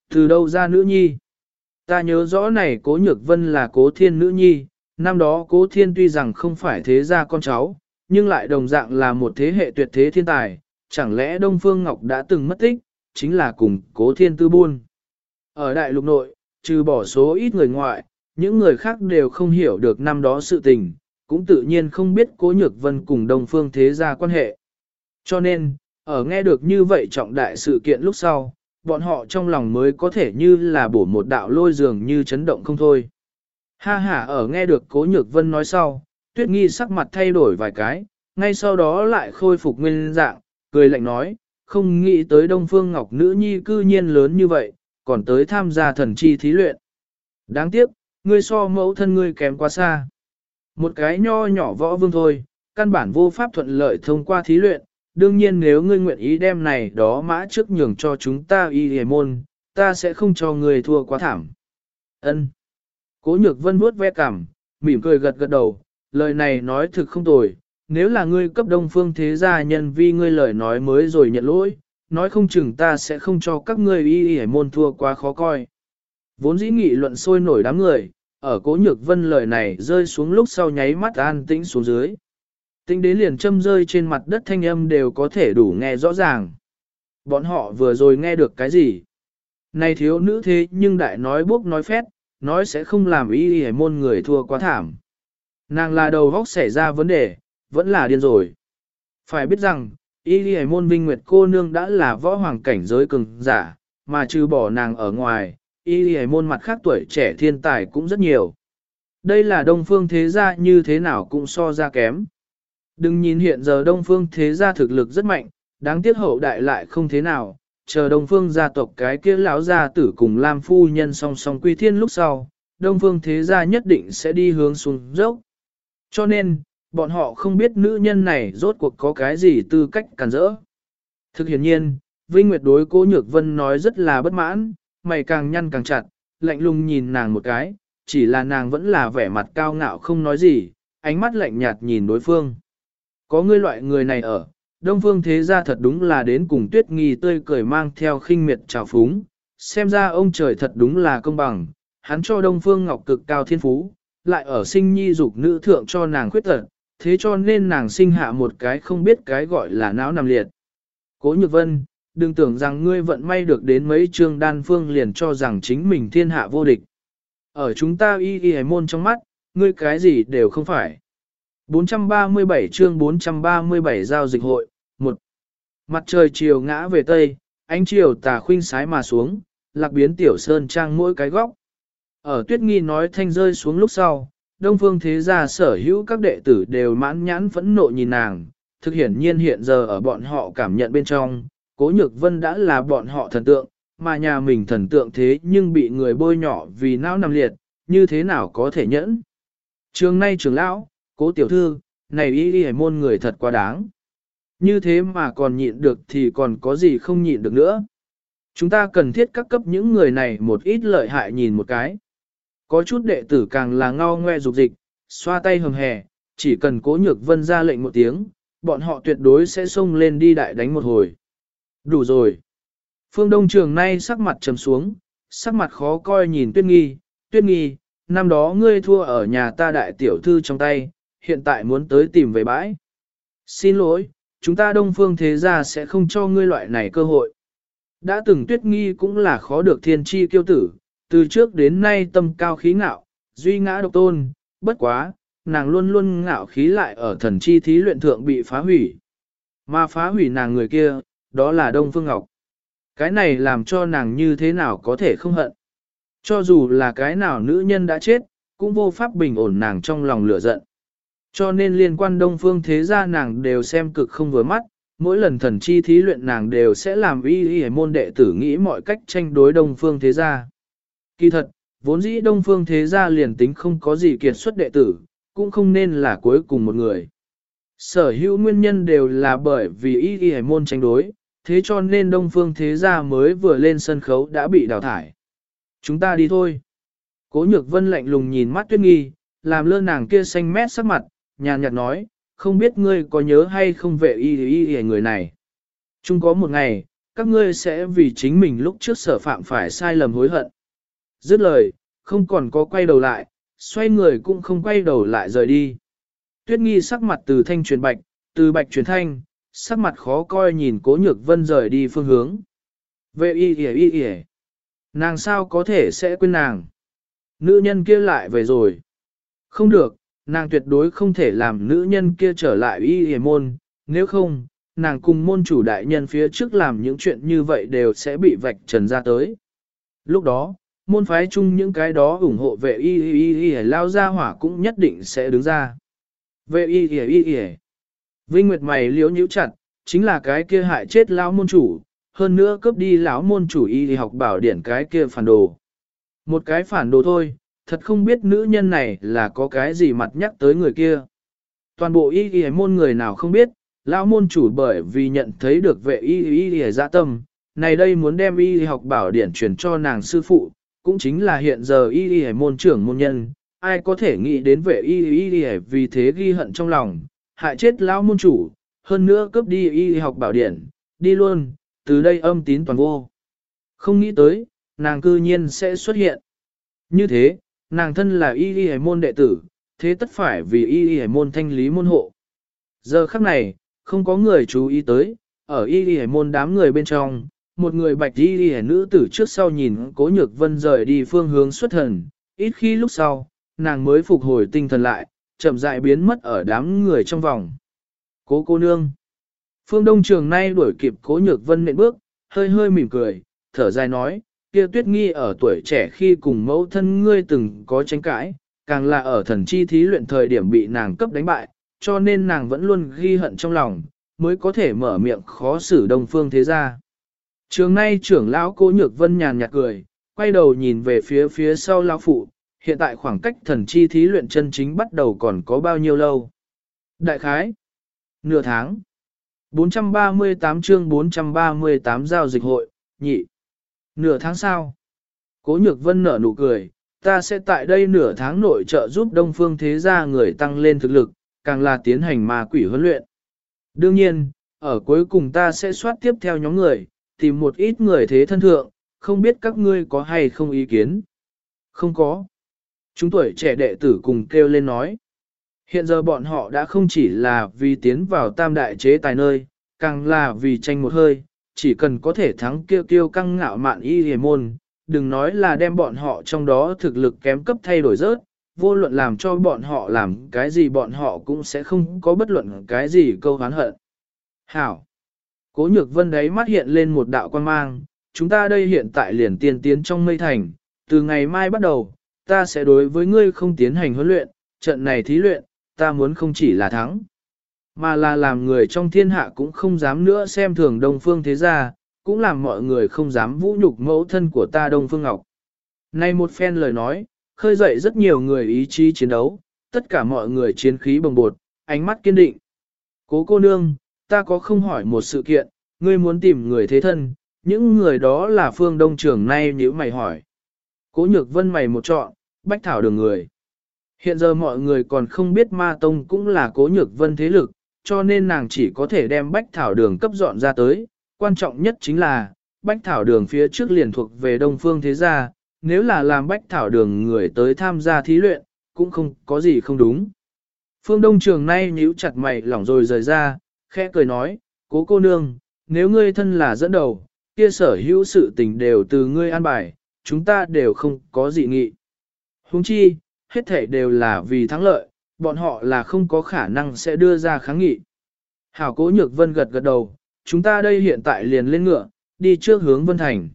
Từ đâu ra nữ nhi? Ta nhớ rõ này cố nhược vân là cố thiên nữ nhi, năm đó cố thiên tuy rằng không phải thế gia con cháu, nhưng lại đồng dạng là một thế hệ tuyệt thế thiên tài, chẳng lẽ Đông Phương Ngọc đã từng mất tích, chính là cùng cố thiên tư buôn. Ở đại lục nội, trừ bỏ số ít người ngoại, những người khác đều không hiểu được năm đó sự tình, cũng tự nhiên không biết cố nhược vân cùng Đông Phương thế gia quan hệ. Cho nên, ở nghe được như vậy trọng đại sự kiện lúc sau, bọn họ trong lòng mới có thể như là bổ một đạo lôi dường như chấn động không thôi. Ha ha ở nghe được Cố Nhược Vân nói sau, Tuyết Nghi sắc mặt thay đổi vài cái, ngay sau đó lại khôi phục nguyên dạng, cười lạnh nói, không nghĩ tới Đông Phương Ngọc nữ nhi cư nhiên lớn như vậy, còn tới tham gia thần chi thí luyện. Đáng tiếc, ngươi so mẫu thân ngươi kém quá xa. Một cái nho nhỏ võ vương thôi, căn bản vô pháp thuận lợi thông qua thí luyện, đương nhiên nếu ngươi nguyện ý đem này đó mã trước nhường cho chúng ta y hề môn, ta sẽ không cho ngươi thua quá thảm. Ân. Cố nhược vân vuốt ve cảm, mỉm cười gật gật đầu, lời này nói thực không tồi, nếu là ngươi cấp đông phương thế gia nhân vi ngươi lời nói mới rồi nhận lỗi, nói không chừng ta sẽ không cho các ngươi y y môn thua quá khó coi. Vốn dĩ nghị luận sôi nổi đám người, ở cố nhược vân lời này rơi xuống lúc sau nháy mắt an tĩnh xuống dưới. Tính đến liền châm rơi trên mặt đất thanh âm đều có thể đủ nghe rõ ràng. Bọn họ vừa rồi nghe được cái gì? Này thiếu nữ thế nhưng đại nói bốc nói phét, nói sẽ không làm y y môn người thua quá thảm. Nàng là đầu góc xảy ra vấn đề, vẫn là điên rồi. Phải biết rằng, y y môn vinh nguyệt cô nương đã là võ hoàng cảnh giới cường giả, mà trừ bỏ nàng ở ngoài, y y môn mặt khác tuổi trẻ thiên tài cũng rất nhiều. Đây là đông phương thế gia như thế nào cũng so ra kém. Đừng nhìn hiện giờ đông phương thế gia thực lực rất mạnh, đáng tiếc hậu đại lại không thế nào, chờ đông phương gia tộc cái kia lão gia tử cùng Lam phu nhân song song quy thiên lúc sau, đông phương thế gia nhất định sẽ đi hướng xuống dốc. Cho nên, bọn họ không biết nữ nhân này rốt cuộc có cái gì tư cách cản rỡ. Thực hiện nhiên, Vinh Nguyệt đối cố Nhược Vân nói rất là bất mãn, mày càng nhăn càng chặt, lạnh lùng nhìn nàng một cái, chỉ là nàng vẫn là vẻ mặt cao ngạo không nói gì, ánh mắt lạnh nhạt nhìn đối phương. Có ngươi loại người này ở, Đông Phương thế gia thật đúng là đến cùng tuyết nghi tươi cười mang theo khinh miệt trào phúng, xem ra ông trời thật đúng là công bằng, hắn cho Đông Phương Ngọc cực cao thiên phú, lại ở sinh nhi dục nữ thượng cho nàng khuyết tật, thế cho nên nàng sinh hạ một cái không biết cái gọi là não nằm liệt. Cố Nhược Vân, đừng tưởng rằng ngươi vận may được đến mấy chương đan phương liền cho rằng chính mình thiên hạ vô địch. Ở chúng ta y y môn trong mắt, ngươi cái gì đều không phải. 437 chương 437 giao dịch hội, 1. Mặt trời chiều ngã về tây, ánh chiều tà khuynh sái mà xuống, lạc biến tiểu sơn trang mỗi cái góc. Ở tuyết nghi nói thanh rơi xuống lúc sau, đông phương thế gia sở hữu các đệ tử đều mãn nhãn phẫn nộ nhìn nàng, thực hiển nhiên hiện giờ ở bọn họ cảm nhận bên trong, cố nhược vân đã là bọn họ thần tượng, mà nhà mình thần tượng thế nhưng bị người bôi nhỏ vì não nằm liệt, như thế nào có thể nhẫn. Trường nay Trường lão, cố tiểu thư, này y y môn người thật quá đáng. Như thế mà còn nhịn được thì còn có gì không nhịn được nữa. Chúng ta cần thiết các cấp những người này một ít lợi hại nhìn một cái. Có chút đệ tử càng là ngao ngoe dục dịch, xoa tay hầm hè, chỉ cần cố nhược vân ra lệnh một tiếng, bọn họ tuyệt đối sẽ xông lên đi đại đánh một hồi. Đủ rồi. Phương Đông Trường nay sắc mặt trầm xuống, sắc mặt khó coi nhìn Tuyết Nghi, Tuyết Nghi, năm đó ngươi thua ở nhà ta đại tiểu thư trong tay, hiện tại muốn tới tìm về bãi. Xin lỗi, chúng ta đông phương thế gia sẽ không cho ngươi loại này cơ hội. Đã từng Tuyết Nghi cũng là khó được thiên chi kiêu tử, từ trước đến nay tâm cao khí ngạo, duy ngã độc tôn, bất quá, nàng luôn luôn ngạo khí lại ở thần chi thí luyện thượng bị phá hủy. Mà phá hủy nàng người kia, đó là Đông Phương Ngọc. Cái này làm cho nàng như thế nào có thể không hận. Cho dù là cái nào nữ nhân đã chết, cũng vô pháp bình ổn nàng trong lòng lửa giận. Cho nên liên quan Đông Phương thế gia nàng đều xem cực không vừa mắt, mỗi lần thần chi thí luyện nàng đều sẽ làm y y môn đệ tử nghĩ mọi cách tranh đối Đông Phương thế gia. Kỳ thật, vốn dĩ Đông Phương thế gia liền tính không có gì kiệt xuất đệ tử, cũng không nên là cuối cùng một người. Sở hữu nguyên nhân đều là bởi vì y y Hải môn tranh đối, thế cho nên Đông Phương thế gia mới vừa lên sân khấu đã bị đào thải. Chúng ta đi thôi. Cố nhược vân lạnh lùng nhìn mắt tuyết nghi, làm lơ nàng kia xanh mét sắc mặt, nhàn nhạt nói, không biết ngươi có nhớ hay không về y y y người này. Chung có một ngày, các ngươi sẽ vì chính mình lúc trước sở phạm phải sai lầm hối hận. Dứt lời, không còn có quay đầu lại, xoay người cũng không quay đầu lại rời đi. Tuyết nghi sắc mặt từ thanh truyền bạch, từ bạch truyền thanh, sắc mặt khó coi nhìn cố nhược vân rời đi phương hướng. Vệ y y y y Nàng sao có thể sẽ quên nàng? Nữ nhân kia lại về rồi. Không được, nàng tuyệt đối không thể làm nữ nhân kia trở lại y y môn, nếu không, nàng cùng môn chủ đại nhân phía trước làm những chuyện như vậy đều sẽ bị vạch trần ra tới. Lúc đó, môn phái chung những cái đó ủng hộ vệ y y y y lao ra hỏa cũng nhất định sẽ đứng ra. Vệ y y y y Vinh Nguyệt mày liếu nhíu chặt, chính là cái kia hại chết lão môn chủ, hơn nữa cướp đi lão môn chủ y học bảo điển cái kia phản đồ. Một cái phản đồ thôi, thật không biết nữ nhân này là có cái gì mặt nhắc tới người kia. Toàn bộ y y môn người nào không biết, lão môn chủ bởi vì nhận thấy được vệ y y y dạ tâm, này đây muốn đem y học bảo điển truyền cho nàng sư phụ, cũng chính là hiện giờ y y môn trưởng môn nhân, ai có thể nghĩ đến vệ y y y vì thế ghi hận trong lòng, hại chết lão môn chủ, hơn nữa cướp đi y học bảo điển, đi luôn, từ đây âm tín toàn vô. Không nghĩ tới, nàng cư nhiên sẽ xuất hiện. Như thế, nàng thân là y y môn đệ tử, thế tất phải vì y y môn thanh lý môn hộ. Giờ khắc này, không có người chú ý tới, ở y y môn đám người bên trong, một người bạch đi y nữ tử trước sau nhìn cố nhược vân rời đi phương hướng xuất thần, ít khi lúc sau, nàng mới phục hồi tinh thần lại, chậm rãi biến mất ở đám người trong vòng. Cố cô nương. Phương Đông Trường nay đuổi kịp cố nhược vân nện bước, hơi hơi mỉm cười, thở dài nói, kia tuyết nghi ở tuổi trẻ khi cùng mẫu thân ngươi từng có tranh cãi, càng là ở thần chi thí luyện thời điểm bị nàng cấp đánh bại, cho nên nàng vẫn luôn ghi hận trong lòng, mới có thể mở miệng khó xử đông phương thế gia. Trường nay trưởng lão cố nhược vân nhàn nhạt cười, quay đầu nhìn về phía phía sau lão phụ, hiện tại khoảng cách thần chi thí luyện chân chính bắt đầu còn có bao nhiêu lâu. Đại khái, nửa tháng, 438 chương 438 giao dịch hội, nhị, nửa tháng sau. Cố nhược vân nở nụ cười, ta sẽ tại đây nửa tháng nội trợ giúp đông phương thế gia người tăng lên thực lực, càng là tiến hành ma quỷ huấn luyện. Đương nhiên, ở cuối cùng ta sẽ soát tiếp theo nhóm người, tìm một ít người thế thân thượng, không biết các ngươi có hay không ý kiến. Không có. Chúng tuổi trẻ đệ tử cùng kêu lên nói. Hiện giờ bọn họ đã không chỉ là vì tiến vào tam đại chế tài nơi, càng là vì tranh một hơi, chỉ cần có thể thắng kêu kêu căng ngạo mạn y hề môn, đừng nói là đem bọn họ trong đó thực lực kém cấp thay đổi rớt, vô luận làm cho bọn họ làm cái gì bọn họ cũng sẽ không có bất luận cái gì câu hán hận. Hảo! Cố nhược vân đấy mắt hiện lên một đạo quan mang, chúng ta đây hiện tại liền tiên tiến trong mây thành, từ ngày mai bắt đầu, ta sẽ đối với ngươi không tiến hành huấn luyện, trận này thí luyện, ta muốn không chỉ là thắng, mà là làm người trong thiên hạ cũng không dám nữa xem thường Đông Phương thế gia, cũng làm mọi người không dám vũ nhục mẫu thân của ta Đông Phương Ngọc. Này một phen lời nói, khơi dậy rất nhiều người ý chí chiến đấu, tất cả mọi người chiến khí bồng bột, ánh mắt kiên định. Cố cô nương, ta có không hỏi một sự kiện, ngươi muốn tìm người thế thân, những người đó là phương đông trường nay nếu mày hỏi. Cố nhược vân mày một chọn, bách thảo đường người. Hiện giờ mọi người còn không biết ma tông cũng là cố nhược vân thế lực, cho nên nàng chỉ có thể đem bách thảo đường cấp dọn ra tới. Quan trọng nhất chính là, bách thảo đường phía trước liền thuộc về đông phương thế gia, nếu là làm bách thảo đường người tới tham gia thí luyện, cũng không có gì không đúng. Phương Đông Trường nay nhíu chặt mày lỏng rồi rời ra, khẽ cười nói, cố cô nương, nếu ngươi thân là dẫn đầu, kia sở hữu sự tình đều từ ngươi an bài, chúng ta đều không có gì nghị. Huống chi, hết thể đều là vì thắng lợi, bọn họ là không có khả năng sẽ đưa ra kháng nghị. Hảo cố nhược vân gật gật đầu, chúng ta đây hiện tại liền lên ngựa, đi trước hướng Vân Thành.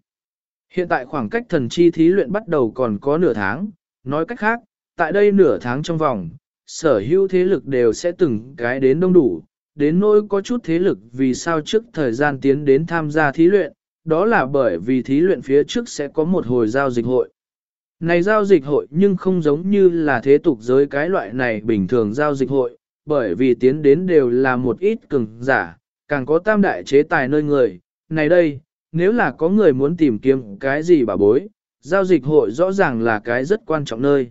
Hiện tại khoảng cách thần chi thí luyện bắt đầu còn có nửa tháng, nói cách khác, tại đây nửa tháng trong vòng, sở hữu thế lực đều sẽ từng cái đến đông đủ, đến nỗi có chút thế lực vì sao trước thời gian tiến đến tham gia thí luyện, đó là bởi vì thí luyện phía trước sẽ có một hồi giao dịch hội. Này giao dịch hội nhưng không giống như là thế tục giới cái loại này bình thường giao dịch hội, bởi vì tiến đến đều là một ít cường giả, càng có tam đại chế tài nơi người. Này đây, nếu là có người muốn tìm kiếm cái gì bà bối, giao dịch hội rõ ràng là cái rất quan trọng nơi.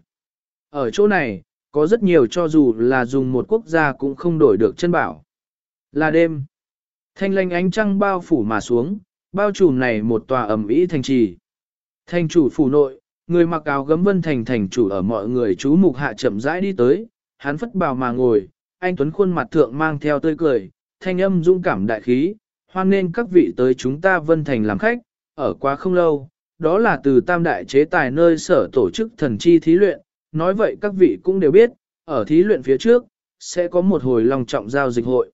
Ở chỗ này, có rất nhiều cho dù là dùng một quốc gia cũng không đổi được chân bảo. Là đêm. Thanh lanh ánh trăng bao phủ mà xuống, bao trùm này một tòa ẩm ý thành trì. Thành chủ phủ nội, người mặc áo gấm vân thành thành chủ ở mọi người chú mục hạ chậm rãi đi tới, hắn phất bào mà ngồi, anh Tuấn khuôn mặt thượng mang theo tươi cười, thanh âm dũng cảm đại khí, hoan nên các vị tới chúng ta vân thành làm khách, ở quá không lâu, đó là từ tam đại chế tài nơi sở tổ chức thần chi thí luyện, nói vậy các vị cũng đều biết, ở thí luyện phía trước, sẽ có một hồi lòng trọng giao dịch hội.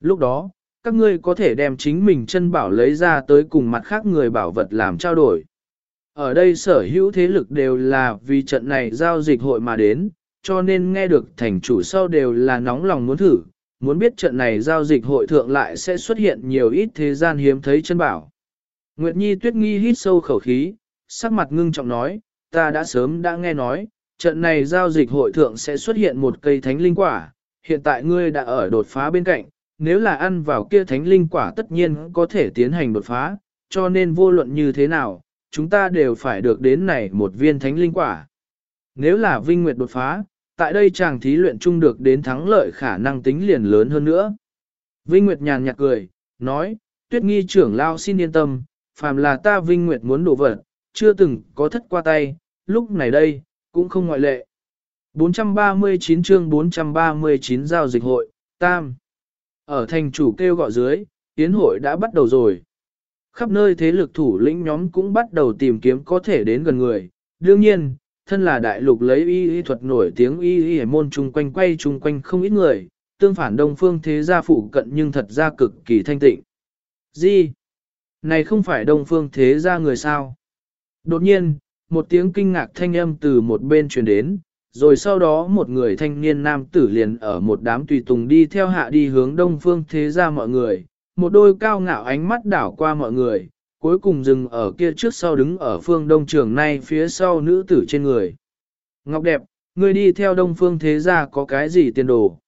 Lúc đó, các ngươi có thể đem chính mình chân bảo lấy ra tới cùng mặt khác người bảo vật làm trao đổi. Ở đây sở hữu thế lực đều là vì trận này giao dịch hội mà đến, cho nên nghe được thành chủ sau đều là nóng lòng muốn thử, muốn biết trận này giao dịch hội thượng lại sẽ xuất hiện nhiều ít thế gian hiếm thấy chân bảo. Nguyệt Nhi tuyết nghi hít sâu khẩu khí, sắc mặt ngưng trọng nói, ta đã sớm đã nghe nói, trận này giao dịch hội thượng sẽ xuất hiện một cây thánh linh quả, hiện tại ngươi đã ở đột phá bên cạnh, nếu là ăn vào kia thánh linh quả tất nhiên có thể tiến hành đột phá, cho nên vô luận như thế nào, chúng ta đều phải được đến này một viên thánh linh quả. Nếu là Vinh Nguyệt đột phá, tại đây chàng thí luyện chung được đến thắng lợi khả năng tính liền lớn hơn nữa. Vinh Nguyệt nhàn nhạt cười, nói, tuyết nghi trưởng lao xin yên tâm, phàm là ta Vinh Nguyệt muốn đổ vật, chưa từng có thất qua tay, lúc này đây, cũng không ngoại lệ. 439 chương 439 giao dịch hội, Tam. Ở thành chủ kêu gọi dưới, tiến hội đã bắt đầu rồi. Khắp nơi thế lực thủ lĩnh nhóm cũng bắt đầu tìm kiếm có thể đến gần người. Đương nhiên, thân là đại lục lấy y y thuật nổi tiếng y y môn chung quanh quay chung quanh không ít người, tương phản đông phương thế gia phụ cận nhưng thật ra cực kỳ thanh tịnh. Gì? Này không phải đông phương thế gia người sao? Đột nhiên, một tiếng kinh ngạc thanh âm từ một bên truyền đến, rồi sau đó một người thanh niên nam tử liền ở một đám tùy tùng đi theo hạ đi hướng đông phương thế gia mọi người, một đôi cao ngạo ánh mắt đảo qua mọi người, cuối cùng dừng ở kia trước sau đứng ở phương đông trường nay phía sau nữ tử trên người. Ngọc đẹp, ngươi đi theo đông phương thế gia có cái gì tiền đồ?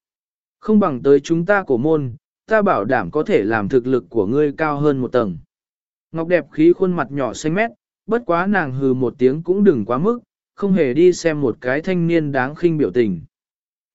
Không bằng tới chúng ta cổ môn, ta bảo đảm có thể làm thực lực của ngươi cao hơn một tầng. Ngọc đẹp khí khuôn mặt nhỏ xanh mét, bất quá nàng hừ một tiếng cũng đừng quá mức, không hề đi xem một cái thanh niên đáng khinh biểu tình.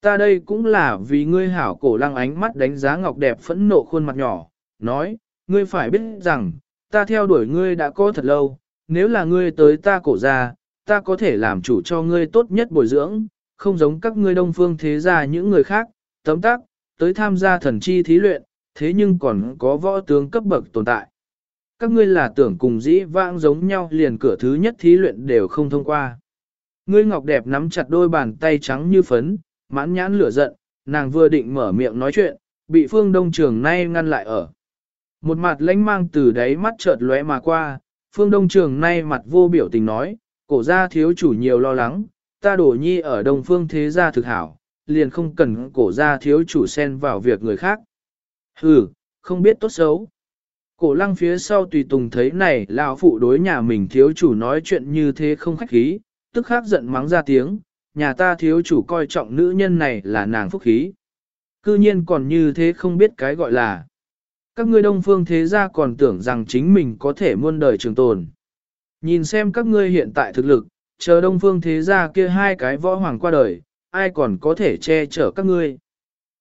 Ta đây cũng là vì ngươi hảo cổ lăng ánh mắt đánh giá Ngọc đẹp phẫn nộ khuôn mặt nhỏ, nói, ngươi phải biết rằng, ta theo đuổi ngươi đã có thật lâu, nếu là ngươi tới ta cổ ra, ta có thể làm chủ cho ngươi tốt nhất bồi dưỡng, không giống các ngươi đông phương thế gia những người khác, tấm tác, tới tham gia thần chi thí luyện, thế nhưng còn có võ tướng cấp bậc tồn tại. Các ngươi là tưởng cùng dĩ vãng giống nhau liền cửa thứ nhất thí luyện đều không thông qua. Ngươi ngọc đẹp nắm chặt đôi bàn tay trắng như phấn, mãn nhãn lửa giận, nàng vừa định mở miệng nói chuyện, bị phương đông trường nay ngăn lại ở. Một mặt lãnh mang từ đáy mắt chợt lóe mà qua, phương đông trường nay mặt vô biểu tình nói, cổ gia thiếu chủ nhiều lo lắng, ta đổ nhi ở đông phương thế gia thực hảo, liền không cần cổ gia thiếu chủ xen vào việc người khác. Hừ, không biết tốt xấu. Cổ lăng phía sau tùy tùng thấy này lão phụ đối nhà mình thiếu chủ nói chuyện như thế không khách khí, tức khắc giận mắng ra tiếng, nhà ta thiếu chủ coi trọng nữ nhân này là nàng phúc khí. Cư nhiên còn như thế không biết cái gọi là. Các ngươi đông phương thế gia còn tưởng rằng chính mình có thể muôn đời trường tồn. Nhìn xem các ngươi hiện tại thực lực, chờ đông phương thế gia kia hai cái võ hoàng qua đời, ai còn có thể che chở các ngươi.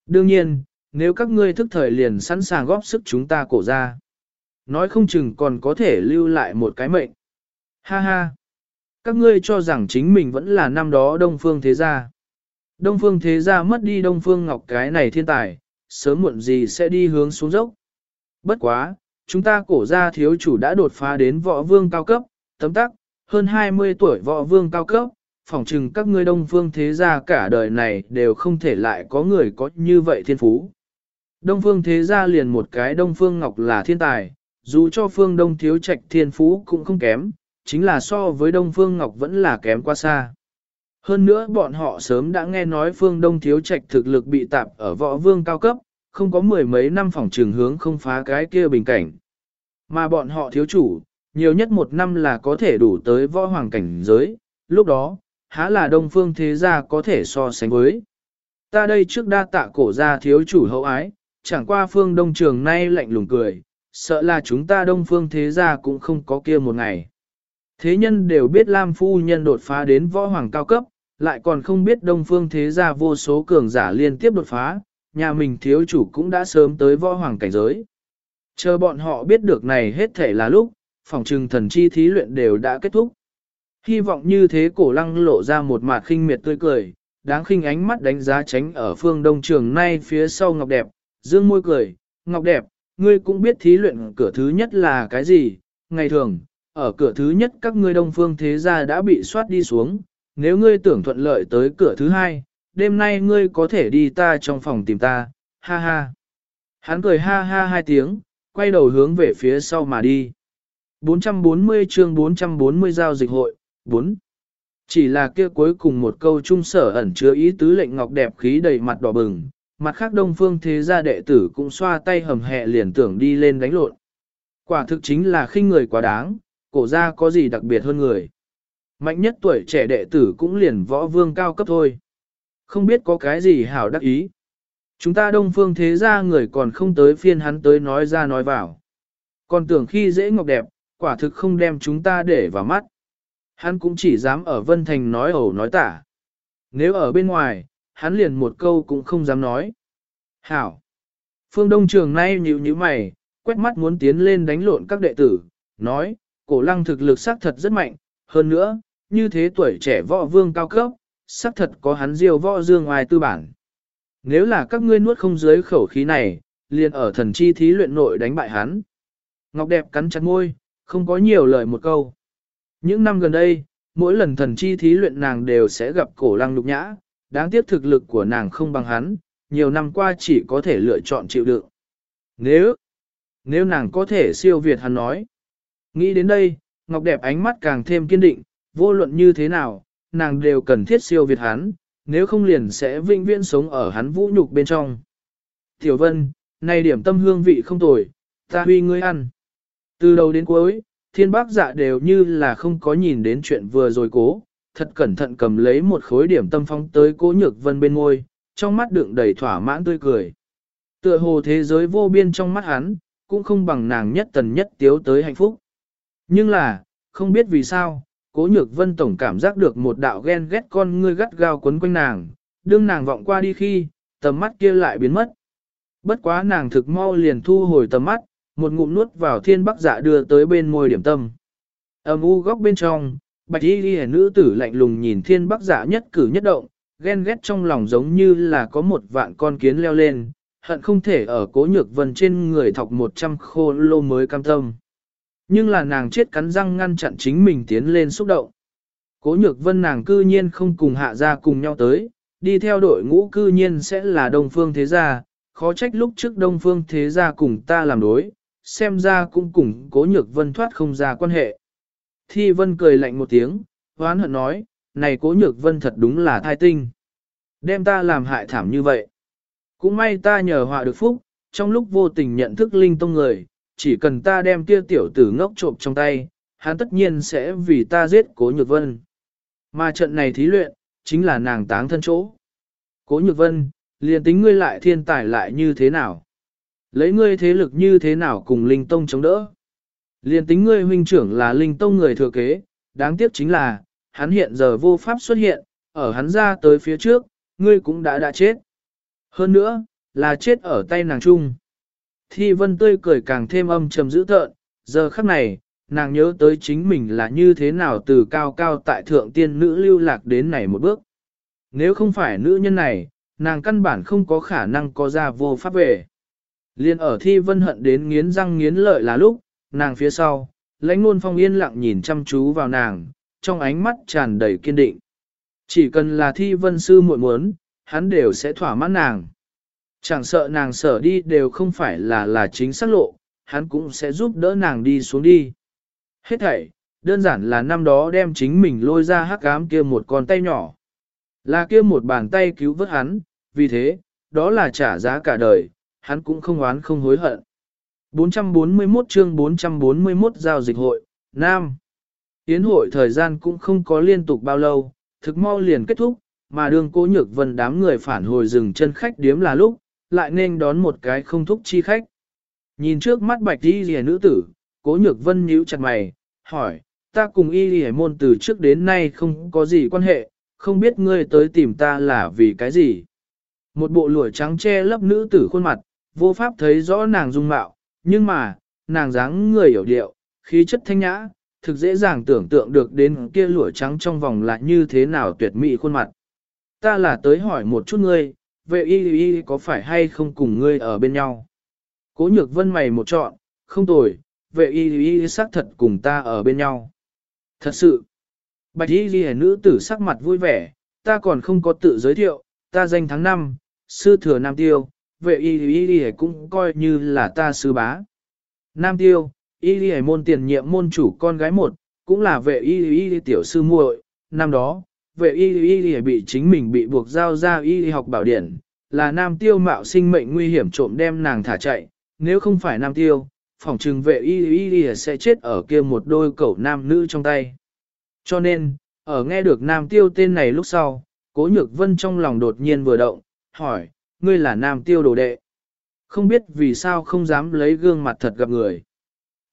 Đương nhiên, nếu các ngươi thức thời liền sẵn sàng góp sức chúng ta cổ ra. Nói không chừng còn có thể lưu lại một cái mệnh. Ha ha! Các ngươi cho rằng chính mình vẫn là năm đó Đông Phương Thế Gia. Đông Phương Thế Gia mất đi Đông Phương Ngọc cái này thiên tài, sớm muộn gì sẽ đi hướng xuống dốc. Bất quá, chúng ta cổ gia thiếu chủ đã đột phá đến võ vương cao cấp, tấm tắc, hơn 20 tuổi võ vương cao cấp, phỏng chừng các ngươi đông phương thế gia cả đời này đều không thể lại có người có như vậy thiên phú. Đông phương thế gia liền một cái đông phương ngọc là thiên tài, dù cho phương đông thiếu trạch thiên phú cũng không kém, chính là so với đông phương ngọc vẫn là kém quá xa. Hơn nữa bọn họ sớm đã nghe nói phương đông thiếu trạch thực lực bị tạp ở võ vương cao cấp, không có mười mấy năm phòng trường hướng không phá cái kia bình cảnh. Mà bọn họ thiếu chủ, nhiều nhất một năm là có thể đủ tới võ hoàng cảnh giới, lúc đó, há là đông phương thế gia có thể so sánh với. Ta đây trước đa tạ cổ gia thiếu chủ hậu ái, chẳng qua phương đông trường nay lạnh lùng cười, sợ là chúng ta đông phương thế gia cũng không có kia một ngày. Thế nhân đều biết Lam Phu Nhân đột phá đến võ hoàng cao cấp, lại còn không biết đông phương thế gia vô số cường giả liên tiếp đột phá, nhà mình thiếu chủ cũng đã sớm tới võ hoàng cảnh giới. Chờ bọn họ biết được này hết thể là lúc, phòng trừng thần chi thí luyện đều đã kết thúc. Hy vọng như thế cổ lăng lộ ra một mặt khinh miệt tươi cười, đáng khinh ánh mắt đánh giá tránh ở phương đông trường nay phía sau Ngọc Đẹp, dương môi cười, Ngọc Đẹp, ngươi cũng biết thí luyện cửa thứ nhất là cái gì, ngày thường, ở cửa thứ nhất các ngươi đông phương thế gia đã bị soát đi xuống, nếu ngươi tưởng thuận lợi tới cửa thứ hai, đêm nay ngươi có thể đi ta trong phòng tìm ta, ha ha. Hắn cười ha ha hai tiếng, quay đầu hướng về phía sau mà đi. 440 chương 440 giao dịch hội, 4. Chỉ là kia cuối cùng một câu trung sở ẩn chứa ý tứ lệnh ngọc đẹp khí đầy mặt đỏ bừng, mặt khác đông phương thế gia đệ tử cũng xoa tay hầm hẹ liền tưởng đi lên đánh lộn. Quả thực chính là khinh người quá đáng, cổ gia có gì đặc biệt hơn người. Mạnh nhất tuổi trẻ đệ tử cũng liền võ vương cao cấp thôi. Không biết có cái gì hảo đắc ý. Chúng ta đông phương thế gia người còn không tới phiên hắn tới nói ra nói vào. Còn tưởng khi dễ ngọc đẹp, quả thực không đem chúng ta để vào mắt. Hắn cũng chỉ dám ở Vân Thành nói ẩu nói tả. Nếu ở bên ngoài, hắn liền một câu cũng không dám nói. Hảo! Phương Đông Trường nay nhíu nhíu mày, quét mắt muốn tiến lên đánh lộn các đệ tử, nói, cổ lăng thực lực xác thật rất mạnh, hơn nữa, như thế tuổi trẻ võ vương cao cấp, xác thật có hắn diêu võ dương ngoài tư bản. Nếu là các ngươi nuốt không dưới khẩu khí này, liền ở thần chi thí luyện nội đánh bại hắn. Ngọc đẹp cắn chặt môi, không có nhiều lời một câu. Những năm gần đây, mỗi lần thần chi thí luyện nàng đều sẽ gặp cổ lăng lục nhã, đáng tiếc thực lực của nàng không bằng hắn, nhiều năm qua chỉ có thể lựa chọn chịu đựng. Nếu, nếu nàng có thể siêu việt hắn nói. Nghĩ đến đây, Ngọc đẹp ánh mắt càng thêm kiên định, vô luận như thế nào, nàng đều cần thiết siêu việt hắn, nếu không liền sẽ vinh viễn sống ở hắn vũ nhục bên trong. Tiểu Vân, này điểm tâm hương vị không tồi, ta huy ngươi ăn. Từ đầu đến cuối, thiên bác dạ đều như là không có nhìn đến chuyện vừa rồi cố, thật cẩn thận cầm lấy một khối điểm tâm phong tới cố nhược vân bên ngôi, trong mắt đựng đầy thỏa mãn tươi cười. Tựa hồ thế giới vô biên trong mắt hắn, cũng không bằng nàng nhất tần nhất tiếu tới hạnh phúc. Nhưng là, không biết vì sao, cố nhược vân tổng cảm giác được một đạo ghen ghét con ngươi gắt gao quấn quanh nàng, đương nàng vọng qua đi khi, tầm mắt kia lại biến mất. Bất quá nàng thực mau liền thu hồi tầm mắt, một ngụm nuốt vào thiên bắc dạ đưa tới bên môi điểm tâm. Âm u góc bên trong, bạch y ghi nữ tử lạnh lùng nhìn thiên bắc dạ nhất cử nhất động, ghen ghét trong lòng giống như là có một vạn con kiến leo lên, hận không thể ở cố nhược vân trên người thọc một trăm khô lô mới cam tâm. Nhưng là nàng chết cắn răng ngăn chặn chính mình tiến lên xúc động. Cố nhược vân nàng cư nhiên không cùng hạ ra cùng nhau tới, đi theo đội ngũ cư nhiên sẽ là đông phương thế gia, khó trách lúc trước đông phương thế gia cùng ta làm đối, xem ra cũng cùng cố nhược vân thoát không ra quan hệ. Thi vân cười lạnh một tiếng, hoán hận nói, này cố nhược vân thật đúng là thai tinh. Đem ta làm hại thảm như vậy. Cũng may ta nhờ họa được phúc, trong lúc vô tình nhận thức linh tông người, chỉ cần ta đem kia tiểu tử ngốc trộm trong tay, hắn tất nhiên sẽ vì ta giết cố nhược vân. Mà trận này thí luyện, chính là nàng táng thân chỗ. Cố nhược vân, liền tính ngươi lại thiên tài lại như thế nào? Lấy ngươi thế lực như thế nào cùng linh tông chống đỡ? Liền tính ngươi huynh trưởng là linh tông người thừa kế, đáng tiếc chính là, hắn hiện giờ vô pháp xuất hiện, ở hắn ra tới phía trước, ngươi cũng đã đã chết. Hơn nữa, là chết ở tay nàng trung. Thi vân tươi cười càng thêm âm trầm dữ tợn, giờ khắc này, nàng nhớ tới chính mình là như thế nào từ cao cao tại thượng tiên nữ lưu lạc đến này một bước. Nếu không phải nữ nhân này, nàng căn bản không có khả năng có ra vô pháp về. Liên ở thi vân hận đến nghiến răng nghiến lợi là lúc, nàng phía sau, lãnh nôn phong yên lặng nhìn chăm chú vào nàng, trong ánh mắt tràn đầy kiên định. Chỉ cần là thi vân sư muội muốn, hắn đều sẽ thỏa mãn nàng. Chẳng sợ nàng sở đi đều không phải là là chính xác lộ, hắn cũng sẽ giúp đỡ nàng đi xuống đi. Hết thảy, đơn giản là năm đó đem chính mình lôi ra hắc ám kia một con tay nhỏ. Là kia một bàn tay cứu vớt hắn, vì thế, đó là trả giá cả đời, hắn cũng không oán không hối hận. 441 chương 441 giao dịch hội, Nam. Yến hội thời gian cũng không có liên tục bao lâu, thực mau liền kết thúc, mà đường cố nhược vân đám người phản hồi dừng chân khách điếm là lúc, lại nên đón một cái không thúc chi khách. Nhìn trước mắt bạch y rìa nữ tử, cố nhược vân nhíu chặt mày, hỏi, ta cùng y rìa môn từ trước đến nay không có gì quan hệ, không biết ngươi tới tìm ta là vì cái gì. Một bộ lụa trắng che lấp nữ tử khuôn mặt, vô pháp thấy rõ nàng dung mạo, nhưng mà, nàng dáng người hiểu điệu, khí chất thanh nhã, thực dễ dàng tưởng tượng được đến kia lụa trắng trong vòng là như thế nào tuyệt mỹ khuôn mặt. Ta là tới hỏi một chút ngươi, vệ y y có phải hay không cùng ngươi ở bên nhau? Cố nhược vân mày một chọn, không tồi, vệ y y xác thật cùng ta ở bên nhau. Thật sự, bạch y y nữ tử sắc mặt vui vẻ, ta còn không có tự giới thiệu, ta danh tháng năm, sư thừa Nam Tiêu, vệ y y y cũng coi như là ta sư bá. Nam Tiêu, y y môn tiền nhiệm môn chủ con gái một, cũng là vệ y y tiểu sư muội, năm đó, vệ y y y bị chính mình bị buộc giao ra y y học bảo điển, là nam tiêu mạo sinh mệnh nguy hiểm trộm đem nàng thả chạy, nếu không phải nam tiêu, phòng trừng vệ y y y sẽ chết ở kia một đôi cẩu nam nữ trong tay. Cho nên, ở nghe được nam tiêu tên này lúc sau, cố nhược vân trong lòng đột nhiên vừa động, hỏi, ngươi là nam tiêu đồ đệ. Không biết vì sao không dám lấy gương mặt thật gặp người.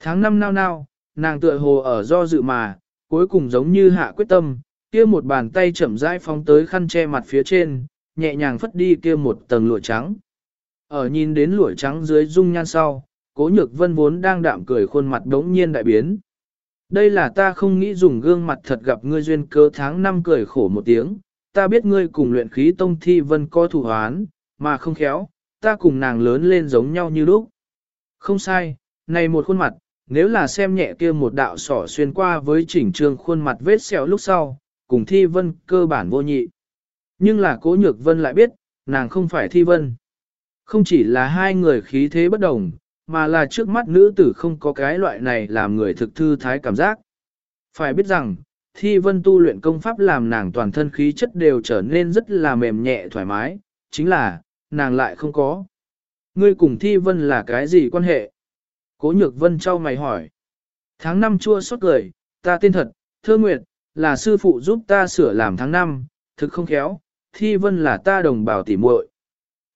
Tháng năm nao nao, nàng tựa hồ ở do dự mà, cuối cùng giống như hạ quyết tâm, kia một bàn tay chậm rãi phóng tới khăn che mặt phía trên, nhẹ nhàng phất đi kia một tầng lụa trắng. Ở nhìn đến lụa trắng dưới dung nhan sau, cố nhược vân vốn đang đạm cười khuôn mặt đống nhiên đại biến. Đây là ta không nghĩ dùng gương mặt thật gặp ngươi duyên cơ tháng năm cười khổ một tiếng, ta biết ngươi cùng luyện khí tông thi vân co thủ hoán, mà không khéo, ta cùng nàng lớn lên giống nhau như lúc. Không sai, này một khuôn mặt, nếu là xem nhẹ kia một đạo sỏ xuyên qua với chỉnh trương khuôn mặt vết sẹo lúc sau, cùng thi vân cơ bản vô nhị. Nhưng là cố nhược vân lại biết, nàng không phải thi vân. Không chỉ là hai người khí thế bất đồng, mà là trước mắt nữ tử không có cái loại này làm người thực thư thái cảm giác. Phải biết rằng, thi vân tu luyện công pháp làm nàng toàn thân khí chất đều trở nên rất là mềm nhẹ thoải mái, chính là, nàng lại không có. Ngươi cùng thi vân là cái gì quan hệ? Cố nhược vân trao mày hỏi. Tháng năm chua xót cười, ta tên thật, thơ nguyệt, là sư phụ giúp ta sửa làm tháng năm, thực không khéo, thi vân là ta đồng bào tỉ muội.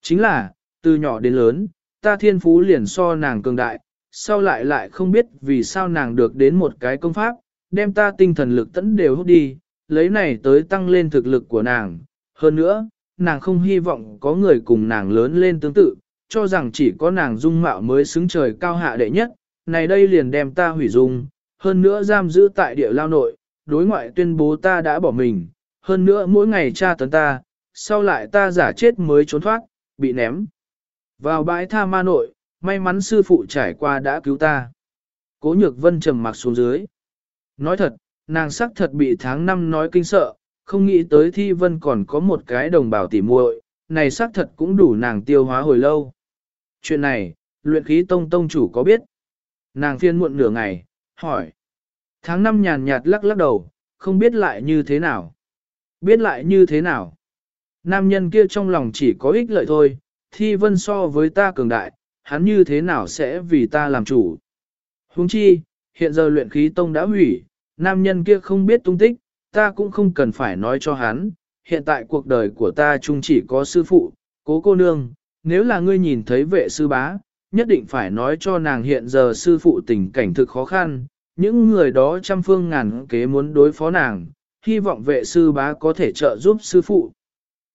Chính là, từ nhỏ đến lớn, ta thiên phú liền so nàng cường đại, sau lại lại không biết vì sao nàng được đến một cái công pháp, đem ta tinh thần lực tẫn đều hút đi, lấy này tới tăng lên thực lực của nàng. Hơn nữa, nàng không hy vọng có người cùng nàng lớn lên tương tự, cho rằng chỉ có nàng dung mạo mới xứng trời cao hạ đệ nhất, này đây liền đem ta hủy dung, hơn nữa giam giữ tại địa lao nội, đối ngoại tuyên bố ta đã bỏ mình, hơn nữa mỗi ngày tra tấn ta, sau lại ta giả chết mới trốn thoát, bị ném. Vào bãi tha ma nội, may mắn sư phụ trải qua đã cứu ta. Cố nhược vân trầm mặc xuống dưới. Nói thật, nàng sắc thật bị tháng năm nói kinh sợ, không nghĩ tới thi vân còn có một cái đồng bào tỉ muội, này sắc thật cũng đủ nàng tiêu hóa hồi lâu. Chuyện này, luyện khí tông tông chủ có biết? Nàng phiên muộn nửa ngày, hỏi. Tháng năm nhàn nhạt lắc lắc đầu, không biết lại như thế nào. Biết lại như thế nào? Nam nhân kia trong lòng chỉ có ích lợi thôi, thi vân so với ta cường đại, hắn như thế nào sẽ vì ta làm chủ. Huống chi, hiện giờ luyện khí tông đã hủy, nam nhân kia không biết tung tích, ta cũng không cần phải nói cho hắn, hiện tại cuộc đời của ta chung chỉ có sư phụ, cố cô nương, nếu là ngươi nhìn thấy vệ sư bá, nhất định phải nói cho nàng hiện giờ sư phụ tình cảnh thực khó khăn, những người đó trăm phương ngàn kế muốn đối phó nàng, hy vọng vệ sư bá có thể trợ giúp sư phụ.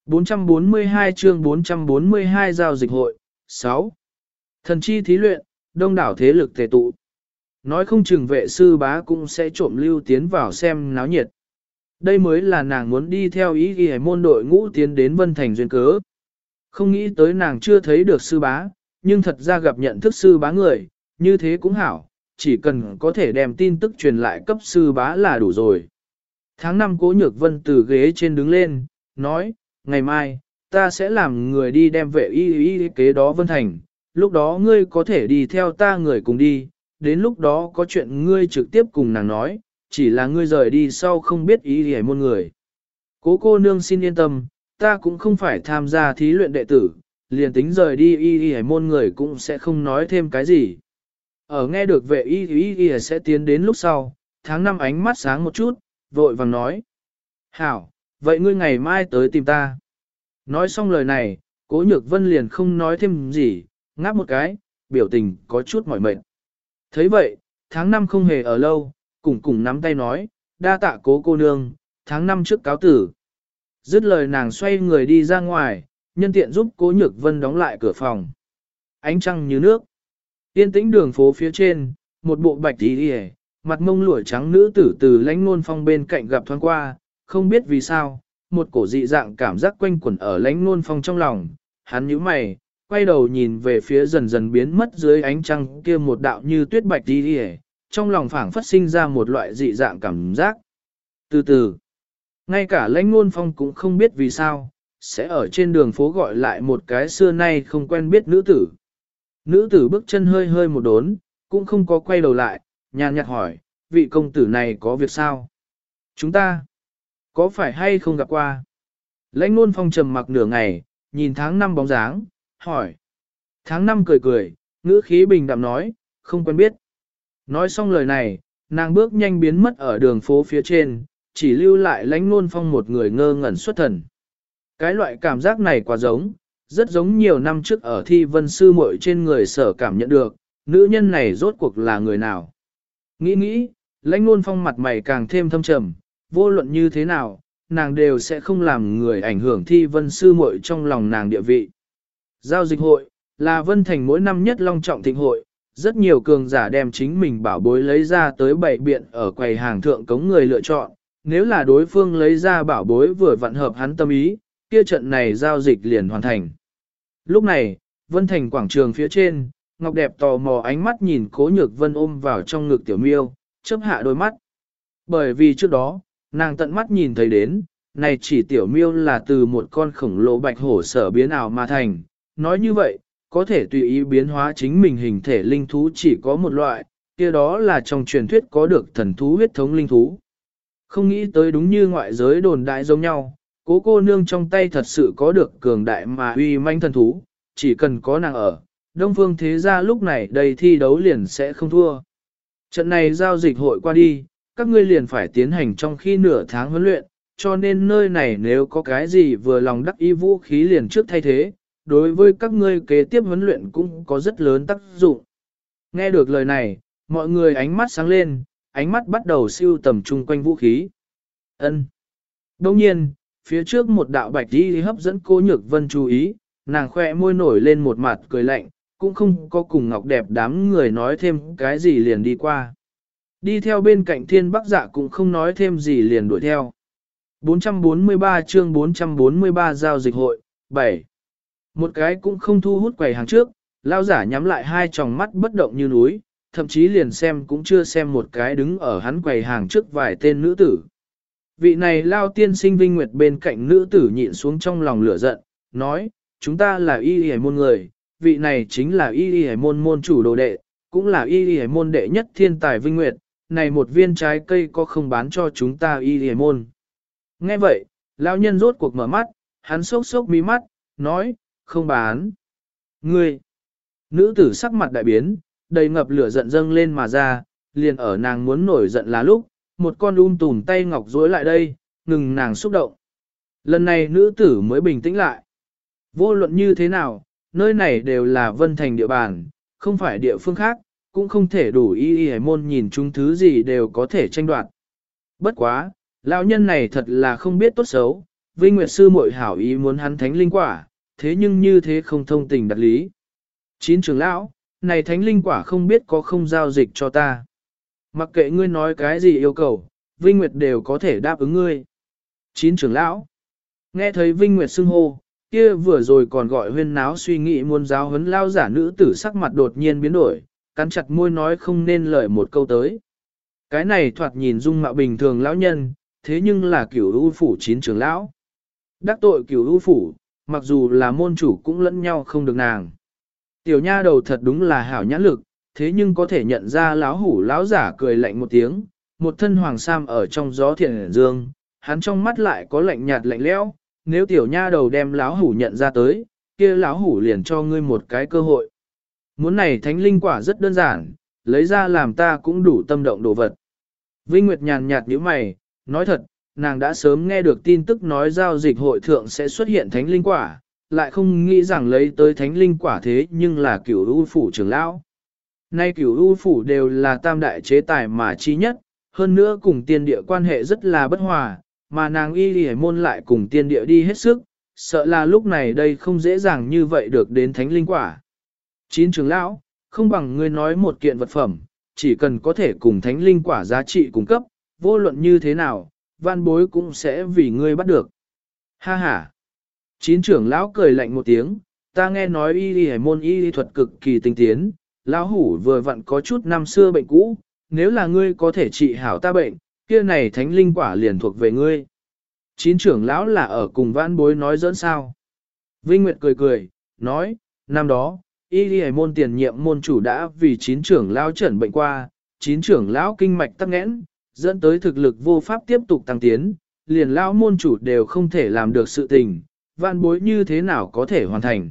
442 chương 442 giao dịch hội 6. Thần chi thí luyện, đông đảo thế lực tề tụ. Nói không chừng vệ sư bá cũng sẽ trộm lưu tiến vào xem náo nhiệt. Đây mới là nàng muốn đi theo ý ghi môn đội ngũ tiến đến Vân Thành duyên cớ. Không nghĩ tới nàng chưa thấy được sư bá, nhưng thật ra gặp nhận thức sư bá người, như thế cũng hảo, chỉ cần có thể đem tin tức truyền lại cấp sư bá là đủ rồi. Tháng năm cố nhược vân từ ghế trên đứng lên, nói, ngày mai, ta sẽ làm người đi đem vệ y y kế đó Vân Thành, lúc đó ngươi có thể đi theo ta người cùng đi, đến lúc đó có chuyện ngươi trực tiếp cùng nàng nói, chỉ là ngươi rời đi sau không biết ý gì môn người. Cố cô nương xin yên tâm, ta cũng không phải tham gia thí luyện đệ tử, liền tính rời đi y y môn người cũng sẽ không nói thêm cái gì. Ở nghe được vệ y y y sẽ tiến đến lúc sau, tháng năm ánh mắt sáng một chút, vội vàng nói. Hảo, vậy ngươi ngày mai tới tìm ta. Nói xong lời này, cố nhược vân liền không nói thêm gì, ngáp một cái, biểu tình có chút mỏi mệt. thấy vậy, tháng năm không hề ở lâu, cùng cùng nắm tay nói, đa tạ cố cô nương, tháng năm trước cáo tử. Dứt lời nàng xoay người đi ra ngoài, nhân tiện giúp cố nhược vân đóng lại cửa phòng. Ánh trăng như nước. Yên tĩnh đường phố phía trên, một bộ bạch tí hề, mặt mông lụa trắng nữ tử từ lánh nôn phong bên cạnh gặp thoáng qua, không biết vì sao, một cổ dị dạng cảm giác quanh quẩn ở lánh nôn phong trong lòng, hắn nhíu mày, quay đầu nhìn về phía dần dần biến mất dưới ánh trăng kia một đạo như tuyết bạch tí hề, trong lòng phảng phất sinh ra một loại dị dạng cảm giác. Từ từ, ngay cả lãnh ngôn phong cũng không biết vì sao, sẽ ở trên đường phố gọi lại một cái xưa nay không quen biết nữ tử. Nữ tử bước chân hơi hơi một đốn, cũng không có quay đầu lại, nhàn nhạt hỏi, vị công tử này có việc sao? Chúng ta, có phải hay không gặp qua? Lãnh nôn phong trầm mặc nửa ngày, nhìn tháng năm bóng dáng, hỏi. Tháng năm cười cười, ngữ khí bình đạm nói, không quen biết. Nói xong lời này, nàng bước nhanh biến mất ở đường phố phía trên, chỉ lưu lại lãnh nôn phong một người ngơ ngẩn xuất thần. Cái loại cảm giác này quá giống, rất giống nhiều năm trước ở thi vân sư muội trên người sở cảm nhận được, nữ nhân này rốt cuộc là người nào. Nghĩ nghĩ, lãnh nôn phong mặt mày càng thêm thâm trầm, vô luận như thế nào, nàng đều sẽ không làm người ảnh hưởng thi vân sư muội trong lòng nàng địa vị. Giao dịch hội, là vân thành mỗi năm nhất long trọng thịnh hội, rất nhiều cường giả đem chính mình bảo bối lấy ra tới bảy biện ở quầy hàng thượng cống người lựa chọn, nếu là đối phương lấy ra bảo bối vừa vặn hợp hắn tâm ý, kia trận này giao dịch liền hoàn thành. Lúc này, Vân Thành quảng trường phía trên, Ngọc Đẹp tò mò ánh mắt nhìn Cố Nhược Vân ôm vào trong ngực Tiểu Miêu, chớp hạ đôi mắt. Bởi vì trước đó, nàng tận mắt nhìn thấy đến, này chỉ Tiểu Miêu là từ một con khổng lồ bạch hổ sở biến ảo mà thành. Nói như vậy, có thể tùy ý biến hóa chính mình hình thể linh thú chỉ có một loại, kia đó là trong truyền thuyết có được thần thú huyết thống linh thú. Không nghĩ tới đúng như ngoại giới đồn đại giống nhau, cố cô nương trong tay thật sự có được cường đại mà uy manh thần thú, chỉ cần có nàng ở, Đông Phương Thế Gia lúc này đầy thi đấu liền sẽ không thua. Trận này giao dịch hội qua đi, các ngươi liền phải tiến hành trong khi nửa tháng huấn luyện, cho nên nơi này nếu có cái gì vừa lòng đắc ý vũ khí liền trước thay thế, đối với các ngươi kế tiếp huấn luyện cũng có rất lớn tác dụng. Nghe được lời này, mọi người ánh mắt sáng lên, ánh mắt bắt đầu siêu tầm chung quanh vũ khí. Ân. Đồng nhiên, phía trước một đạo bạch đi hấp dẫn cô nhược vân chú ý, nàng khoe môi nổi lên một mặt cười lạnh, cũng không có cùng ngọc đẹp đám người nói thêm cái gì liền đi qua. Đi theo bên cạnh thiên bắc dạ cũng không nói thêm gì liền đuổi theo. 443 chương 443 giao dịch hội, 7. Một cái cũng không thu hút quầy hàng trước, lao giả nhắm lại hai tròng mắt bất động như núi, thậm chí liền xem cũng chưa xem một cái đứng ở hắn quầy hàng trước vài tên nữ tử. Vị này lao tiên sinh vinh nguyệt bên cạnh nữ tử nhịn xuống trong lòng lửa giận, nói, chúng ta là y y môn người, vị này chính là y y môn môn chủ đồ đệ, cũng là y y môn đệ nhất thiên tài vinh nguyệt, này một viên trái cây có không bán cho chúng ta y y môn. Nghe vậy, lao nhân rốt cuộc mở mắt, hắn sốc sốc mí mắt, nói, không bán. Ngươi! Nữ tử sắc mặt đại biến, đầy ngập lửa giận dâng lên mà ra, liền ở nàng muốn nổi giận là lúc, một con um tùm tay ngọc dối lại đây, ngừng nàng xúc động. Lần này nữ tử mới bình tĩnh lại. Vô luận như thế nào, nơi này đều là vân thành địa bàn, không phải địa phương khác, cũng không thể đủ y y hải môn nhìn chúng thứ gì đều có thể tranh đoạt. Bất quá, lão nhân này thật là không biết tốt xấu, Vinh Nguyệt Sư muội hảo ý muốn hắn thánh linh quả, thế nhưng như thế không thông tình đặt lý. Chín trưởng lão, này thánh linh quả không biết có không giao dịch cho ta. Mặc kệ ngươi nói cái gì yêu cầu, Vinh Nguyệt đều có thể đáp ứng ngươi. Chín trưởng lão, nghe thấy Vinh Nguyệt xưng hô, kia vừa rồi còn gọi huyên náo suy nghĩ muốn giáo huấn lao giả nữ tử sắc mặt đột nhiên biến đổi, cắn chặt môi nói không nên lời một câu tới. Cái này thoạt nhìn dung mạo bình thường lão nhân, thế nhưng là cửu ưu phủ chín trưởng lão. Đắc tội cửu ưu phủ, mặc dù là môn chủ cũng lẫn nhau không được nàng. Tiểu nha đầu thật đúng là hảo nhãn lực, thế nhưng có thể nhận ra lão hủ lão giả cười lạnh một tiếng, một thân hoàng sam ở trong gió thiện dương, hắn trong mắt lại có lạnh nhạt lạnh lẽo, nếu tiểu nha đầu đem lão hủ nhận ra tới, kia lão hủ liền cho ngươi một cái cơ hội. Muốn này thánh linh quả rất đơn giản, lấy ra làm ta cũng đủ tâm động đồ vật. Vinh Nguyệt nhàn nhạt nhíu mày, nói thật, nàng đã sớm nghe được tin tức nói giao dịch hội thượng sẽ xuất hiện thánh linh quả, lại không nghĩ rằng lấy tới thánh linh quả thế nhưng là cửu u phủ trưởng lão. Nay cửu u phủ đều là tam đại chế tài mà chi nhất, hơn nữa cùng tiên địa quan hệ rất là bất hòa, mà nàng y lì môn lại cùng tiên địa đi hết sức, sợ là lúc này đây không dễ dàng như vậy được đến thánh linh quả. Chín trưởng lão, không bằng ngươi nói một kiện vật phẩm, chỉ cần có thể cùng thánh linh quả giá trị cung cấp, vô luận như thế nào, văn bối cũng sẽ vì ngươi bắt được. Ha ha! Chín trưởng lão cười lạnh một tiếng, ta nghe nói y y môn y y thuật cực kỳ tinh tiến, lão hủ vừa vặn có chút năm xưa bệnh cũ, nếu là ngươi có thể trị hảo ta bệnh, kia này thánh linh quả liền thuộc về ngươi. Chín trưởng lão là ở cùng vãn bối nói dẫn sao. Vinh Nguyệt cười cười, nói, năm đó, y đi môn tiền nhiệm môn chủ đã vì chín trưởng lão trần bệnh qua, chín trưởng lão kinh mạch tắc nghẽn, dẫn tới thực lực vô pháp tiếp tục tăng tiến, liền lão môn chủ đều không thể làm được sự tình, vạn bối như thế nào có thể hoàn thành.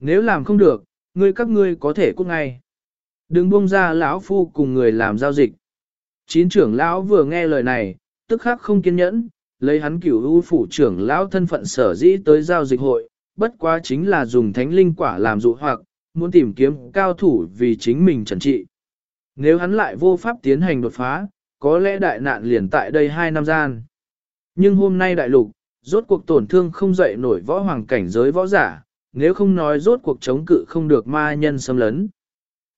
Nếu làm không được, ngươi các ngươi có thể cút ngay. Đừng buông ra lão phu cùng người làm giao dịch. Chín trưởng lão vừa nghe lời này, tức khắc không kiên nhẫn, lấy hắn cửu ưu phủ trưởng lão thân phận sở dĩ tới giao dịch hội, bất quá chính là dùng thánh linh quả làm dụ hoặc, muốn tìm kiếm cao thủ vì chính mình trần trị. Nếu hắn lại vô pháp tiến hành đột phá, có lẽ đại nạn liền tại đây hai năm gian. Nhưng hôm nay đại lục, rốt cuộc tổn thương không dậy nổi võ hoàng cảnh giới võ giả, nếu không nói rốt cuộc chống cự không được ma nhân xâm lấn.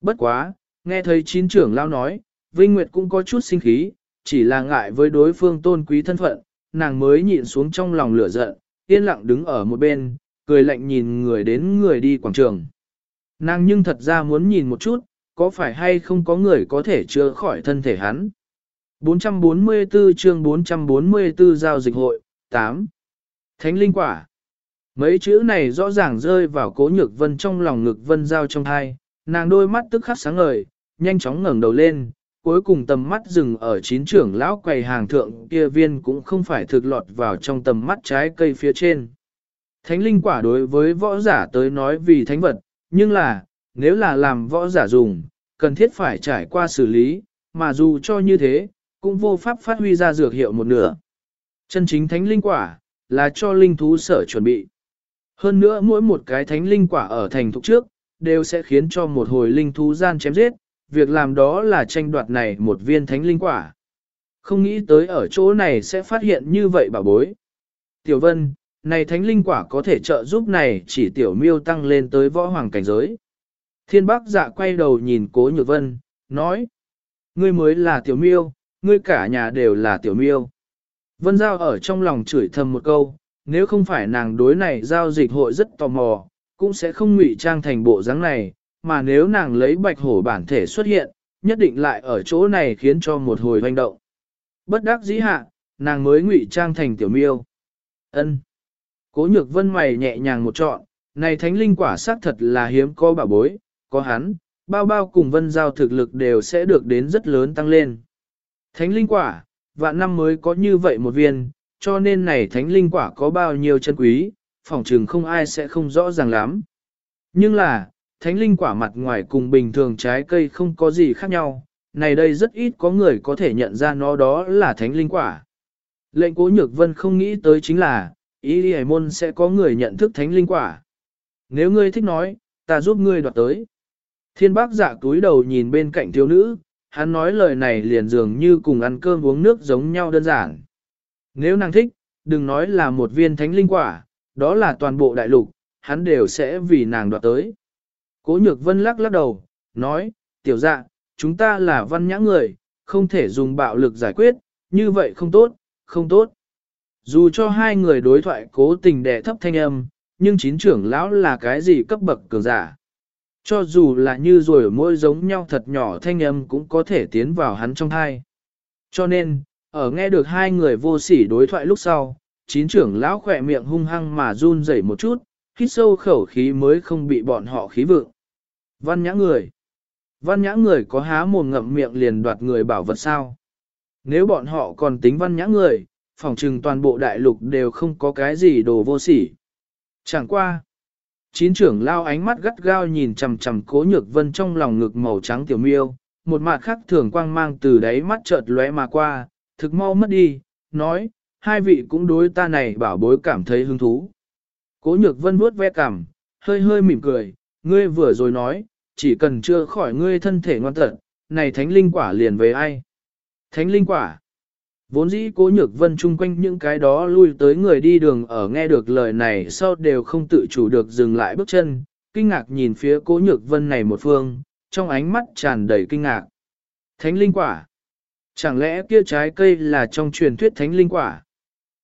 Bất quá, nghe thấy chín trưởng lao nói, Vinh Nguyệt cũng có chút sinh khí, chỉ là ngại với đối phương tôn quý thân phận, nàng mới nhịn xuống trong lòng lửa giận, yên lặng đứng ở một bên, cười lạnh nhìn người đến người đi quảng trường. Nàng nhưng thật ra muốn nhìn một chút, có phải hay không có người có thể chữa khỏi thân thể hắn. 444 chương 444 giao dịch hội, 8. Thánh linh quả. Mấy chữ này rõ ràng rơi vào cố nhược vân trong lòng ngực vân giao trong thai, nàng đôi mắt tức khắc sáng ngời, nhanh chóng ngẩng đầu lên, cuối cùng tầm mắt dừng ở chín trưởng lão quầy hàng thượng kia viên cũng không phải thực lọt vào trong tầm mắt trái cây phía trên. Thánh linh quả đối với võ giả tới nói vì thánh vật, nhưng là, nếu là làm võ giả dùng, cần thiết phải trải qua xử lý, mà dù cho như thế, cũng vô pháp phát huy ra dược hiệu một nửa. Chân chính thánh linh quả, là cho linh thú sở chuẩn bị. Hơn nữa mỗi một cái thánh linh quả ở thành thục trước, đều sẽ khiến cho một hồi linh thú gian chém giết, việc làm đó là tranh đoạt này một viên thánh linh quả. Không nghĩ tới ở chỗ này sẽ phát hiện như vậy bà bối. Tiểu Vân, này thánh linh quả có thể trợ giúp này chỉ tiểu miêu tăng lên tới võ hoàng cảnh giới. Thiên bác dạ quay đầu nhìn cố nhược vân, nói. Ngươi mới là tiểu miêu, ngươi cả nhà đều là tiểu miêu. Vân Giao ở trong lòng chửi thầm một câu, nếu không phải nàng đối này giao dịch hội rất tò mò, cũng sẽ không ngụy trang thành bộ dáng này, mà nếu nàng lấy bạch hổ bản thể xuất hiện, nhất định lại ở chỗ này khiến cho một hồi hoành động. Bất đắc dĩ hạ, nàng mới ngụy trang thành tiểu miêu. Ân. Cố nhược vân mày nhẹ nhàng một trọn, này thánh linh quả xác thật là hiếm có bảo bối, có hắn, bao bao cùng vân giao thực lực đều sẽ được đến rất lớn tăng lên. Thánh linh quả, vạn năm mới có như vậy một viên, cho nên này thánh linh quả có bao nhiêu chân quý, phỏng trường không ai sẽ không rõ ràng lắm. Nhưng là, thánh linh quả mặt ngoài cùng bình thường trái cây không có gì khác nhau, này đây rất ít có người có thể nhận ra nó đó là thánh linh quả. Lệnh cố nhược vân không nghĩ tới chính là, ý đi môn sẽ có người nhận thức thánh linh quả. Nếu ngươi thích nói, ta giúp ngươi đoạt tới. Thiên bác giả túi đầu nhìn bên cạnh thiếu nữ, hắn nói lời này liền dường như cùng ăn cơm uống nước giống nhau đơn giản. Nếu nàng thích, đừng nói là một viên thánh linh quả, đó là toàn bộ đại lục, hắn đều sẽ vì nàng đoạt tới. Cố nhược vân lắc lắc đầu, nói, tiểu dạ, chúng ta là văn nhã người, không thể dùng bạo lực giải quyết, như vậy không tốt, không tốt. Dù cho hai người đối thoại cố tình đè thấp thanh âm, nhưng chín trưởng lão là cái gì cấp bậc cường giả. Cho dù là như rồi môi giống nhau thật nhỏ thanh âm cũng có thể tiến vào hắn trong thai. Cho nên, ở nghe được hai người vô sỉ đối thoại lúc sau, chín trưởng lão khỏe miệng hung hăng mà run rẩy một chút, hít sâu khẩu khí mới không bị bọn họ khí vượng. Văn nhã người. Văn nhã người có há mồm ngậm miệng liền đoạt người bảo vật sao. Nếu bọn họ còn tính văn nhã người, phỏng trừng toàn bộ đại lục đều không có cái gì đồ vô sỉ. Chẳng qua. Chín trưởng lao ánh mắt gắt gao nhìn chằm chằm cố nhược vân trong lòng ngực màu trắng tiểu miêu, một mặt khắc thường quang mang từ đáy mắt chợt lóe mà qua, thực mau mất đi, nói, hai vị cũng đối ta này bảo bối cảm thấy hứng thú. Cố nhược vân vuốt ve cảm, hơi hơi mỉm cười, ngươi vừa rồi nói, chỉ cần chưa khỏi ngươi thân thể ngoan tận, này thánh linh quả liền về ai? Thánh linh quả. Vốn dĩ cố nhược vân chung quanh những cái đó lui tới người đi đường ở nghe được lời này sau đều không tự chủ được dừng lại bước chân, kinh ngạc nhìn phía cố nhược vân này một phương, trong ánh mắt tràn đầy kinh ngạc. Thánh linh quả. Chẳng lẽ kia trái cây là trong truyền thuyết thánh linh quả?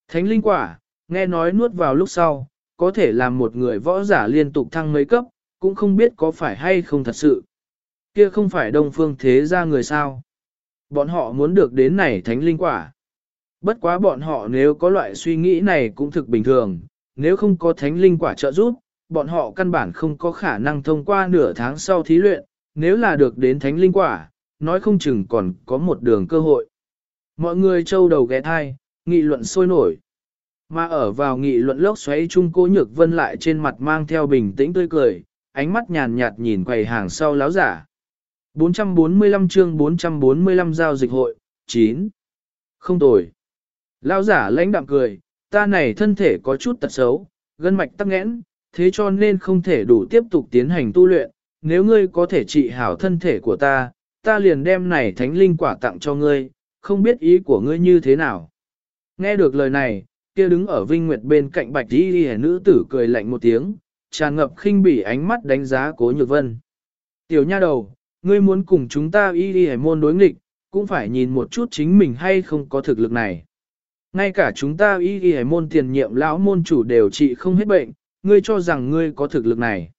Thánh linh quả, nghe nói nuốt vào lúc sau, có thể làm một người võ giả liên tục thăng mấy cấp, cũng không biết có phải hay không thật sự. Kia không phải đông phương thế ra người sao. Bọn họ muốn được đến này thánh linh quả. Bất quá bọn họ nếu có loại suy nghĩ này cũng thực bình thường, nếu không có thánh linh quả trợ giúp, bọn họ căn bản không có khả năng thông qua nửa tháng sau thí luyện, nếu là được đến thánh linh quả, nói không chừng còn có một đường cơ hội. Mọi người trâu đầu ghé thai, nghị luận sôi nổi. Mà ở vào nghị luận lốc xoáy chung cố nhược vân lại trên mặt mang theo bình tĩnh tươi cười, ánh mắt nhàn nhạt nhìn quầy hàng sau láo giả. 445 chương 445 giao dịch hội, 9. Không tồi. Lão giả lãnh đạm cười, ta này thân thể có chút tật xấu, gân mạch tắc nghẽn, thế cho nên không thể đủ tiếp tục tiến hành tu luyện, nếu ngươi có thể trị hảo thân thể của ta, ta liền đem này thánh linh quả tặng cho ngươi, không biết ý của ngươi như thế nào. Nghe được lời này, kia đứng ở Vinh Nguyệt bên cạnh bạch đi đi nữ tử cười lạnh một tiếng, tràn ngập khinh bỉ ánh mắt đánh giá cố nhược vân. Tiểu nha đầu, ngươi muốn cùng chúng ta y đi môn đối nghịch, cũng phải nhìn một chút chính mình hay không có thực lực này. Ngay cả chúng ta y y môn tiền nhiệm lão môn chủ đều trị không hết bệnh, ngươi cho rằng ngươi có thực lực này.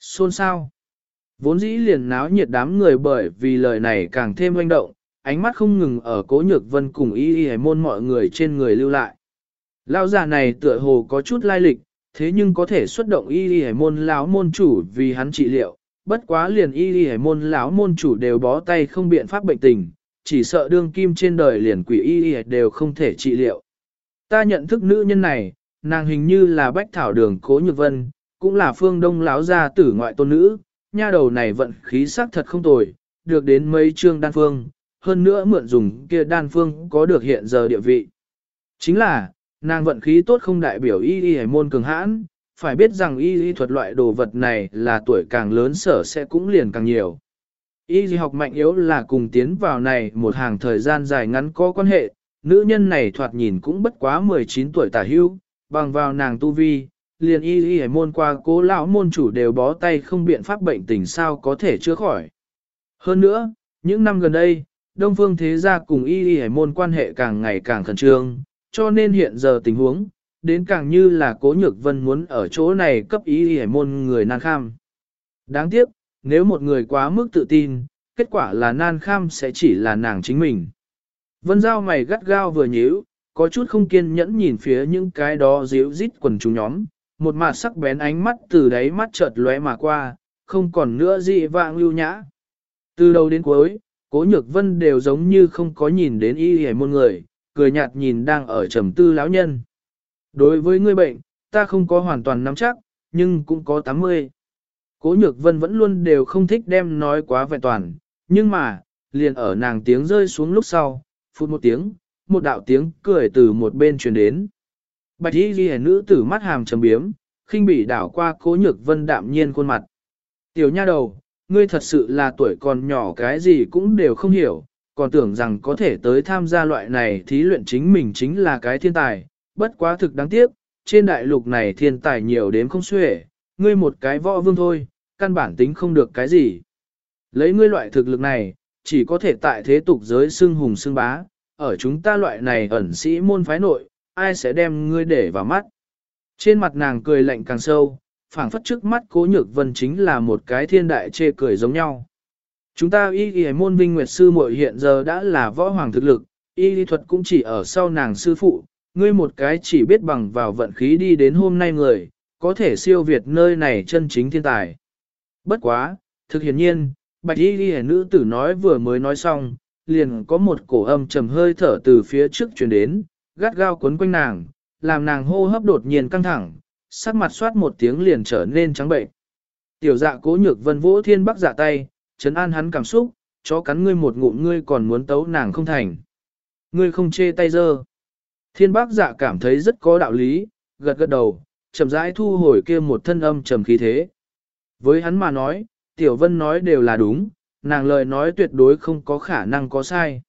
Xôn sao? Vốn dĩ liền náo nhiệt đám người bởi vì lời này càng thêm hoành động, ánh mắt không ngừng ở cố nhược vân cùng y y môn mọi người trên người lưu lại. Lão già này tựa hồ có chút lai lịch, thế nhưng có thể xuất động y y môn lão môn chủ vì hắn trị liệu, bất quá liền y y môn lão môn chủ đều bó tay không biện pháp bệnh tình, chỉ sợ đương kim trên đời liền quỷ y y đều không thể trị liệu. Ta nhận thức nữ nhân này, nàng hình như là bách thảo đường cố nhược vân, cũng là phương đông lão gia tử ngoại tôn nữ, nha đầu này vận khí sắc thật không tồi, được đến mấy chương đan phương, hơn nữa mượn dùng kia đan phương có được hiện giờ địa vị. Chính là, nàng vận khí tốt không đại biểu y y môn cường hãn, phải biết rằng y y thuật loại đồ vật này là tuổi càng lớn sở sẽ cũng liền càng nhiều. Y y học mạnh yếu là cùng tiến vào này một hàng thời gian dài ngắn có quan hệ, nữ nhân này thoạt nhìn cũng bất quá 19 tuổi tả hưu, bằng vào nàng tu vi, liền y y hải môn qua cố lão môn chủ đều bó tay không biện pháp bệnh tình sao có thể chữa khỏi. Hơn nữa, những năm gần đây, Đông Phương Thế Gia cùng y y hải môn quan hệ càng ngày càng khẩn trương, cho nên hiện giờ tình huống, đến càng như là cố nhược vân muốn ở chỗ này cấp y y hải môn người nan kham. Đáng tiếc, nếu một người quá mức tự tin, kết quả là nan kham sẽ chỉ là nàng chính mình. Vân Giao mày gắt gao vừa nhíu, có chút không kiên nhẫn nhìn phía những cái đó díu dít quần chúng nhóm, một mặt sắc bén ánh mắt từ đáy mắt chợt lóe mà qua, không còn nữa dị vạng lưu nhã. Từ đầu đến cuối, cố nhược vân đều giống như không có nhìn đến y hề môn người, cười nhạt nhìn đang ở trầm tư lão nhân. Đối với người bệnh, ta không có hoàn toàn nắm chắc, nhưng cũng có 80. Cố nhược vân vẫn luôn đều không thích đem nói quá vẹn toàn, nhưng mà, liền ở nàng tiếng rơi xuống lúc sau, phút một tiếng, một đạo tiếng cười từ một bên truyền đến. Bạch y ghi nữ tử mắt hàm trầm biếm, khinh bỉ đảo qua cố nhược vân đạm nhiên khuôn mặt. Tiểu nha đầu, ngươi thật sự là tuổi còn nhỏ cái gì cũng đều không hiểu, còn tưởng rằng có thể tới tham gia loại này thí luyện chính mình chính là cái thiên tài, bất quá thực đáng tiếc, trên đại lục này thiên tài nhiều đến không xuể, ngươi một cái võ vương thôi, căn bản tính không được cái gì. Lấy ngươi loại thực lực này, chỉ có thể tại thế tục giới xưng hùng xưng bá, ở chúng ta loại này ẩn sĩ môn phái nội, ai sẽ đem ngươi để vào mắt. Trên mặt nàng cười lạnh càng sâu, phảng phất trước mắt cố nhược vân chính là một cái thiên đại chê cười giống nhau. Chúng ta y y môn vinh nguyệt sư muội hiện giờ đã là võ hoàng thực lực, y lý thuật cũng chỉ ở sau nàng sư phụ, ngươi một cái chỉ biết bằng vào vận khí đi đến hôm nay người, có thể siêu việt nơi này chân chính thiên tài. Bất quá, thực hiện nhiên, bạch y y nữ tử nói vừa mới nói xong, liền có một cổ âm trầm hơi thở từ phía trước truyền đến, gắt gao cuốn quanh nàng, làm nàng hô hấp đột nhiên căng thẳng, sắc mặt soát một tiếng liền trở nên trắng bệnh. Tiểu dạ cố nhược vân vỗ thiên bắc dạ tay, chấn an hắn cảm xúc, chó cắn ngươi một ngụm ngươi còn muốn tấu nàng không thành. Ngươi không chê tay dơ. Thiên bác dạ cảm thấy rất có đạo lý, gật gật đầu, chậm rãi thu hồi kia một thân âm trầm khí thế. Với hắn mà nói, Tiểu Vân nói đều là đúng, nàng lời nói tuyệt đối không có khả năng có sai.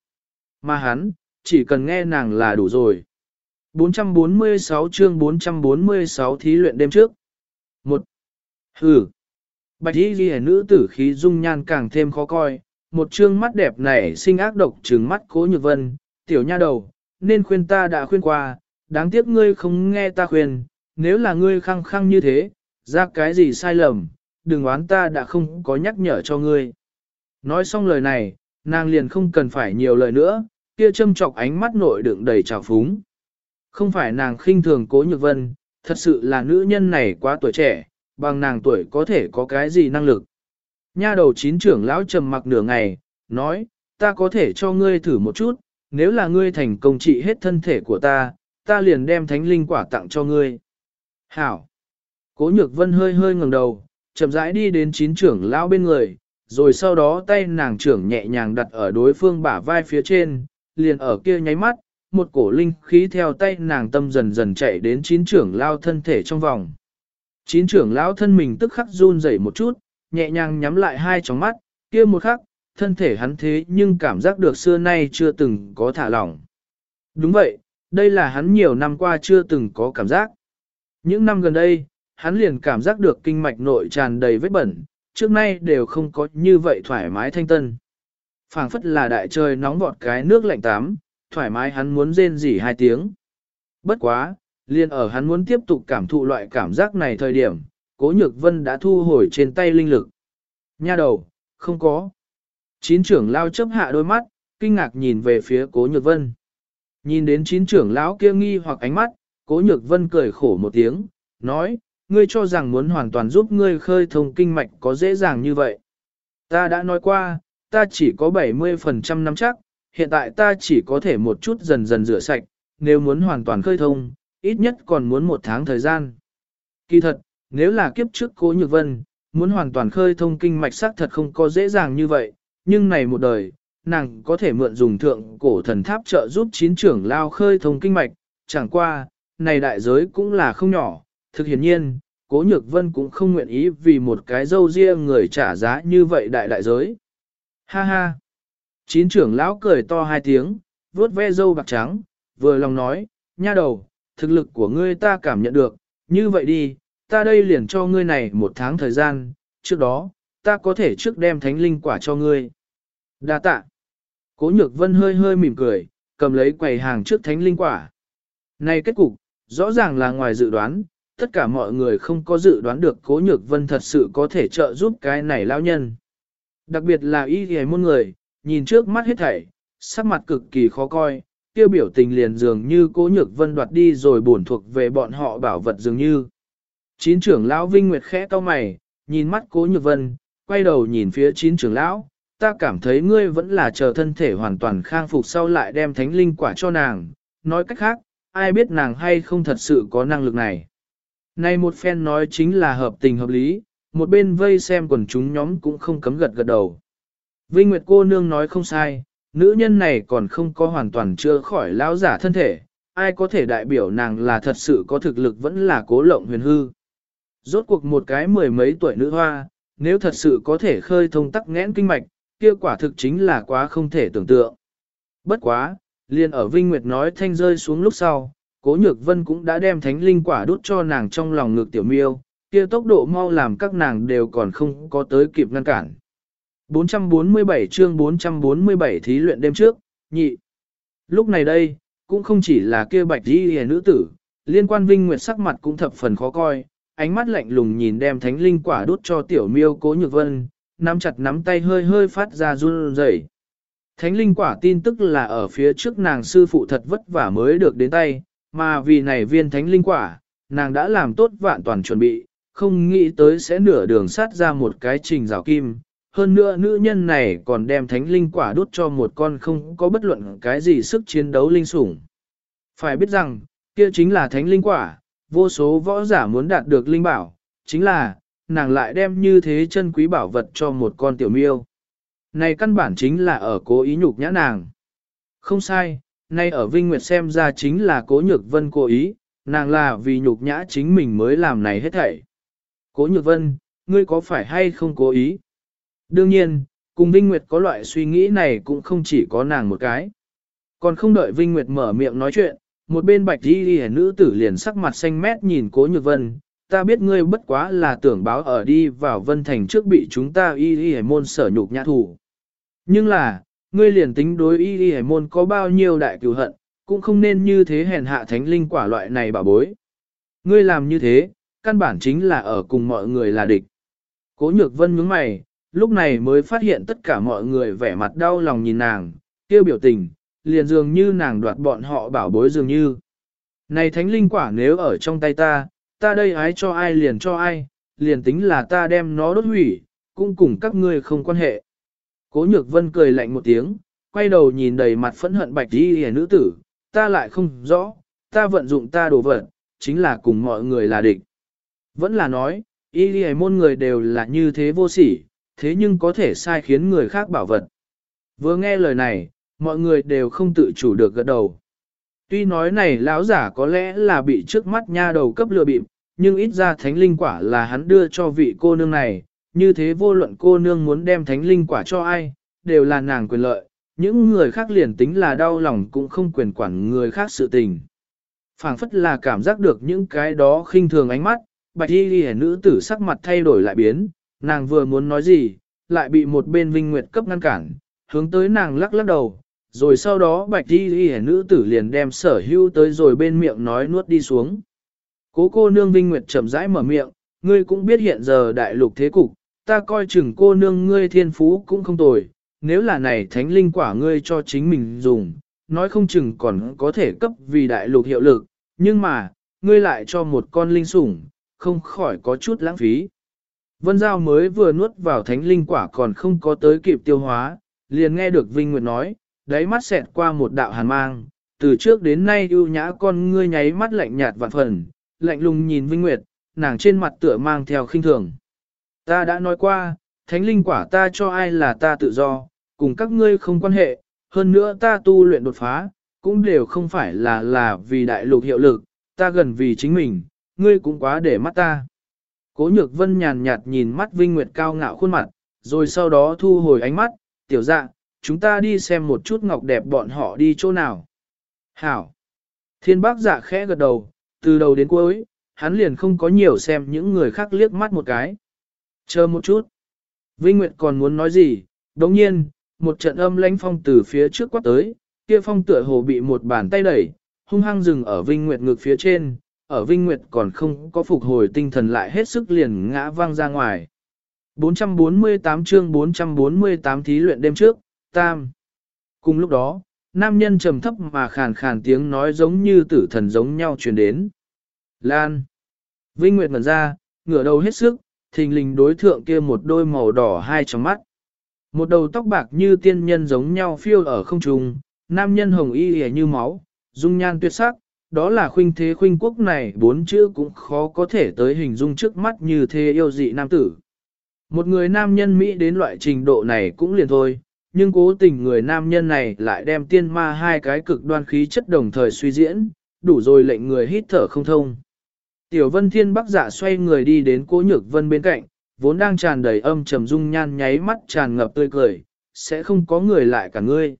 Mà hắn, chỉ cần nghe nàng là đủ rồi. 446 chương 446 thí luyện đêm trước. 1. Hừ. Bạch y ghi nữ tử khí dung nhan càng thêm khó coi, một chương mắt đẹp này sinh ác độc trừng mắt cố nhược vân, tiểu nha đầu, nên khuyên ta đã khuyên qua, đáng tiếc ngươi không nghe ta khuyên, nếu là ngươi khăng khăng như thế, ra cái gì sai lầm, đừng oán ta đã không có nhắc nhở cho ngươi. Nói xong lời này, nàng liền không cần phải nhiều lời nữa, kia châm chọc ánh mắt nội đựng đầy trào phúng. Không phải nàng khinh thường cố nhược vân, thật sự là nữ nhân này quá tuổi trẻ, bằng nàng tuổi có thể có cái gì năng lực. Nha đầu chín trưởng lão trầm mặc nửa ngày, nói, ta có thể cho ngươi thử một chút, nếu là ngươi thành công trị hết thân thể của ta, ta liền đem thánh linh quả tặng cho ngươi. Hảo! Cố nhược vân hơi hơi ngẩng đầu, chậm rãi đi đến chín trưởng lão bên người, rồi sau đó tay nàng trưởng nhẹ nhàng đặt ở đối phương bả vai phía trên, liền ở kia nháy mắt, một cổ linh khí theo tay nàng tâm dần dần chạy đến chín trưởng lao thân thể trong vòng. Chín trưởng lão thân mình tức khắc run rẩy một chút, nhẹ nhàng nhắm lại hai tròng mắt, kia một khắc, thân thể hắn thế nhưng cảm giác được xưa nay chưa từng có thả lỏng. Đúng vậy, đây là hắn nhiều năm qua chưa từng có cảm giác. Những năm gần đây, hắn liền cảm giác được kinh mạch nội tràn đầy vết bẩn, trước nay đều không có như vậy thoải mái thanh tân phảng phất là đại trời nóng vọt cái nước lạnh tắm, thoải mái hắn muốn rên rỉ hai tiếng. Bất quá, liền ở hắn muốn tiếp tục cảm thụ loại cảm giác này thời điểm, cố nhược vân đã thu hồi trên tay linh lực. Nha đầu, không có. Chín trưởng lao chấp hạ đôi mắt, kinh ngạc nhìn về phía cố nhược vân. Nhìn đến chín trưởng lão kia nghi hoặc ánh mắt, cố nhược vân cười khổ một tiếng, nói, ngươi cho rằng muốn hoàn toàn giúp ngươi khơi thông kinh mạch có dễ dàng như vậy. Ta đã nói qua, ta chỉ có 70% nắm chắc, hiện tại ta chỉ có thể một chút dần dần rửa sạch, nếu muốn hoàn toàn khơi thông, ít nhất còn muốn một tháng thời gian. Kỳ thật, nếu là kiếp trước cố nhược vân, muốn hoàn toàn khơi thông kinh mạch sắc thật không có dễ dàng như vậy, nhưng này một đời, nàng có thể mượn dùng thượng cổ thần tháp trợ giúp chín trưởng lao khơi thông kinh mạch, chẳng qua, này đại giới cũng là không nhỏ, thực hiển nhiên, cố nhược vân cũng không nguyện ý vì một cái dâu riêng người trả giá như vậy đại đại giới. Ha ha! Chín trưởng lão cười to hai tiếng, vuốt ve dâu bạc trắng, vừa lòng nói, nha đầu, thực lực của ngươi ta cảm nhận được, như vậy đi, ta đây liền cho ngươi này một tháng thời gian, trước đó, ta có thể trước đem thánh linh quả cho ngươi. Đa tạ. Cố nhược vân hơi hơi mỉm cười, cầm lấy quầy hàng trước thánh linh quả. Này kết cục, rõ ràng là ngoài dự đoán, tất cả mọi người không có dự đoán được cố nhược vân thật sự có thể trợ giúp cái này lão nhân. Đặc biệt là y ghề môn người, nhìn trước mắt hết thảy, sắc mặt cực kỳ khó coi, tiêu biểu tình liền dường như cố nhược vân đoạt đi rồi bổn thuộc về bọn họ bảo vật dường như. Chín trưởng lão Vinh Nguyệt khẽ cau mày, nhìn mắt cố nhược vân, quay đầu nhìn phía chín trưởng lão, ta cảm thấy ngươi vẫn là chờ thân thể hoàn toàn khang phục sau lại đem thánh linh quả cho nàng, nói cách khác, ai biết nàng hay không thật sự có năng lực này. Này một phen nói chính là hợp tình hợp lý, một bên vây xem quần chúng nhóm cũng không cấm gật gật đầu. Vinh Nguyệt cô nương nói không sai, nữ nhân này còn không có hoàn toàn chưa khỏi lão giả thân thể, ai có thể đại biểu nàng là thật sự có thực lực vẫn là cố lộng huyền hư. Rốt cuộc một cái mười mấy tuổi nữ hoa, nếu thật sự có thể khơi thông tắc nghẽn kinh mạch, kia quả thực chính là quá không thể tưởng tượng. Bất quá, liền ở Vinh Nguyệt nói thanh rơi xuống lúc sau, Cố Nhược Vân cũng đã đem thánh linh quả đút cho nàng trong lòng ngực tiểu miêu, kia tốc độ mau làm các nàng đều còn không có tới kịp ngăn cản. 447 chương 447 thí luyện đêm trước, nhị. Lúc này đây, cũng không chỉ là kia bạch đi hề nữ tử, liên quan Vinh Nguyệt sắc mặt cũng thập phần khó coi, ánh mắt lạnh lùng nhìn đem thánh linh quả đút cho tiểu miêu cố nhược vân, nắm chặt nắm tay hơi hơi phát ra run rẩy. Thánh linh quả tin tức là ở phía trước nàng sư phụ thật vất vả mới được đến tay, mà vì này viên thánh linh quả, nàng đã làm tốt vạn toàn chuẩn bị, không nghĩ tới sẽ nửa đường sát ra một cái trình rào kim. Hơn nữa nữ nhân này còn đem thánh linh quả đốt cho một con không có bất luận cái gì sức chiến đấu linh sủng. Phải biết rằng, kia chính là thánh linh quả, vô số võ giả muốn đạt được linh bảo, chính là, nàng lại đem như thế chân quý bảo vật cho một con tiểu miêu. Này căn bản chính là ở cố ý nhục nhã nàng. Không sai, nay ở Vinh Nguyệt xem ra chính là cố nhược vân cố ý, nàng là vì nhục nhã chính mình mới làm này hết thảy. Cố nhược vân, ngươi có phải hay không cố ý? Đương nhiên, cùng Vinh Nguyệt có loại suy nghĩ này cũng không chỉ có nàng một cái. Còn không đợi Vinh Nguyệt mở miệng nói chuyện, một bên bạch đi đi nữ tử liền sắc mặt xanh mét nhìn cố nhược vân, ta biết ngươi bất quá là tưởng báo ở đi vào vân thành trước bị chúng ta y y môn sở nhục nhã thủ. Nhưng là, ngươi liền tính đối y y môn có bao nhiêu đại cửu hận, cũng không nên như thế hèn hạ thánh linh quả loại này bảo bối. Ngươi làm như thế, căn bản chính là ở cùng mọi người là địch. Cố nhược vân nhướng mày, lúc này mới phát hiện tất cả mọi người vẻ mặt đau lòng nhìn nàng, kêu biểu tình, liền dường như nàng đoạt bọn họ bảo bối dường như. Này thánh linh quả nếu ở trong tay ta, ta đây ái cho ai liền cho ai, liền tính là ta đem nó đốt hủy, cũng cùng các ngươi không quan hệ. Cố nhược vân cười lạnh một tiếng, quay đầu nhìn đầy mặt phẫn hận bạch đi hề nữ tử, ta lại không rõ, ta vận dụng ta đồ vật, chính là cùng mọi người là địch. Vẫn là nói, y đi môn người đều là như thế vô sỉ, thế nhưng có thể sai khiến người khác bảo vật. Vừa nghe lời này, mọi người đều không tự chủ được gật đầu. Tuy nói này lão giả có lẽ là bị trước mắt nha đầu cấp lừa bịp, nhưng ít ra thánh linh quả là hắn đưa cho vị cô nương này, như thế vô luận cô nương muốn đem thánh linh quả cho ai, đều là nàng quyền lợi, những người khác liền tính là đau lòng cũng không quyền quản người khác sự tình. phảng phất là cảm giác được những cái đó khinh thường ánh mắt, bạch y ghi nữ tử sắc mặt thay đổi lại biến, nàng vừa muốn nói gì, lại bị một bên vinh nguyệt cấp ngăn cản, hướng tới nàng lắc lắc đầu, rồi sau đó bạch y ghi nữ tử liền đem sở hưu tới rồi bên miệng nói nuốt đi xuống. Cố cô nương vinh nguyệt chậm rãi mở miệng, ngươi cũng biết hiện giờ đại lục thế cục, ta coi chừng cô nương ngươi thiên phú cũng không tồi, nếu là này thánh linh quả ngươi cho chính mình dùng, nói không chừng còn có thể cấp vì đại lục hiệu lực, nhưng mà, ngươi lại cho một con linh sủng, không khỏi có chút lãng phí. Vân Giao mới vừa nuốt vào thánh linh quả còn không có tới kịp tiêu hóa, liền nghe được Vinh Nguyệt nói, đáy mắt xẹt qua một đạo hàn mang, từ trước đến nay ưu nhã con ngươi nháy mắt lạnh nhạt vạn phần, lạnh lùng nhìn Vinh Nguyệt, nàng trên mặt tựa mang theo khinh thường. Ta đã nói qua, thánh linh quả ta cho ai là ta tự do, cùng các ngươi không quan hệ, hơn nữa ta tu luyện đột phá, cũng đều không phải là là vì đại lục hiệu lực, ta gần vì chính mình, ngươi cũng quá để mắt ta. Cố nhược vân nhàn nhạt nhìn mắt Vinh Nguyệt cao ngạo khuôn mặt, rồi sau đó thu hồi ánh mắt, tiểu dạ, chúng ta đi xem một chút ngọc đẹp bọn họ đi chỗ nào. Hảo! Thiên bác dạ khẽ gật đầu, từ đầu đến cuối, hắn liền không có nhiều xem những người khác liếc mắt một cái. Chờ một chút. Vinh Nguyệt còn muốn nói gì, đồng nhiên, một trận âm lãnh phong từ phía trước quát tới, kia phong tựa hồ bị một bàn tay đẩy, hung hăng dừng ở Vinh Nguyệt ngực phía trên, ở Vinh Nguyệt còn không có phục hồi tinh thần lại hết sức liền ngã văng ra ngoài. 448 chương 448 thí luyện đêm trước, tam. Cùng lúc đó, nam nhân trầm thấp mà khàn khàn tiếng nói giống như tử thần giống nhau truyền đến. Lan. Vinh Nguyệt ngẩn ra, ngửa đầu hết sức, thình lình đối thượng kia một đôi màu đỏ hai trong mắt. Một đầu tóc bạc như tiên nhân giống nhau phiêu ở không trung, nam nhân hồng y hề như máu, dung nhan tuyệt sắc, đó là khuynh thế khuynh quốc này bốn chữ cũng khó có thể tới hình dung trước mắt như thế yêu dị nam tử. Một người nam nhân Mỹ đến loại trình độ này cũng liền thôi, nhưng cố tình người nam nhân này lại đem tiên ma hai cái cực đoan khí chất đồng thời suy diễn, đủ rồi lệnh người hít thở không thông. Tiểu vân thiên bắc giả xoay người đi đến cố nhược vân bên cạnh, vốn đang tràn đầy âm trầm dung nhan nháy mắt tràn ngập tươi cười, sẽ không có người lại cả ngươi.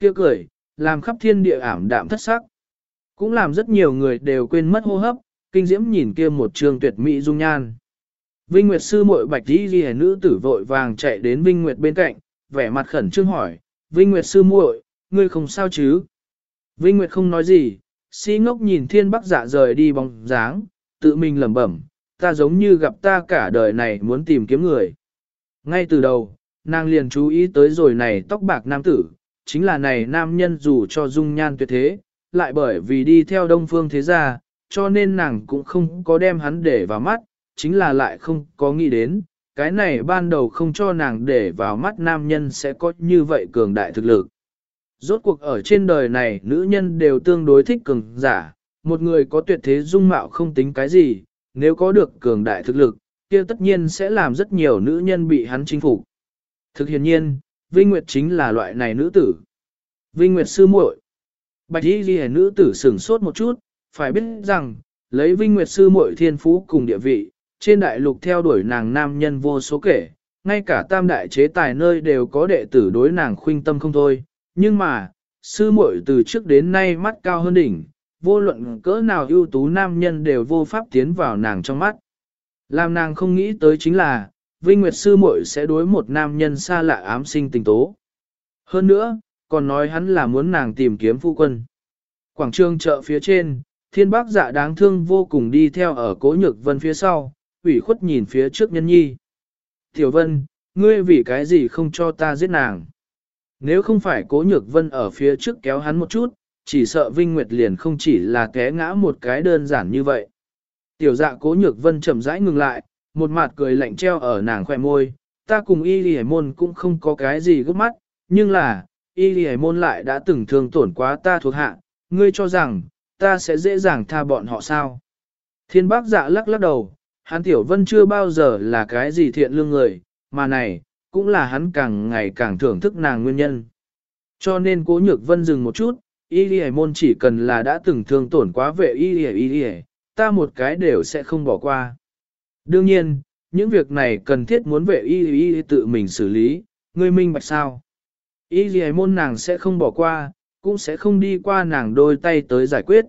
Kia cười, làm khắp thiên địa ảm đạm thất sắc. Cũng làm rất nhiều người đều quên mất hô hấp, kinh diễm nhìn kia một trường tuyệt mỹ dung nhan. Vinh Nguyệt sư muội bạch đi ghi nữ tử vội vàng chạy đến Vinh Nguyệt bên cạnh, vẻ mặt khẩn trương hỏi, Vinh Nguyệt sư muội, ngươi không sao chứ? Vinh Nguyệt không nói gì, si ngốc nhìn thiên bắc dạ rời đi bóng dáng, tự mình lẩm bẩm, ta giống như gặp ta cả đời này muốn tìm kiếm người. Ngay từ đầu, nàng liền chú ý tới rồi này tóc bạc nam tử, chính là này nam nhân dù cho dung nhan tuyệt thế, lại bởi vì đi theo đông phương thế gia, cho nên nàng cũng không có đem hắn để vào mắt, chính là lại không có nghĩ đến, cái này ban đầu không cho nàng để vào mắt nam nhân sẽ có như vậy cường đại thực lực. Rốt cuộc ở trên đời này nữ nhân đều tương đối thích cường giả, một người có tuyệt thế dung mạo không tính cái gì, nếu có được cường đại thực lực, kia tất nhiên sẽ làm rất nhiều nữ nhân bị hắn chinh phục. Thực hiện nhiên, Vinh Nguyệt chính là loại này nữ tử. Vinh Nguyệt sư muội. Bạch Y Ghi nữ tử sửng sốt một chút, phải biết rằng, lấy Vinh Nguyệt sư muội thiên phú cùng địa vị, trên đại lục theo đuổi nàng nam nhân vô số kể, ngay cả tam đại chế tài nơi đều có đệ tử đối nàng khuynh tâm không thôi, nhưng mà, sư muội từ trước đến nay mắt cao hơn đỉnh, vô luận cỡ nào ưu tú nam nhân đều vô pháp tiến vào nàng trong mắt. Làm nàng không nghĩ tới chính là, Vinh Nguyệt sư muội sẽ đối một nam nhân xa lạ ám sinh tình tố. Hơn nữa, còn nói hắn là muốn nàng tìm kiếm phu quân. Quảng trường chợ phía trên, thiên bác dạ đáng thương vô cùng đi theo ở cố nhược vân phía sau, ủy khuất nhìn phía trước nhân nhi. Tiểu vân, ngươi vì cái gì không cho ta giết nàng? Nếu không phải cố nhược vân ở phía trước kéo hắn một chút, chỉ sợ Vinh Nguyệt liền không chỉ là té ngã một cái đơn giản như vậy. Tiểu dạ cố nhược vân chậm rãi ngừng lại, một mặt cười lạnh treo ở nàng khoe môi, ta cùng y lì môn cũng không có cái gì gấp mắt, nhưng là, y lì môn lại đã từng thương tổn quá ta thuộc hạ, ngươi cho rằng, ta sẽ dễ dàng tha bọn họ sao. Thiên bác dạ lắc lắc đầu, hắn tiểu vân chưa bao giờ là cái gì thiện lương người, mà này, cũng là hắn càng ngày càng thưởng thức nàng nguyên nhân. Cho nên cố nhược vân dừng một chút, y lì môn chỉ cần là đã từng thương tổn quá vệ y lì y lì ta một cái đều sẽ không bỏ qua. Đương nhiên, những việc này cần thiết muốn vệ y y tự mình xử lý, ngươi minh bạch sao. Y gì môn nàng sẽ không bỏ qua, cũng sẽ không đi qua nàng đôi tay tới giải quyết.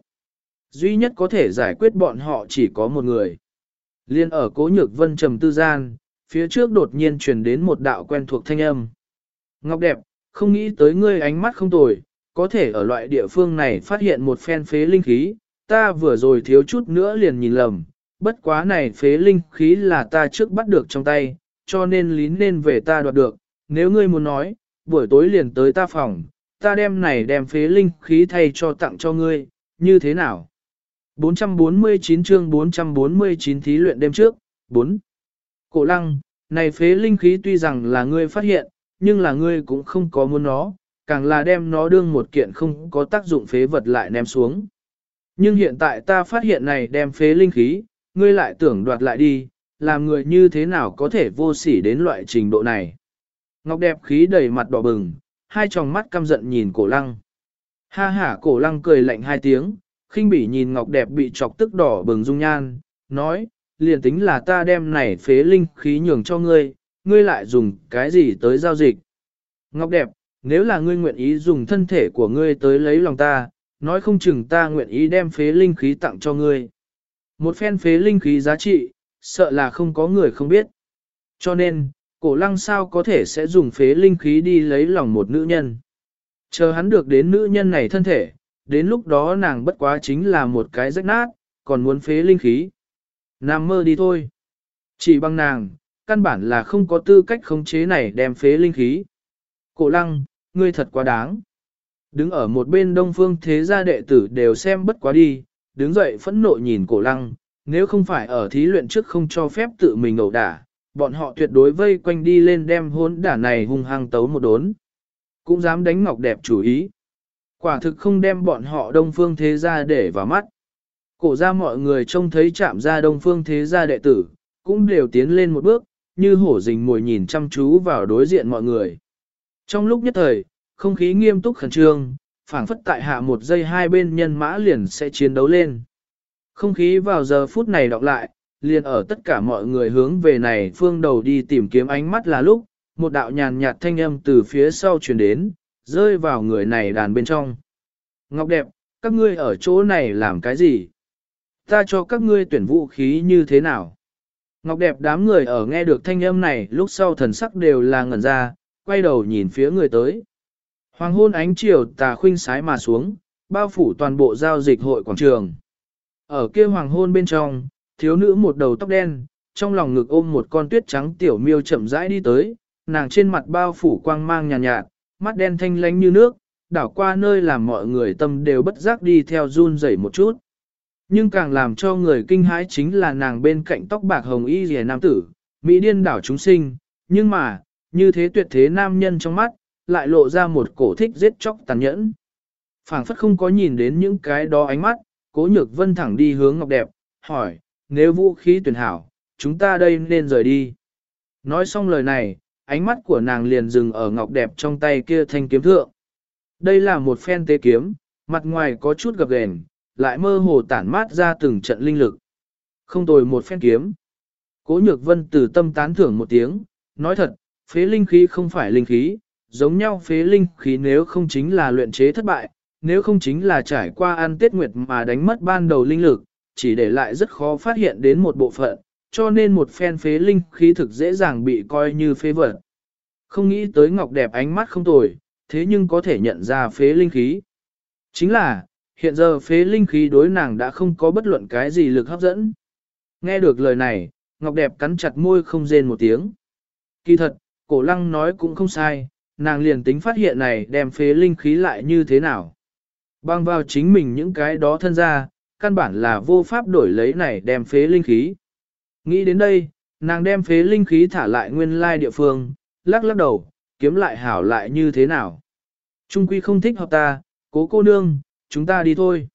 Duy nhất có thể giải quyết bọn họ chỉ có một người. Liên ở cố nhược vân trầm tư gian, phía trước đột nhiên truyền đến một đạo quen thuộc thanh âm. Ngọc đẹp, không nghĩ tới ngươi ánh mắt không tồi, có thể ở loại địa phương này phát hiện một phen phế linh khí, ta vừa rồi thiếu chút nữa liền nhìn lầm, bất quá này phế linh khí là ta trước bắt được trong tay, cho nên lín nên về ta đoạt được, nếu ngươi muốn nói, buổi tối liền tới ta phòng, ta đem này đem phế linh khí thay cho tặng cho ngươi, như thế nào? 449 chương 449 thí luyện đêm trước, 4. Cổ lăng, này phế linh khí tuy rằng là ngươi phát hiện, nhưng là ngươi cũng không có muốn nó, càng là đem nó đương một kiện không có tác dụng phế vật lại ném xuống. Nhưng hiện tại ta phát hiện này đem phế linh khí, ngươi lại tưởng đoạt lại đi, làm người như thế nào có thể vô sỉ đến loại trình độ này. Ngọc đẹp khí đầy mặt đỏ bừng, hai tròng mắt căm giận nhìn cổ lăng. Ha ha cổ lăng cười lạnh hai tiếng, khinh bỉ nhìn Ngọc đẹp bị chọc tức đỏ bừng dung nhan, nói, liền tính là ta đem này phế linh khí nhường cho ngươi, ngươi lại dùng cái gì tới giao dịch. Ngọc đẹp, nếu là ngươi nguyện ý dùng thân thể của ngươi tới lấy lòng ta, nói không chừng ta nguyện ý đem phế linh khí tặng cho ngươi. Một phen phế linh khí giá trị, sợ là không có người không biết. Cho nên, cổ lăng sao có thể sẽ dùng phế linh khí đi lấy lòng một nữ nhân. Chờ hắn được đến nữ nhân này thân thể, đến lúc đó nàng bất quá chính là một cái rách nát, còn muốn phế linh khí. Nam mơ đi thôi. Chỉ bằng nàng, căn bản là không có tư cách khống chế này đem phế linh khí. Cổ lăng, ngươi thật quá đáng. Đứng ở một bên đông phương thế gia đệ tử đều xem bất quá đi, đứng dậy phẫn nộ nhìn cổ lăng, nếu không phải ở thí luyện trước không cho phép tự mình ẩu đả, bọn họ tuyệt đối vây quanh đi lên đem hốn đả này hung hăng tấu một đốn. Cũng dám đánh ngọc đẹp chủ ý. Quả thực không đem bọn họ đông phương thế gia để vào mắt. Cổ ra mọi người trông thấy chạm ra đông phương thế gia đệ tử, cũng đều tiến lên một bước, như hổ rình mồi nhìn chăm chú vào đối diện mọi người. Trong lúc nhất thời, không khí nghiêm túc khẩn trương, phảng phất tại hạ một giây hai bên nhân mã liền sẽ chiến đấu lên. Không khí vào giờ phút này đọc lại, liền ở tất cả mọi người hướng về này phương đầu đi tìm kiếm ánh mắt là lúc, một đạo nhàn nhạt thanh âm từ phía sau truyền đến, rơi vào người này đàn bên trong. Ngọc đẹp, các ngươi ở chỗ này làm cái gì? Ta cho các ngươi tuyển vũ khí như thế nào? Ngọc đẹp đám người ở nghe được thanh âm này lúc sau thần sắc đều là ngẩn ra, quay đầu nhìn phía người tới. Hoàng hôn ánh chiều tà khuynh sái mà xuống, bao phủ toàn bộ giao dịch hội quảng trường. Ở kia hoàng hôn bên trong, thiếu nữ một đầu tóc đen, trong lòng ngực ôm một con tuyết trắng tiểu miêu chậm rãi đi tới, nàng trên mặt bao phủ quang mang nhàn nhạt, nhạt, mắt đen thanh lánh như nước, đảo qua nơi làm mọi người tâm đều bất giác đi theo run rẩy một chút. Nhưng càng làm cho người kinh hãi chính là nàng bên cạnh tóc bạc hồng y rìa nam tử, Mỹ điên đảo chúng sinh, nhưng mà, như thế tuyệt thế nam nhân trong mắt, lại lộ ra một cổ thích giết chóc tàn nhẫn. phảng phất không có nhìn đến những cái đó ánh mắt, cố nhược vân thẳng đi hướng ngọc đẹp, hỏi, nếu vũ khí tuyển hảo, chúng ta đây nên rời đi. Nói xong lời này, ánh mắt của nàng liền dừng ở ngọc đẹp trong tay kia thanh kiếm thượng. Đây là một phen tế kiếm, mặt ngoài có chút gập ghềnh, lại mơ hồ tản mát ra từng trận linh lực. Không tồi một phen kiếm. Cố nhược vân từ tâm tán thưởng một tiếng, nói thật, phế linh khí không phải linh khí, giống nhau phế linh khí nếu không chính là luyện chế thất bại, nếu không chính là trải qua ăn tiết nguyệt mà đánh mất ban đầu linh lực, chỉ để lại rất khó phát hiện đến một bộ phận, cho nên một phen phế linh khí thực dễ dàng bị coi như phế vật. Không nghĩ tới ngọc đẹp ánh mắt không tồi, thế nhưng có thể nhận ra phế linh khí. Chính là, hiện giờ phế linh khí đối nàng đã không có bất luận cái gì lực hấp dẫn. Nghe được lời này, ngọc đẹp cắn chặt môi không rên một tiếng. Kỳ thật, cổ lăng nói cũng không sai, nàng liền tính phát hiện này đem phế linh khí lại như thế nào. Bằng vào chính mình những cái đó thân ra, căn bản là vô pháp đổi lấy này đem phế linh khí. Nghĩ đến đây, Nàng đem phế linh khí thả lại nguyên lai địa phương, lắc lắc đầu, kiếm lại hảo lại như thế nào. Trung quy không thích hợp ta, cố cô nương, chúng ta đi thôi.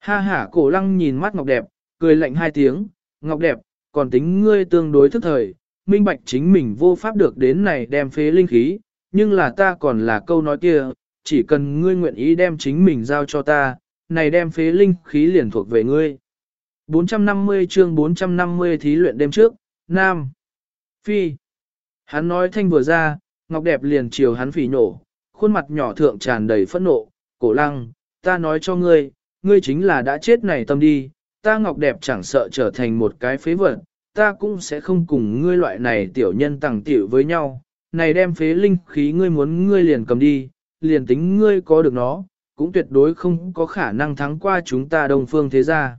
Ha ha cổ lăng nhìn mắt Ngọc Đẹp, cười lạnh hai tiếng, Ngọc Đẹp, còn tính ngươi tương đối thức thời, minh bạch chính mình vô pháp được đến này đem phế linh khí, nhưng là ta còn là câu nói kia, chỉ cần ngươi nguyện ý đem chính mình giao cho ta, này đem phế linh khí liền thuộc về ngươi. 450 chương 450 thí luyện đêm trước, Nam. Phi. Hắn nói thanh vừa ra, Ngọc Đẹp liền chiều hắn phỉ nổ, khuôn mặt nhỏ thượng tràn đầy phẫn nộ, cổ lăng, ta nói cho ngươi, ngươi chính là đã chết này tâm đi, ta Ngọc Đẹp chẳng sợ trở thành một cái phế vật, ta cũng sẽ không cùng ngươi loại này tiểu nhân tàng tiểu với nhau, này đem phế linh khí ngươi muốn ngươi liền cầm đi, liền tính ngươi có được nó, cũng tuyệt đối không có khả năng thắng qua chúng ta đông phương thế gia.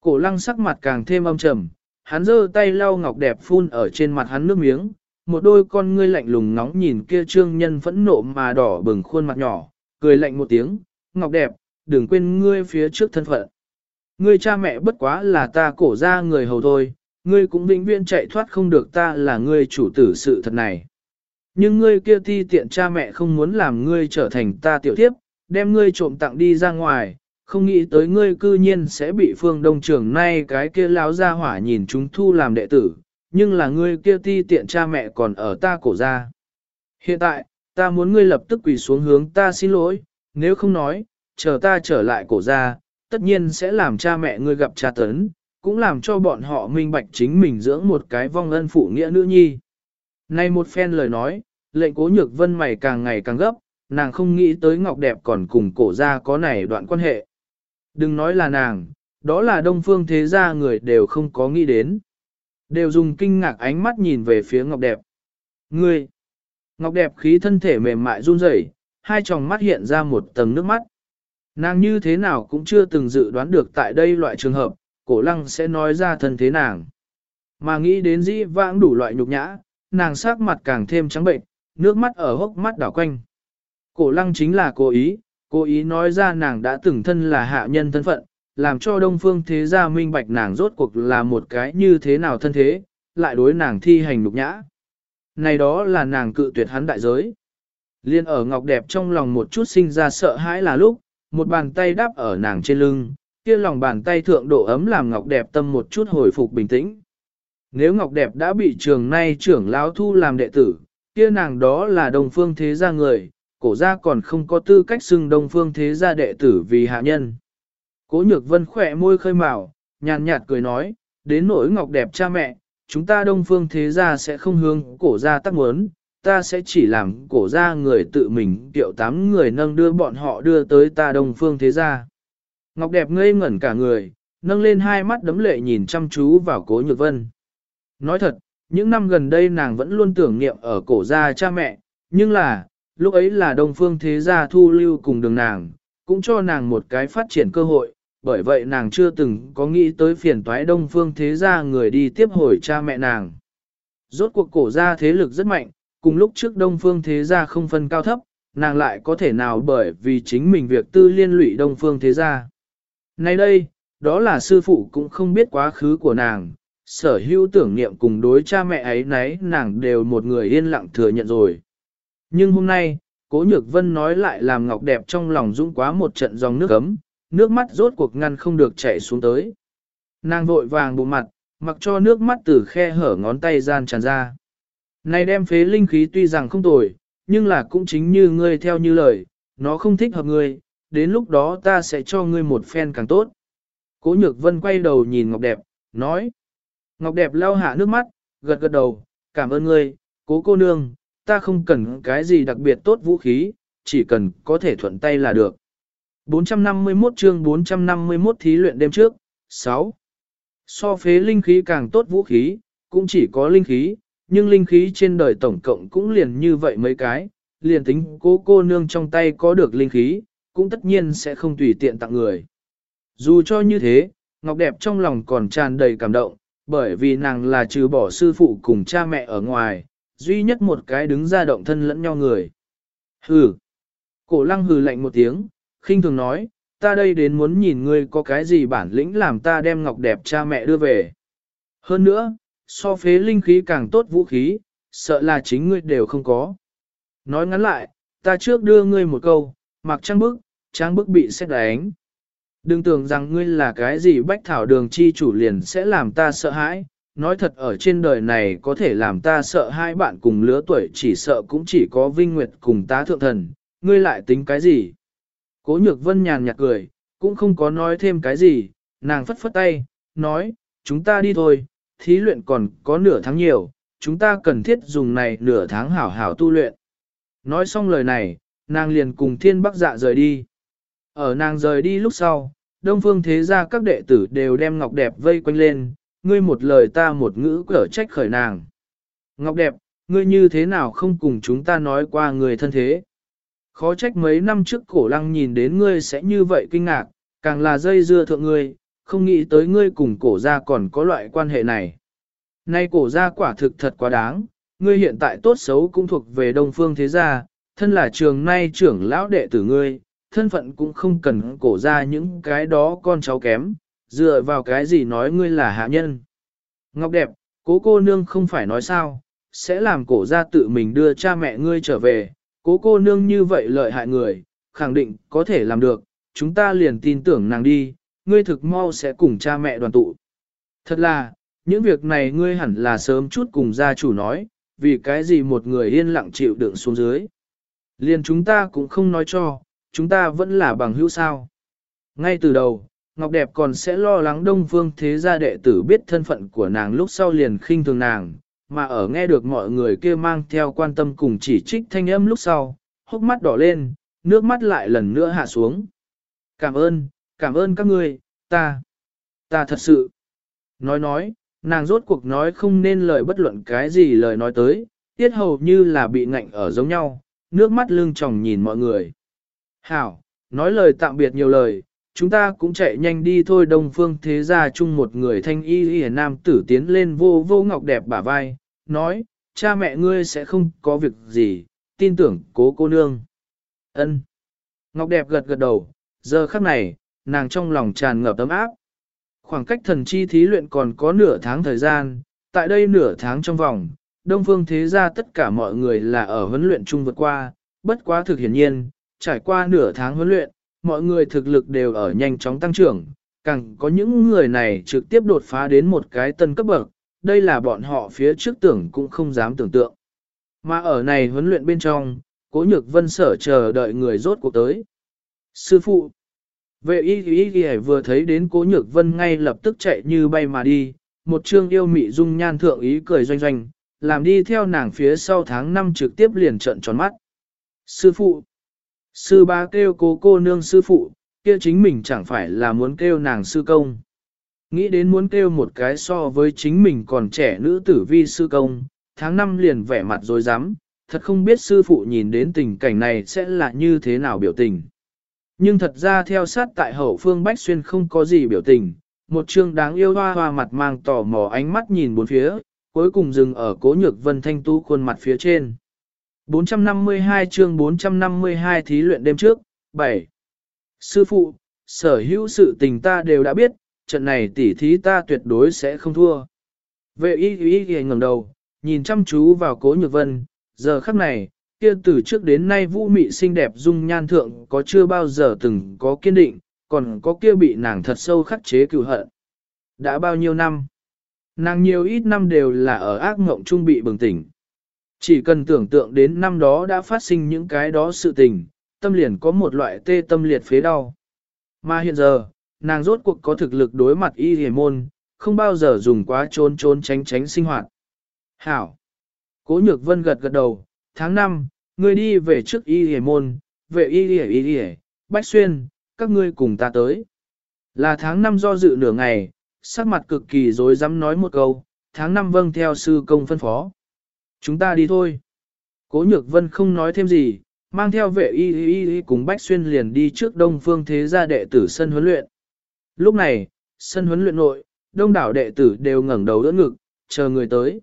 Cổ lăng sắc mặt càng thêm âm trầm, hắn giơ tay lau ngọc đẹp phun ở trên mặt hắn nước miếng, một đôi con ngươi lạnh lùng nóng nhìn kia trương nhân phẫn nộ mà đỏ bừng khuôn mặt nhỏ, cười lạnh một tiếng, ngọc đẹp, đừng quên ngươi phía trước thân phận. Ngươi cha mẹ bất quá là ta cổ ra người hầu thôi, ngươi cũng vĩnh viễn chạy thoát không được ta là ngươi chủ tử sự thật này. Nhưng ngươi kia ti tiện cha mẹ không muốn làm ngươi trở thành ta tiểu thiếp, đem ngươi trộm tặng đi ra ngoài, không nghĩ tới ngươi cư nhiên sẽ bị phương đông trưởng nay cái kia láo ra hỏa nhìn chúng thu làm đệ tử, nhưng là ngươi kia ti tiện cha mẹ còn ở ta cổ ra. Hiện tại, ta muốn ngươi lập tức quỳ xuống hướng ta xin lỗi, nếu không nói, chờ ta trở lại cổ ra, tất nhiên sẽ làm cha mẹ ngươi gặp cha tấn, cũng làm cho bọn họ minh bạch chính mình dưỡng một cái vong ân phụ nghĩa nữ nhi. Nay một phen lời nói, lệnh cố nhược vân mày càng ngày càng gấp, nàng không nghĩ tới ngọc đẹp còn cùng cổ gia có này đoạn quan hệ. Đừng nói là nàng, đó là đông phương thế gia người đều không có nghĩ đến. Đều dùng kinh ngạc ánh mắt nhìn về phía ngọc đẹp. Ngươi! Ngọc đẹp khí thân thể mềm mại run rẩy, hai tròng mắt hiện ra một tầng nước mắt. Nàng như thế nào cũng chưa từng dự đoán được tại đây loại trường hợp, cổ lăng sẽ nói ra thân thế nàng. Mà nghĩ đến dĩ vãng đủ loại nhục nhã, nàng sắc mặt càng thêm trắng bệnh, nước mắt ở hốc mắt đảo quanh. Cổ lăng chính là cố ý, cố ý nói ra nàng đã từng thân là hạ nhân thân phận, làm cho đông phương thế gia minh bạch nàng rốt cuộc là một cái như thế nào thân thế, lại đối nàng thi hành nục nhã. Này đó là nàng cự tuyệt hắn đại giới. Liên ở ngọc đẹp trong lòng một chút sinh ra sợ hãi là lúc, một bàn tay đáp ở nàng trên lưng, kia lòng bàn tay thượng độ ấm làm ngọc đẹp tâm một chút hồi phục bình tĩnh. Nếu ngọc đẹp đã bị trường nay trưởng lão thu làm đệ tử, kia nàng đó là đồng phương thế gia người, cổ gia còn không có tư cách xưng đông phương thế gia đệ tử vì hạ nhân. Cố nhược vân khỏe môi khơi màu, nhàn nhạt cười nói, đến nỗi ngọc đẹp cha mẹ, chúng ta đông phương thế gia sẽ không hướng cổ gia tắc muốn, ta sẽ chỉ làm cổ gia người tự mình tiệu tám người nâng đưa bọn họ đưa tới ta đông phương thế gia. Ngọc đẹp ngây ngẩn cả người, nâng lên hai mắt đấm lệ nhìn chăm chú vào cố nhược vân. Nói thật, những năm gần đây nàng vẫn luôn tưởng niệm ở cổ gia cha mẹ, nhưng là, lúc ấy là đông phương thế gia thu lưu cùng đường nàng, cũng cho nàng một cái phát triển cơ hội, bởi vậy nàng chưa từng có nghĩ tới phiền toái đông phương thế gia người đi tiếp hồi cha mẹ nàng. Rốt cuộc cổ gia thế lực rất mạnh, cùng lúc trước đông phương thế gia không phân cao thấp, nàng lại có thể nào bởi vì chính mình việc tư liên lụy đông phương thế gia. Nay đây, đó là sư phụ cũng không biết quá khứ của nàng, sở hữu tưởng niệm cùng đối cha mẹ ấy nấy nàng đều một người yên lặng thừa nhận rồi. Nhưng hôm nay, Cố Nhược Vân nói lại làm Ngọc Đẹp trong lòng dũng quá một trận dòng nước ấm, nước mắt rốt cuộc ngăn không được chảy xuống tới. Nàng vội vàng bụng mặt, mặc cho nước mắt từ khe hở ngón tay gian tràn ra. Này đem phế linh khí tuy rằng không tồi, nhưng là cũng chính như ngươi theo như lời, nó không thích hợp ngươi, đến lúc đó ta sẽ cho ngươi một phen càng tốt. Cố Nhược Vân quay đầu nhìn Ngọc Đẹp, nói. Ngọc Đẹp lau hạ nước mắt, gật gật đầu, cảm ơn ngươi, cố cô nương, ta không cần cái gì đặc biệt tốt vũ khí, chỉ cần có thể thuận tay là được. 451 chương 451 thí luyện đêm trước, 6. So phế linh khí càng tốt vũ khí, cũng chỉ có linh khí, nhưng linh khí trên đời tổng cộng cũng liền như vậy mấy cái, liền tính cố cô nương trong tay có được linh khí, cũng tất nhiên sẽ không tùy tiện tặng người. Dù cho như thế, Ngọc Đẹp trong lòng còn tràn đầy cảm động, bởi vì nàng là trừ bỏ sư phụ cùng cha mẹ ở ngoài, duy nhất một cái đứng ra động thân lẫn nhau người. Hừ. Cổ lăng hừ lạnh một tiếng, khinh thường nói, ta đây đến muốn nhìn ngươi có cái gì bản lĩnh làm ta đem ngọc đẹp cha mẹ đưa về. Hơn nữa, so phế linh khí càng tốt vũ khí, sợ là chính ngươi đều không có. Nói ngắn lại, ta trước đưa ngươi một câu, mặc trang bức, trang bức bị xét đánh. Đừng tưởng rằng ngươi là cái gì bách thảo đường chi chủ liền sẽ làm ta sợ hãi, nói thật ở trên đời này có thể làm ta sợ hai bạn cùng lứa tuổi chỉ sợ cũng chỉ có Vinh Nguyệt cùng tá thượng thần, ngươi lại tính cái gì? Cố nhược vân nhàn nhạt cười, cũng không có nói thêm cái gì, nàng phất phất tay, nói, chúng ta đi thôi, thí luyện còn có nửa tháng nhiều, chúng ta cần thiết dùng này nửa tháng hảo hảo tu luyện. Nói xong lời này, nàng liền cùng thiên bắc dạ rời đi. Ở nàng rời đi lúc sau, đông phương thế gia các đệ tử đều đem ngọc đẹp vây quanh lên, ngươi một lời ta một ngữ cở trách khởi nàng. Ngọc đẹp, ngươi như thế nào không cùng chúng ta nói qua người thân thế? Khó trách mấy năm trước cổ lăng nhìn đến ngươi sẽ như vậy kinh ngạc, càng là dây dưa thượng ngươi, không nghĩ tới ngươi cùng cổ gia còn có loại quan hệ này. Nay cổ gia quả thực thật quá đáng, ngươi hiện tại tốt xấu cũng thuộc về đông phương thế gia, thân là trường nay trưởng lão đệ tử ngươi, thân phận cũng không cần cổ gia những cái đó con cháu kém, dựa vào cái gì nói ngươi là hạ nhân. Ngọc đẹp, cố cô nương không phải nói sao, sẽ làm cổ ra tự mình đưa cha mẹ ngươi trở về, cố cô nương như vậy lợi hại người, khẳng định có thể làm được, chúng ta liền tin tưởng nàng đi, ngươi thực mau sẽ cùng cha mẹ đoàn tụ. Thật là, những việc này ngươi hẳn là sớm chút cùng gia chủ nói, vì cái gì một người yên lặng chịu đựng xuống dưới. Liền chúng ta cũng không nói cho, chúng ta vẫn là bằng hữu sao. Ngay từ đầu, Ngọc Đẹp còn sẽ lo lắng Đông Phương Thế Gia đệ tử biết thân phận của nàng lúc sau liền khinh thường nàng, mà ở nghe được mọi người kia mang theo quan tâm cùng chỉ trích thanh âm lúc sau, hốc mắt đỏ lên, nước mắt lại lần nữa hạ xuống. Cảm ơn, cảm ơn các ngươi, ta, ta thật sự. Nói nói, nàng rốt cuộc nói không nên lời bất luận cái gì lời nói tới, tiết hầu như là bị ngạnh ở giống nhau, nước mắt lưng tròng nhìn mọi người. Hảo, nói lời tạm biệt nhiều lời, chúng ta cũng chạy nhanh đi thôi đông phương thế gia chung một người thanh y y nam tử tiến lên vô vô ngọc đẹp bả vai, nói, cha mẹ ngươi sẽ không có việc gì, tin tưởng cố cô nương. ân Ngọc đẹp gật gật đầu, giờ khắc này, nàng trong lòng tràn ngập tấm áp. Khoảng cách thần chi thí luyện còn có nửa tháng thời gian, tại đây nửa tháng trong vòng, Đông Phương Thế Gia tất cả mọi người là ở huấn luyện chung vượt qua, bất quá thực hiển nhiên, trải qua nửa tháng huấn luyện, mọi người thực lực đều ở nhanh chóng tăng trưởng, càng có những người này trực tiếp đột phá đến một cái tân cấp bậc, đây là bọn họ phía trước tưởng cũng không dám tưởng tượng. Mà ở này huấn luyện bên trong, cố nhược vân sở chờ đợi người rốt cuộc tới. Sư phụ, vệ y y y vừa thấy đến cố nhược vân ngay lập tức chạy như bay mà đi, một trương yêu mị dung nhan thượng ý cười doanh doanh, làm đi theo nàng phía sau tháng năm trực tiếp liền trận tròn mắt. Sư phụ, sư ba kêu cố cô nương sư phụ, kia chính mình chẳng phải là muốn kêu nàng sư công. Nghĩ đến muốn kêu một cái so với chính mình còn trẻ nữ tử vi sư công, tháng năm liền vẻ mặt rồi dám, thật không biết sư phụ nhìn đến tình cảnh này sẽ là như thế nào biểu tình. Nhưng thật ra theo sát tại hậu phương Bách Xuyên không có gì biểu tình, một chương đáng yêu hoa hoa mặt mang tò mò ánh mắt nhìn bốn phía, cuối cùng dừng ở cố nhược vân thanh tu khuôn mặt phía trên. 452 chương 452 thí luyện đêm trước, 7. Sư phụ, sở hữu sự tình ta đều đã biết, trận này tỉ thí ta tuyệt đối sẽ không thua. Vệ y y y ngẩng đầu, nhìn chăm chú vào cố nhược vân, giờ khắc này, kia từ trước đến nay vũ mị xinh đẹp dung nhan thượng có chưa bao giờ từng có kiên định, còn có kia bị nàng thật sâu khắc chế cựu hận. Đã bao nhiêu năm? Nàng nhiều ít năm đều là ở ác ngộng trung bị bừng tỉnh. Chỉ cần tưởng tượng đến năm đó đã phát sinh những cái đó sự tình, tâm liền có một loại tê tâm liệt phế đau. Mà hiện giờ, nàng rốt cuộc có thực lực đối mặt y hề môn, không bao giờ dùng quá trốn trốn tránh tránh sinh hoạt. Hảo! Cố nhược vân gật gật đầu, tháng 5, ngươi đi về trước y hề môn, về y hề y hề, bách xuyên, các ngươi cùng ta tới. Là tháng 5 do dự nửa ngày, sắc mặt cực kỳ dối dám nói một câu, tháng 5 vâng theo sư công phân phó. Chúng ta đi thôi. Cố nhược vân không nói thêm gì, mang theo vệ y y y cùng Bách Xuyên liền đi trước đông phương thế gia đệ tử sân huấn luyện. Lúc này, sân huấn luyện nội, đông đảo đệ tử đều ngẩng đầu đỡ ngực, chờ người tới.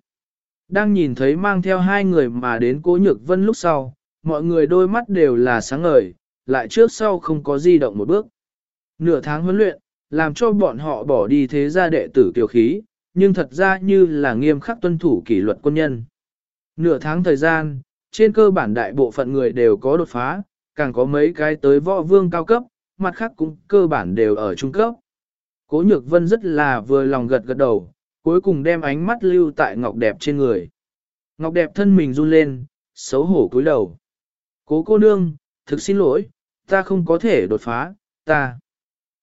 Đang nhìn thấy mang theo hai người mà đến cố nhược vân lúc sau, mọi người đôi mắt đều là sáng ngời, lại trước sau không có di động một bước. Nửa tháng huấn luyện, làm cho bọn họ bỏ đi thế gia đệ tử kiều khí, nhưng thật ra như là nghiêm khắc tuân thủ kỷ luật quân nhân. Nửa tháng thời gian, trên cơ bản đại bộ phận người đều có đột phá, càng có mấy cái tới võ vương cao cấp, mặt khác cũng cơ bản đều ở trung cấp. Cố nhược vân rất là vừa lòng gật gật đầu, cuối cùng đem ánh mắt lưu tại ngọc đẹp trên người. Ngọc đẹp thân mình run lên, xấu hổ cúi đầu. Cố cô nương, thực xin lỗi, ta không có thể đột phá, ta.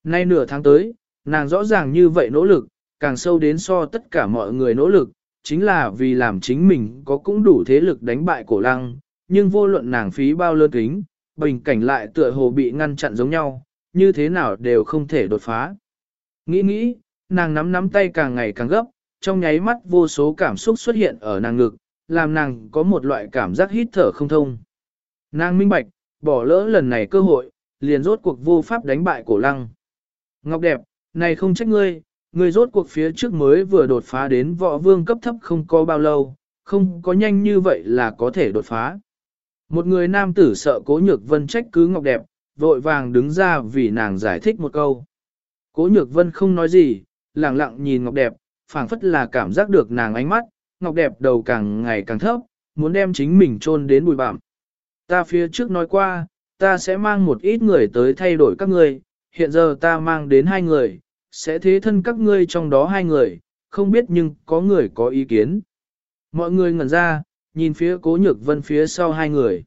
Nay nửa tháng tới, nàng rõ ràng như vậy nỗ lực, càng sâu đến so tất cả mọi người nỗ lực, chính là vì làm chính mình có cũng đủ thế lực đánh bại cổ lăng, nhưng vô luận nàng phí bao lơ kính, bình cảnh lại tựa hồ bị ngăn chặn giống nhau, như thế nào đều không thể đột phá. Nghĩ nghĩ, nàng nắm nắm tay càng ngày càng gấp, trong nháy mắt vô số cảm xúc xuất hiện ở nàng ngực, làm nàng có một loại cảm giác hít thở không thông. Nàng minh bạch, bỏ lỡ lần này cơ hội, liền rốt cuộc vô pháp đánh bại cổ lăng. Ngọc đẹp, này không trách ngươi, Người rốt cuộc phía trước mới vừa đột phá đến võ vương cấp thấp không có bao lâu, không có nhanh như vậy là có thể đột phá. Một người nam tử sợ cố nhược vân trách cứ Ngọc đẹp, vội vàng đứng ra vì nàng giải thích một câu. Cố nhược vân không nói gì, lặng lặng nhìn Ngọc đẹp, phảng phất là cảm giác được nàng ánh mắt, Ngọc đẹp đầu càng ngày càng thấp, muốn đem chính mình chôn đến bụi bặm. Ta phía trước nói qua, ta sẽ mang một ít người tới thay đổi các ngươi, hiện giờ ta mang đến hai người, sẽ thế thân các ngươi trong đó hai người, không biết nhưng có người có ý kiến. Mọi người ngẩn ra, nhìn phía cố nhược vân phía sau hai người.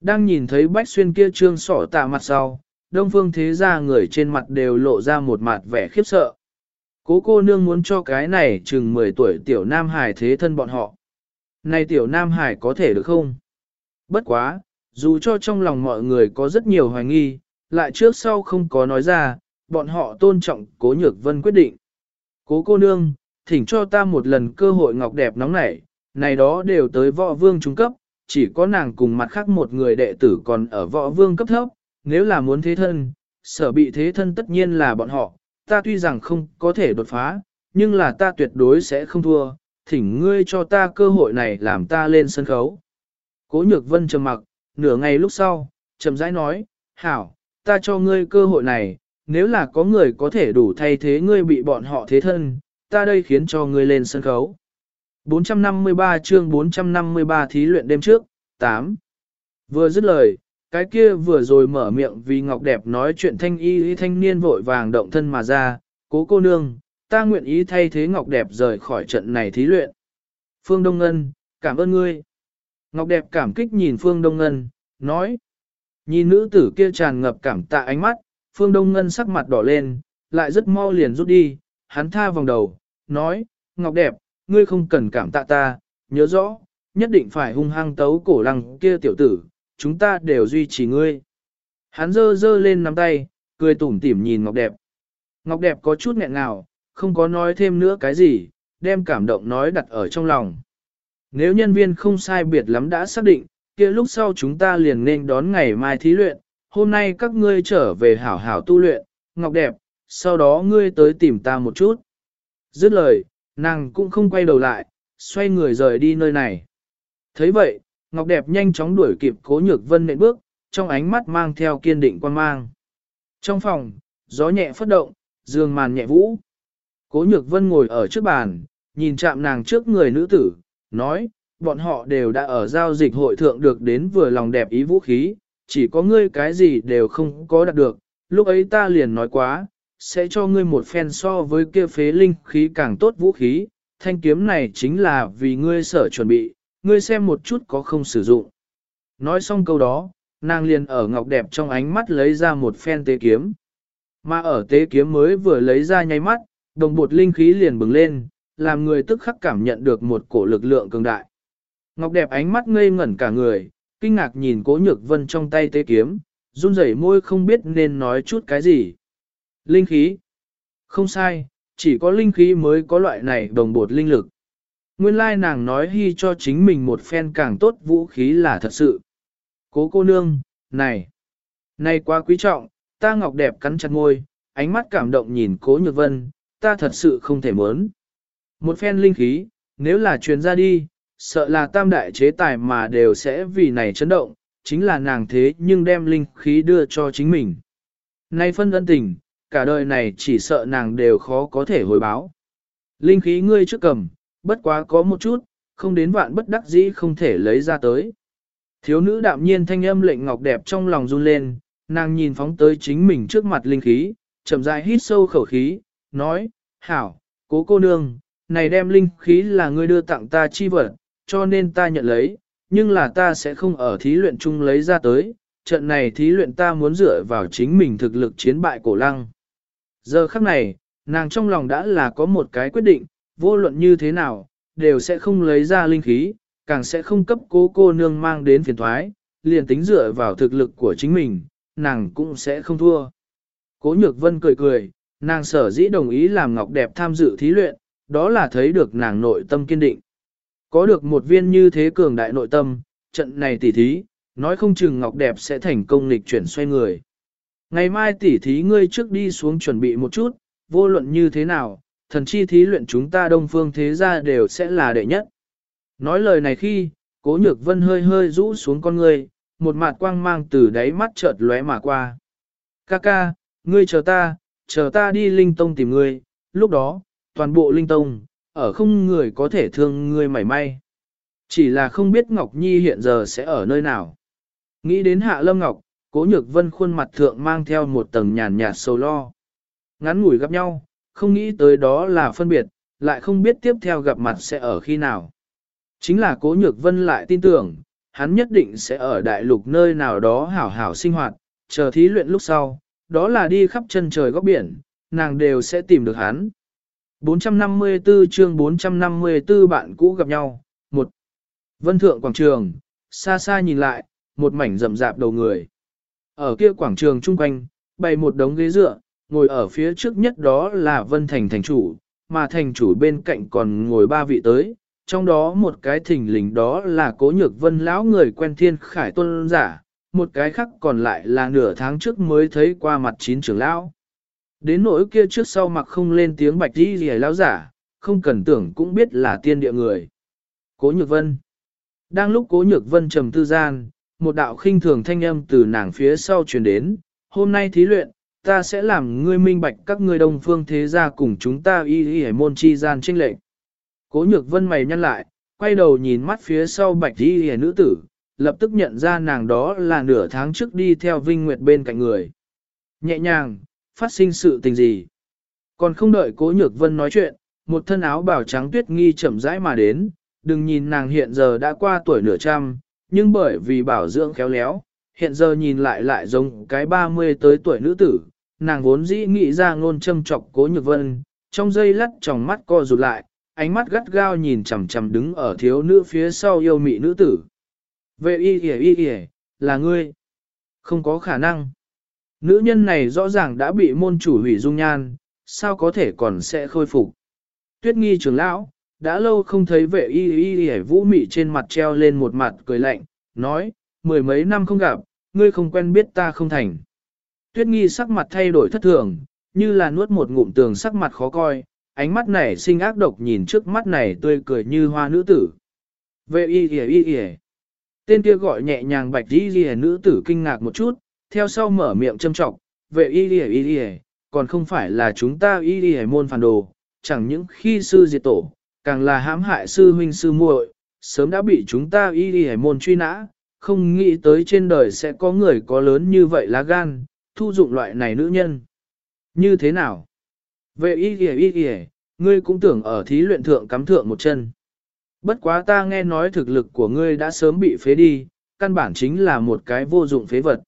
Đang nhìn thấy bách xuyên kia trương sỏ tạ mặt sau, đông phương thế ra người trên mặt đều lộ ra một mặt vẻ khiếp sợ. Cố cô nương muốn cho cái này chừng 10 tuổi tiểu nam hải thế thân bọn họ. Này tiểu nam hải có thể được không? Bất quá, dù cho trong lòng mọi người có rất nhiều hoài nghi, lại trước sau không có nói ra, bọn họ tôn trọng cố nhược vân quyết định. Cố cô nương, thỉnh cho ta một lần cơ hội ngọc đẹp nóng nảy, này đó đều tới võ vương trung cấp, chỉ có nàng cùng mặt khác một người đệ tử còn ở võ vương cấp thấp, nếu là muốn thế thân, sở bị thế thân tất nhiên là bọn họ, ta tuy rằng không có thể đột phá, nhưng là ta tuyệt đối sẽ không thua, thỉnh ngươi cho ta cơ hội này làm ta lên sân khấu. Cố nhược vân trầm mặc, nửa ngày lúc sau, trầm rãi nói, hảo, ta cho ngươi cơ hội này, nếu là có người có thể đủ thay thế ngươi bị bọn họ thế thân, ta đây khiến cho ngươi lên sân khấu. 453 chương 453 thí luyện đêm trước, 8. Vừa dứt lời, cái kia vừa rồi mở miệng vì ngọc đẹp nói chuyện thanh y y thanh niên vội vàng động thân mà ra, cố cô nương, ta nguyện ý thay thế ngọc đẹp rời khỏi trận này thí luyện. Phương Đông Ngân, cảm ơn ngươi. Ngọc đẹp cảm kích nhìn Phương Đông Ngân, nói. Nhìn nữ tử kia tràn ngập cảm tạ ánh mắt, Phương Đông Ngân sắc mặt đỏ lên, lại rất mau liền rút đi, hắn tha vòng đầu, nói, Ngọc đẹp, ngươi không cần cảm tạ ta, nhớ rõ, nhất định phải hung hăng tấu cổ lăng kia tiểu tử, chúng ta đều duy trì ngươi. Hắn dơ dơ lên nắm tay, cười tủm tỉm nhìn Ngọc đẹp. Ngọc đẹp có chút nghẹn ngào, không có nói thêm nữa cái gì, đem cảm động nói đặt ở trong lòng. Nếu nhân viên không sai biệt lắm đã xác định, kia lúc sau chúng ta liền nên đón ngày mai thí luyện, hôm nay các ngươi trở về hảo hảo tu luyện, ngọc đẹp, sau đó ngươi tới tìm ta một chút. Dứt lời, nàng cũng không quay đầu lại, xoay người rời đi nơi này. thấy vậy, ngọc đẹp nhanh chóng đuổi kịp cố nhược vân nện bước, trong ánh mắt mang theo kiên định quan mang. Trong phòng, gió nhẹ phất động, dương màn nhẹ vũ. Cố nhược vân ngồi ở trước bàn, nhìn chạm nàng trước người nữ tử, nói, bọn họ đều đã ở giao dịch hội thượng được đến vừa lòng đẹp ý vũ khí, chỉ có ngươi cái gì đều không có đạt được, lúc ấy ta liền nói quá, sẽ cho ngươi một phen so với kia phế linh khí càng tốt vũ khí, thanh kiếm này chính là vì ngươi sở chuẩn bị, ngươi xem một chút có không sử dụng. Nói xong câu đó, nàng liền ở ngọc đẹp trong ánh mắt lấy ra một phen tế kiếm. Mà ở tế kiếm mới vừa lấy ra nháy mắt, đồng bột linh khí liền bừng lên, làm người tức khắc cảm nhận được một cổ lực lượng cường đại. Ngọc đẹp ánh mắt ngây ngẩn cả người, kinh ngạc nhìn cố nhược vân trong tay tế kiếm, run rẩy môi không biết nên nói chút cái gì. Linh khí. Không sai, chỉ có linh khí mới có loại này đồng bột linh lực. Nguyên lai nàng nói hy cho chính mình một phen càng tốt vũ khí là thật sự. Cố cô nương, này, này quá quý trọng, ta ngọc đẹp cắn chặt môi, ánh mắt cảm động nhìn cố nhược vân, ta thật sự không thể muốn. Một phen linh khí, nếu là truyền ra đi, sợ là tam đại chế tài mà đều sẽ vì này chấn động, chính là nàng thế nhưng đem linh khí đưa cho chính mình. Nay phân ân tình, cả đời này chỉ sợ nàng đều khó có thể hồi báo. Linh khí ngươi trước cầm, bất quá có một chút, không đến vạn bất đắc dĩ không thể lấy ra tới. Thiếu nữ đạm nhiên thanh âm lệnh ngọc đẹp trong lòng run lên, nàng nhìn phóng tới chính mình trước mặt linh khí, chậm rãi hít sâu khẩu khí, nói, hảo, cố cô nương, này đem linh khí là ngươi đưa tặng ta chi vật, cho nên ta nhận lấy, nhưng là ta sẽ không ở thí luyện chung lấy ra tới, trận này thí luyện ta muốn dựa vào chính mình thực lực chiến bại cổ lăng. Giờ khắc này, nàng trong lòng đã là có một cái quyết định, vô luận như thế nào, đều sẽ không lấy ra linh khí, càng sẽ không cấp cố cô nương mang đến phiền thoái, liền tính dựa vào thực lực của chính mình, nàng cũng sẽ không thua. Cố nhược vân cười cười, nàng sở dĩ đồng ý làm ngọc đẹp tham dự thí luyện, đó là thấy được nàng nội tâm kiên định. Có được một viên như thế cường đại nội tâm, trận này tỉ thí, nói không chừng ngọc đẹp sẽ thành công lịch chuyển xoay người. Ngày mai tỉ thí ngươi trước đi xuống chuẩn bị một chút, vô luận như thế nào, thần chi thí luyện chúng ta đông phương thế gia đều sẽ là đệ nhất. Nói lời này khi, cố nhược vân hơi hơi rũ xuống con ngươi, một mặt quang mang từ đáy mắt chợt lóe mà qua. Ca ca, ngươi chờ ta, chờ ta đi linh tông tìm ngươi, lúc đó, toàn bộ linh tông, ở không người có thể thương ngươi mảy may. Chỉ là không biết Ngọc Nhi hiện giờ sẽ ở nơi nào. Nghĩ đến Hạ Lâm Ngọc, Cố Nhược Vân khuôn mặt thượng mang theo một tầng nhàn nhạt sầu lo. Ngắn ngủi gặp nhau, không nghĩ tới đó là phân biệt, lại không biết tiếp theo gặp mặt sẽ ở khi nào. Chính là Cố Nhược Vân lại tin tưởng, hắn nhất định sẽ ở đại lục nơi nào đó hảo hảo sinh hoạt, chờ thí luyện lúc sau, đó là đi khắp chân trời góc biển, nàng đều sẽ tìm được hắn. 454 chương 454 bạn cũ gặp nhau, một Vân Thượng Quảng Trường, xa xa nhìn lại, một mảnh rậm rạp đầu người. Ở kia quảng trường chung quanh, bày một đống ghế dựa, ngồi ở phía trước nhất đó là Vân Thành thành chủ, mà thành chủ bên cạnh còn ngồi ba vị tới, trong đó một cái thỉnh lình đó là cố nhược vân lão người quen thiên khải tôn giả, một cái khác còn lại là nửa tháng trước mới thấy qua mặt chín trưởng lão. Đến nỗi kia trước sau mặc không lên tiếng bạch đi gì lão giả, không cần tưởng cũng biết là tiên địa người. Cố nhược vân. Đang lúc cố nhược vân trầm tư gian, một đạo khinh thường thanh âm từ nàng phía sau truyền đến, hôm nay thí luyện, ta sẽ làm ngươi minh bạch các ngươi đông phương thế gia cùng chúng ta y y môn chi gian trinh lệnh. Cố nhược vân mày nhăn lại, quay đầu nhìn mắt phía sau bạch y y nữ tử, lập tức nhận ra nàng đó là nửa tháng trước đi theo Vinh Nguyệt bên cạnh người. Nhẹ nhàng, phát sinh sự tình gì? Còn không đợi cố nhược vân nói chuyện, một thân áo bảo trắng tuyết nghi chậm rãi mà đến, đừng nhìn nàng hiện giờ đã qua tuổi nửa trăm, nhưng bởi vì bảo dưỡng khéo léo, hiện giờ nhìn lại lại giống cái 30 tới tuổi nữ tử, nàng vốn dĩ nghĩ ra ngôn châm trọc cố nhược vân, trong giây lắt tròng mắt co rụt lại, ánh mắt gắt gao nhìn chằm chằm đứng ở thiếu nữ phía sau yêu mị nữ tử. Vệ y y y là ngươi. Không có khả năng. Nữ nhân này rõ ràng đã bị môn chủ hủy dung nhan, sao có thể còn sẽ khôi phục. Tuyết nghi trưởng lão, đã lâu không thấy vệ y y y vũ mị trên mặt treo lên một mặt cười lạnh, nói, mười mấy năm không gặp, ngươi không quen biết ta không thành. Tuyết nghi sắc mặt thay đổi thất thường, như là nuốt một ngụm tường sắc mặt khó coi, ánh mắt này sinh ác độc nhìn trước mắt này tươi cười như hoa nữ tử. Vệ y y y y Tên kia gọi nhẹ nhàng bạch y y nữ tử kinh ngạc một chút, theo sau mở miệng châm trọng, vệ y đi y đi còn không phải là chúng ta y đi môn phản đồ, chẳng những khi sư diệt tổ, càng là hãm hại sư huynh sư muội, sớm đã bị chúng ta y đi môn truy nã, không nghĩ tới trên đời sẽ có người có lớn như vậy lá gan, thu dụng loại này nữ nhân. Như thế nào? Vệ y đi y đi ngươi cũng tưởng ở thí luyện thượng cắm thượng một chân. Bất quá ta nghe nói thực lực của ngươi đã sớm bị phế đi, căn bản chính là một cái vô dụng phế vật.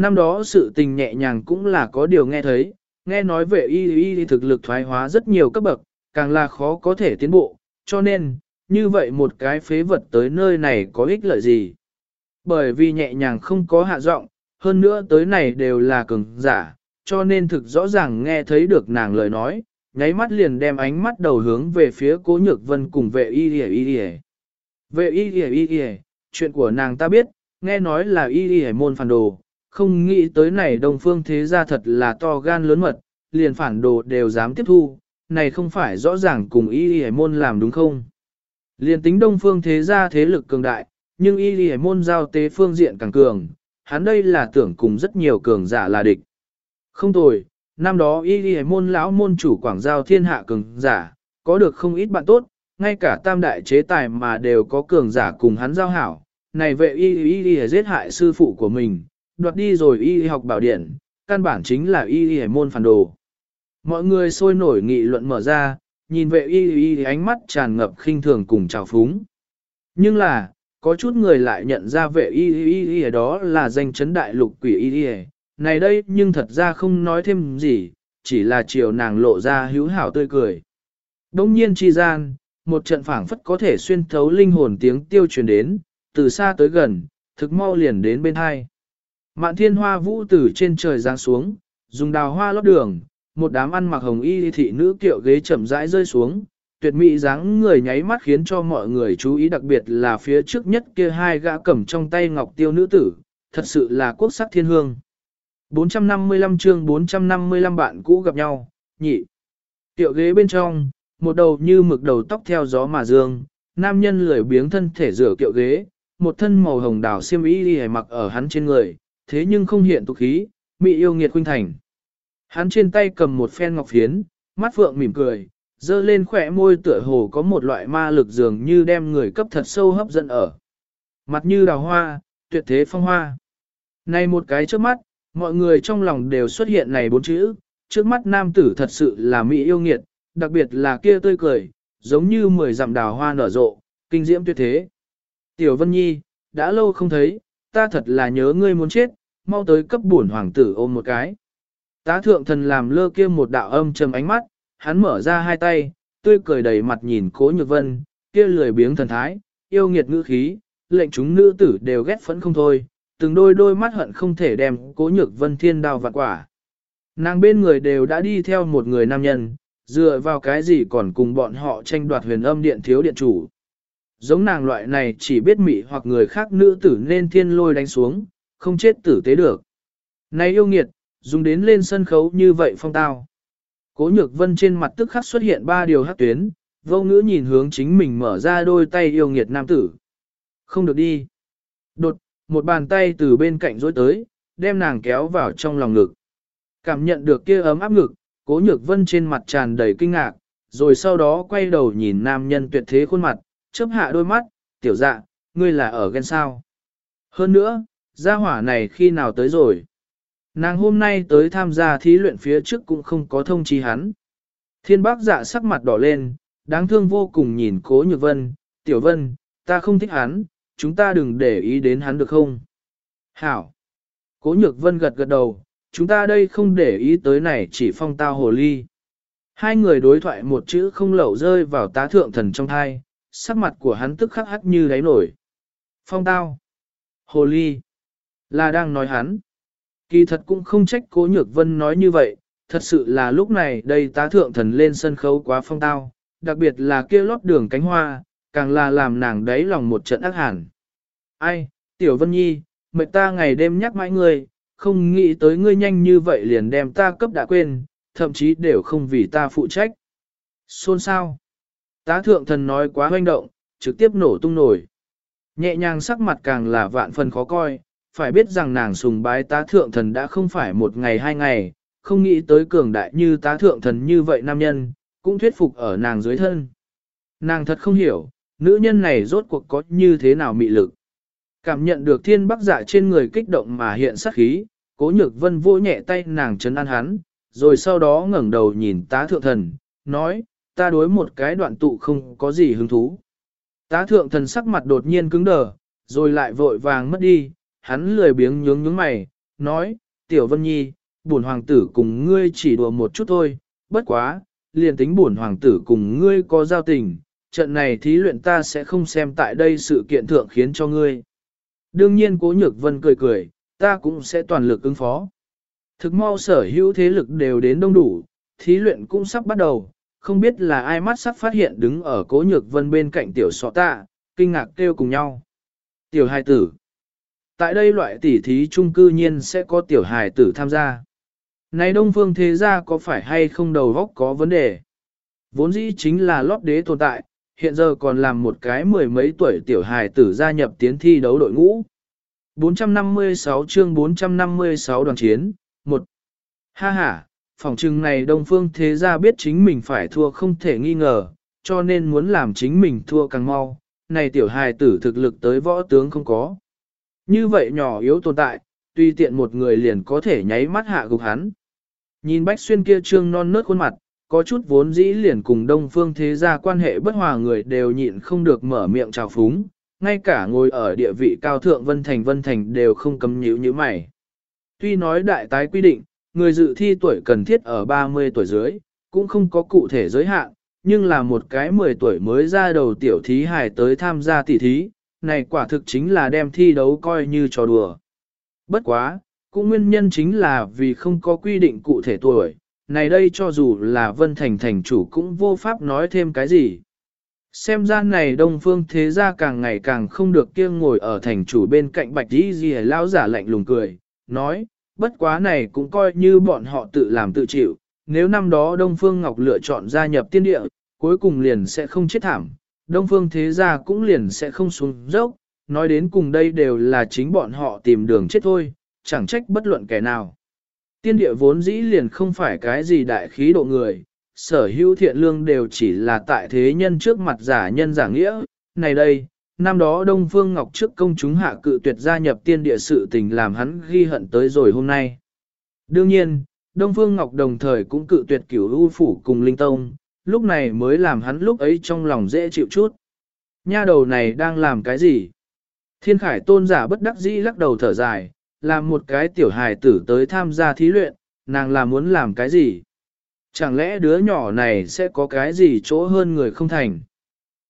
Năm đó sự tình nhẹ nhàng cũng là có điều nghe thấy, nghe nói về y y thực lực thoái hóa rất nhiều cấp bậc, càng là khó có thể tiến bộ, cho nên, như vậy một cái phế vật tới nơi này có ích lợi gì? Bởi vì nhẹ nhàng không có hạ giọng, hơn nữa tới này đều là cường giả, cho nên thực rõ ràng nghe thấy được nàng lời nói, nháy mắt liền đem ánh mắt đầu hướng về phía cố nhược vân cùng vệ y y y y. Vệ y y y y, chuyện của nàng ta biết, nghe nói là y y môn phản đồ, không nghĩ tới này đồng phương thế gia thật là to gan lớn mật, liền phản đồ đều dám tiếp thu, này không phải rõ ràng cùng y y môn làm đúng không? Liền tính đông phương thế gia thế lực cường đại, nhưng y y môn giao tế phương diện càng cường, hắn đây là tưởng cùng rất nhiều cường giả là địch. Không tồi, năm đó y y môn lão môn chủ quảng giao thiên hạ cường giả, có được không ít bạn tốt, ngay cả tam đại chế tài mà đều có cường giả cùng hắn giao hảo. Này vệ y y y giết hại sư phụ của mình, đoạt đi rồi y học bảo điển căn bản chính là y y môn phản đồ. Mọi người sôi nổi nghị luận mở ra, nhìn vệ y y ánh mắt tràn ngập khinh thường cùng trào phúng. Nhưng là, có chút người lại nhận ra vệ y y y đó là danh chấn đại lục quỷ y y, này đây nhưng thật ra không nói thêm gì, chỉ là chiều nàng lộ ra hữu hảo tươi cười. Đông nhiên chi gian, một trận phảng phất có thể xuyên thấu linh hồn tiếng tiêu truyền đến, từ xa tới gần, thực mau liền đến bên hai. Mạn thiên hoa vũ từ trên trời giáng xuống, dùng đào hoa lót đường, một đám ăn mặc hồng y thị nữ kiệu ghế chậm rãi rơi xuống, tuyệt mỹ dáng người nháy mắt khiến cho mọi người chú ý đặc biệt là phía trước nhất kia hai gã cầm trong tay ngọc tiêu nữ tử, thật sự là quốc sắc thiên hương. 455 chương 455 bạn cũ gặp nhau, nhị. Tiệu ghế bên trong, một đầu như mực đầu tóc theo gió mà dương, nam nhân lười biếng thân thể rửa kiệu ghế, một thân màu hồng đào xiêm y đi mặc ở hắn trên người, thế nhưng không hiện tục khí, mị yêu nghiệt khuynh thành. Hắn trên tay cầm một phen ngọc phiến, mắt phượng mỉm cười, dơ lên khỏe môi tựa hồ có một loại ma lực dường như đem người cấp thật sâu hấp dẫn ở. Mặt như đào hoa, tuyệt thế phong hoa. Này một cái trước mắt, mọi người trong lòng đều xuất hiện này bốn chữ, trước mắt nam tử thật sự là mỹ yêu nghiệt, đặc biệt là kia tươi cười, giống như mười dặm đào hoa nở rộ, kinh diễm tuyệt thế. Tiểu Vân Nhi, đã lâu không thấy, ta thật là nhớ ngươi muốn chết, mau tới cấp bổn hoàng tử ôm một cái. Tá thượng thần làm lơ kia một đạo âm trầm ánh mắt, hắn mở ra hai tay, tươi cười đầy mặt nhìn cố nhược vân, kia lười biếng thần thái, yêu nghiệt ngữ khí, lệnh chúng nữ tử đều ghét phẫn không thôi, từng đôi đôi mắt hận không thể đem cố nhược vân thiên đào vạn quả. Nàng bên người đều đã đi theo một người nam nhân, dựa vào cái gì còn cùng bọn họ tranh đoạt huyền âm điện thiếu điện chủ. Giống nàng loại này chỉ biết mị hoặc người khác nữ tử nên thiên lôi đánh xuống, không chết tử tế được. Này yêu nghiệt, dùng đến lên sân khấu như vậy phong tao. Cố nhược vân trên mặt tức khắc xuất hiện ba điều hát tuyến, vô ngữ nhìn hướng chính mình mở ra đôi tay yêu nghiệt nam tử. Không được đi. Đột, một bàn tay từ bên cạnh dối tới, đem nàng kéo vào trong lòng ngực. Cảm nhận được kia ấm áp ngực, cố nhược vân trên mặt tràn đầy kinh ngạc, rồi sau đó quay đầu nhìn nam nhân tuyệt thế khuôn mặt, chớp hạ đôi mắt, tiểu dạ, ngươi là ở ghen sao. Hơn nữa, gia hỏa này khi nào tới rồi? Nàng hôm nay tới tham gia thí luyện phía trước cũng không có thông chi hắn. Thiên bác dạ sắc mặt đỏ lên, đáng thương vô cùng nhìn cố nhược vân, tiểu vân, ta không thích hắn, chúng ta đừng để ý đến hắn được không? Hảo! Cố nhược vân gật gật đầu, chúng ta đây không để ý tới này chỉ phong tao hồ ly. Hai người đối thoại một chữ không lẩu rơi vào tá thượng thần trong thai, sắc mặt của hắn tức khắc hắc như đáy nổi. Phong tao! Hồ ly! Là đang nói hắn. Kỳ thật cũng không trách cố nhược vân nói như vậy, thật sự là lúc này đây tá thượng thần lên sân khấu quá phong tao, đặc biệt là kia lót đường cánh hoa, càng là làm nàng đáy lòng một trận ác hẳn. Ai, Tiểu Vân Nhi, mệt ta ngày đêm nhắc mãi ngươi, không nghĩ tới ngươi nhanh như vậy liền đem ta cấp đã quên, thậm chí đều không vì ta phụ trách. Xôn sao? Tá thượng thần nói quá hoành động, trực tiếp nổ tung nổi. Nhẹ nhàng sắc mặt càng là vạn phần khó coi, phải biết rằng nàng sùng bái tá thượng thần đã không phải một ngày hai ngày, không nghĩ tới cường đại như tá thượng thần như vậy nam nhân, cũng thuyết phục ở nàng dưới thân. Nàng thật không hiểu, nữ nhân này rốt cuộc có như thế nào mị lực. Cảm nhận được thiên bắc dạ trên người kích động mà hiện sắc khí, cố nhược vân vô nhẹ tay nàng chấn an hắn, rồi sau đó ngẩng đầu nhìn tá thượng thần, nói, ta đối một cái đoạn tụ không có gì hứng thú. Tá thượng thần sắc mặt đột nhiên cứng đờ, rồi lại vội vàng mất đi, hắn lười biếng nhướng nhướng mày, nói, tiểu vân nhi, bổn hoàng tử cùng ngươi chỉ đùa một chút thôi, bất quá, liền tính bổn hoàng tử cùng ngươi có giao tình, trận này thí luyện ta sẽ không xem tại đây sự kiện thượng khiến cho ngươi. Đương nhiên cố nhược vân cười cười, ta cũng sẽ toàn lực ứng phó. Thực mau sở hữu thế lực đều đến đông đủ, thí luyện cũng sắp bắt đầu, không biết là ai mắt sắp phát hiện đứng ở cố nhược vân bên cạnh tiểu sọ tạ, kinh ngạc kêu cùng nhau. Tiểu Hai tử. Tại đây loại tỉ thí chung cư nhiên sẽ có tiểu hài tử tham gia. Này đông phương thế gia có phải hay không đầu góc có vấn đề? Vốn dĩ chính là lót đế tồn tại, hiện giờ còn làm một cái mười mấy tuổi tiểu hài tử gia nhập tiến thi đấu đội ngũ. 456 chương 456 đoàn chiến, 1. Ha ha, phỏng chừng này Đông Phương Thế Gia biết chính mình phải thua không thể nghi ngờ, cho nên muốn làm chính mình thua càng mau, này tiểu hài tử thực lực tới võ tướng không có. Như vậy nhỏ yếu tồn tại, tuy tiện một người liền có thể nháy mắt hạ gục hắn. Nhìn Bách Xuyên kia trương non nớt khuôn mặt, có chút vốn dĩ liền cùng Đông Phương Thế Gia quan hệ bất hòa người đều nhịn không được mở miệng chào phúng, ngay cả ngồi ở địa vị cao thượng Vân Thành Vân Thành đều không cấm nhíu như mày. Tuy nói đại tái quy định, người dự thi tuổi cần thiết ở 30 tuổi dưới, cũng không có cụ thể giới hạn, nhưng là một cái 10 tuổi mới ra đầu tiểu thí hài tới tham gia tỷ thí, này quả thực chính là đem thi đấu coi như trò đùa. Bất quá, cũng nguyên nhân chính là vì không có quy định cụ thể tuổi, này đây cho dù là Vân Thành thành chủ cũng vô pháp nói thêm cái gì. Xem ra này đông phương thế gia càng ngày càng không được kiêng ngồi ở thành chủ bên cạnh bạch đi gì lão giả lạnh lùng cười, nói, bất quá này cũng coi như bọn họ tự làm tự chịu, nếu năm đó Đông Phương Ngọc lựa chọn gia nhập tiên địa, cuối cùng liền sẽ không chết thảm, Đông Phương thế gia cũng liền sẽ không xuống dốc, nói đến cùng đây đều là chính bọn họ tìm đường chết thôi, chẳng trách bất luận kẻ nào. Tiên địa vốn dĩ liền không phải cái gì đại khí độ người, sở hữu thiện lương đều chỉ là tại thế nhân trước mặt giả nhân giả nghĩa. Này đây, năm đó Đông Phương Ngọc trước công chúng hạ cự tuyệt gia nhập tiên địa sự tình làm hắn ghi hận tới rồi hôm nay. Đương nhiên, Đông Phương Ngọc đồng thời cũng cự tuyệt cửu ưu phủ cùng Linh Tông, lúc này mới làm hắn lúc ấy trong lòng dễ chịu chút. Nha đầu này đang làm cái gì? Thiên khải tôn giả bất đắc dĩ lắc đầu thở dài, làm một cái tiểu hài tử tới tham gia thí luyện, nàng là muốn làm cái gì? Chẳng lẽ đứa nhỏ này sẽ có cái gì chỗ hơn người không thành?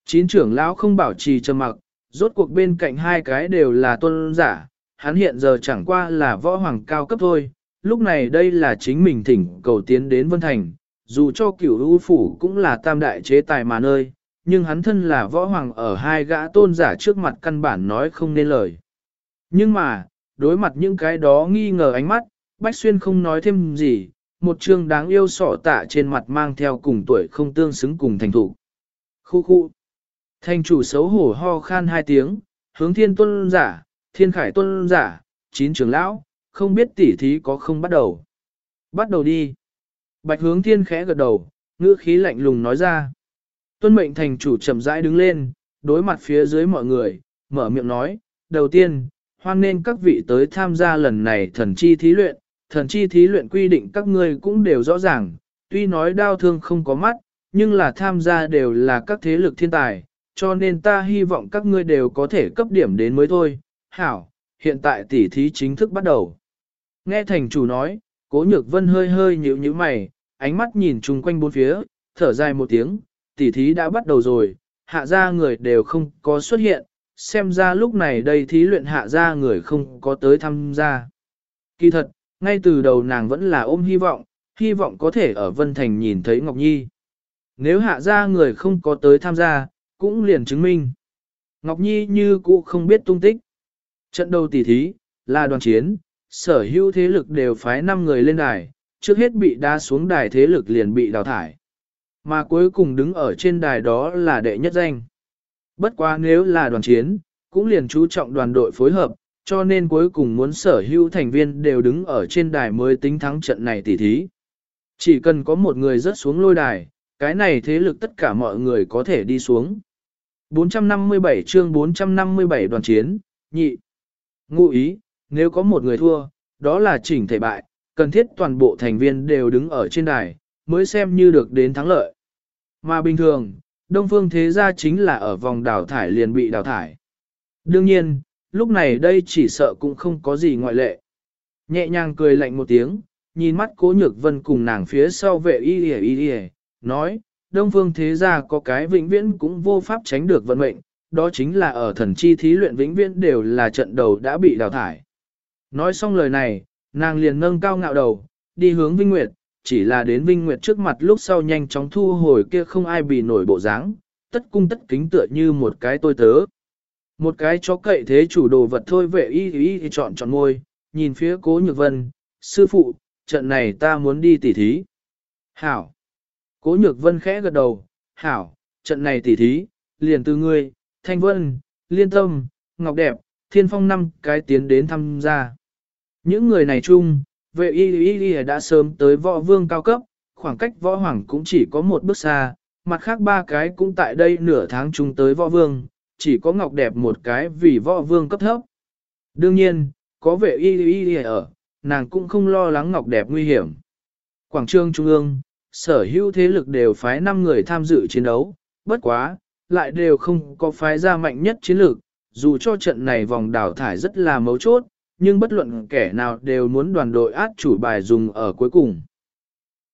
Chín trưởng lão không bảo trì trầm mặc, rốt cuộc bên cạnh hai cái đều là tôn giả, hắn hiện giờ chẳng qua là võ hoàng cao cấp thôi, lúc này đây là chính mình thỉnh cầu tiến đến Vân Thành, dù cho cửu ưu phủ cũng là tam đại chế tài mà nơi, nhưng hắn thân là võ hoàng ở hai gã tôn giả trước mặt căn bản nói không nên lời. Nhưng mà, đối mặt những cái đó nghi ngờ ánh mắt, Bách Xuyên không nói thêm gì, một chương đáng yêu sỏ tạ trên mặt mang theo cùng tuổi không tương xứng cùng thành thủ. Khu khu. Thành chủ xấu hổ ho khan hai tiếng, hướng thiên tôn giả, thiên khải tôn giả, chín trưởng lão, không biết tỉ thí có không bắt đầu. Bắt đầu đi. Bạch hướng thiên khẽ gật đầu, ngữ khí lạnh lùng nói ra. Tuân mệnh thành chủ chậm rãi đứng lên, đối mặt phía dưới mọi người, mở miệng nói, đầu tiên, hoan nên các vị tới tham gia lần này thần chi thí luyện, thần chi thí luyện quy định các ngươi cũng đều rõ ràng, tuy nói đau thương không có mắt, nhưng là tham gia đều là các thế lực thiên tài, cho nên ta hy vọng các ngươi đều có thể cấp điểm đến mới thôi. Hảo, hiện tại tỉ thí chính thức bắt đầu. Nghe thành chủ nói, cố nhược vân hơi hơi nhíu nhíu mày, ánh mắt nhìn chung quanh bốn phía, thở dài một tiếng, tỉ thí đã bắt đầu rồi, hạ ra người đều không có xuất hiện, xem ra lúc này đây thí luyện hạ ra người không có tới tham gia. Kỳ thật, ngay từ đầu nàng vẫn là ôm hy vọng, hy vọng có thể ở Vân Thành nhìn thấy Ngọc Nhi. Nếu hạ ra người không có tới tham gia, cũng liền chứng minh. Ngọc Nhi như cũ không biết tung tích. Trận đầu tỉ thí, là đoàn chiến, sở hữu thế lực đều phái 5 người lên đài, trước hết bị đá xuống đài thế lực liền bị đào thải. Mà cuối cùng đứng ở trên đài đó là đệ nhất danh. Bất quá nếu là đoàn chiến, cũng liền chú trọng đoàn đội phối hợp, cho nên cuối cùng muốn sở hữu thành viên đều đứng ở trên đài mới tính thắng trận này tỉ thí. Chỉ cần có một người rớt xuống lôi đài, cái này thế lực tất cả mọi người có thể đi xuống. 457 chương 457 đoàn chiến, nhị. Ngụ ý, nếu có một người thua, đó là chỉnh thể bại, cần thiết toàn bộ thành viên đều đứng ở trên đài, mới xem như được đến thắng lợi. Mà bình thường, Đông Phương Thế Gia chính là ở vòng đào thải liền bị đào thải. Đương nhiên, lúc này đây chỉ sợ cũng không có gì ngoại lệ. Nhẹ nhàng cười lạnh một tiếng, nhìn mắt cố nhược vân cùng nàng phía sau vệ y y y y, nói, Đông Phương Thế Gia có cái vĩnh viễn cũng vô pháp tránh được vận mệnh, đó chính là ở thần chi thí luyện vĩnh viễn đều là trận đầu đã bị đào thải. Nói xong lời này, nàng liền nâng cao ngạo đầu, đi hướng Vinh Nguyệt, chỉ là đến Vinh Nguyệt trước mặt lúc sau nhanh chóng thu hồi kia không ai bị nổi bộ dáng, tất cung tất kính tựa như một cái tôi tớ. Một cái chó cậy thế chủ đồ vật thôi vệ y y y chọn chọn ngôi, nhìn phía cố nhược vân, sư phụ, trận này ta muốn đi tỉ thí. Hảo. Cố nhược vân khẽ gật đầu, hảo, trận này tỉ thí, liền từ ngươi, thanh vân, liên tâm, ngọc đẹp, thiên phong năm cái tiến đến tham gia. Những người này chung, vệ y y y đã sớm tới võ vương cao cấp, khoảng cách võ hoàng cũng chỉ có một bước xa, mặt khác ba cái cũng tại đây nửa tháng chúng tới võ vương, chỉ có ngọc đẹp một cái vì võ vương cấp thấp. Đương nhiên, có vệ y y y ở, nàng cũng không lo lắng ngọc đẹp nguy hiểm. Quảng trường Trung ương, sở hữu thế lực đều phái 5 người tham dự chiến đấu, bất quá, lại đều không có phái ra mạnh nhất chiến lược, dù cho trận này vòng đảo thải rất là mấu chốt, nhưng bất luận kẻ nào đều muốn đoàn đội át chủ bài dùng ở cuối cùng.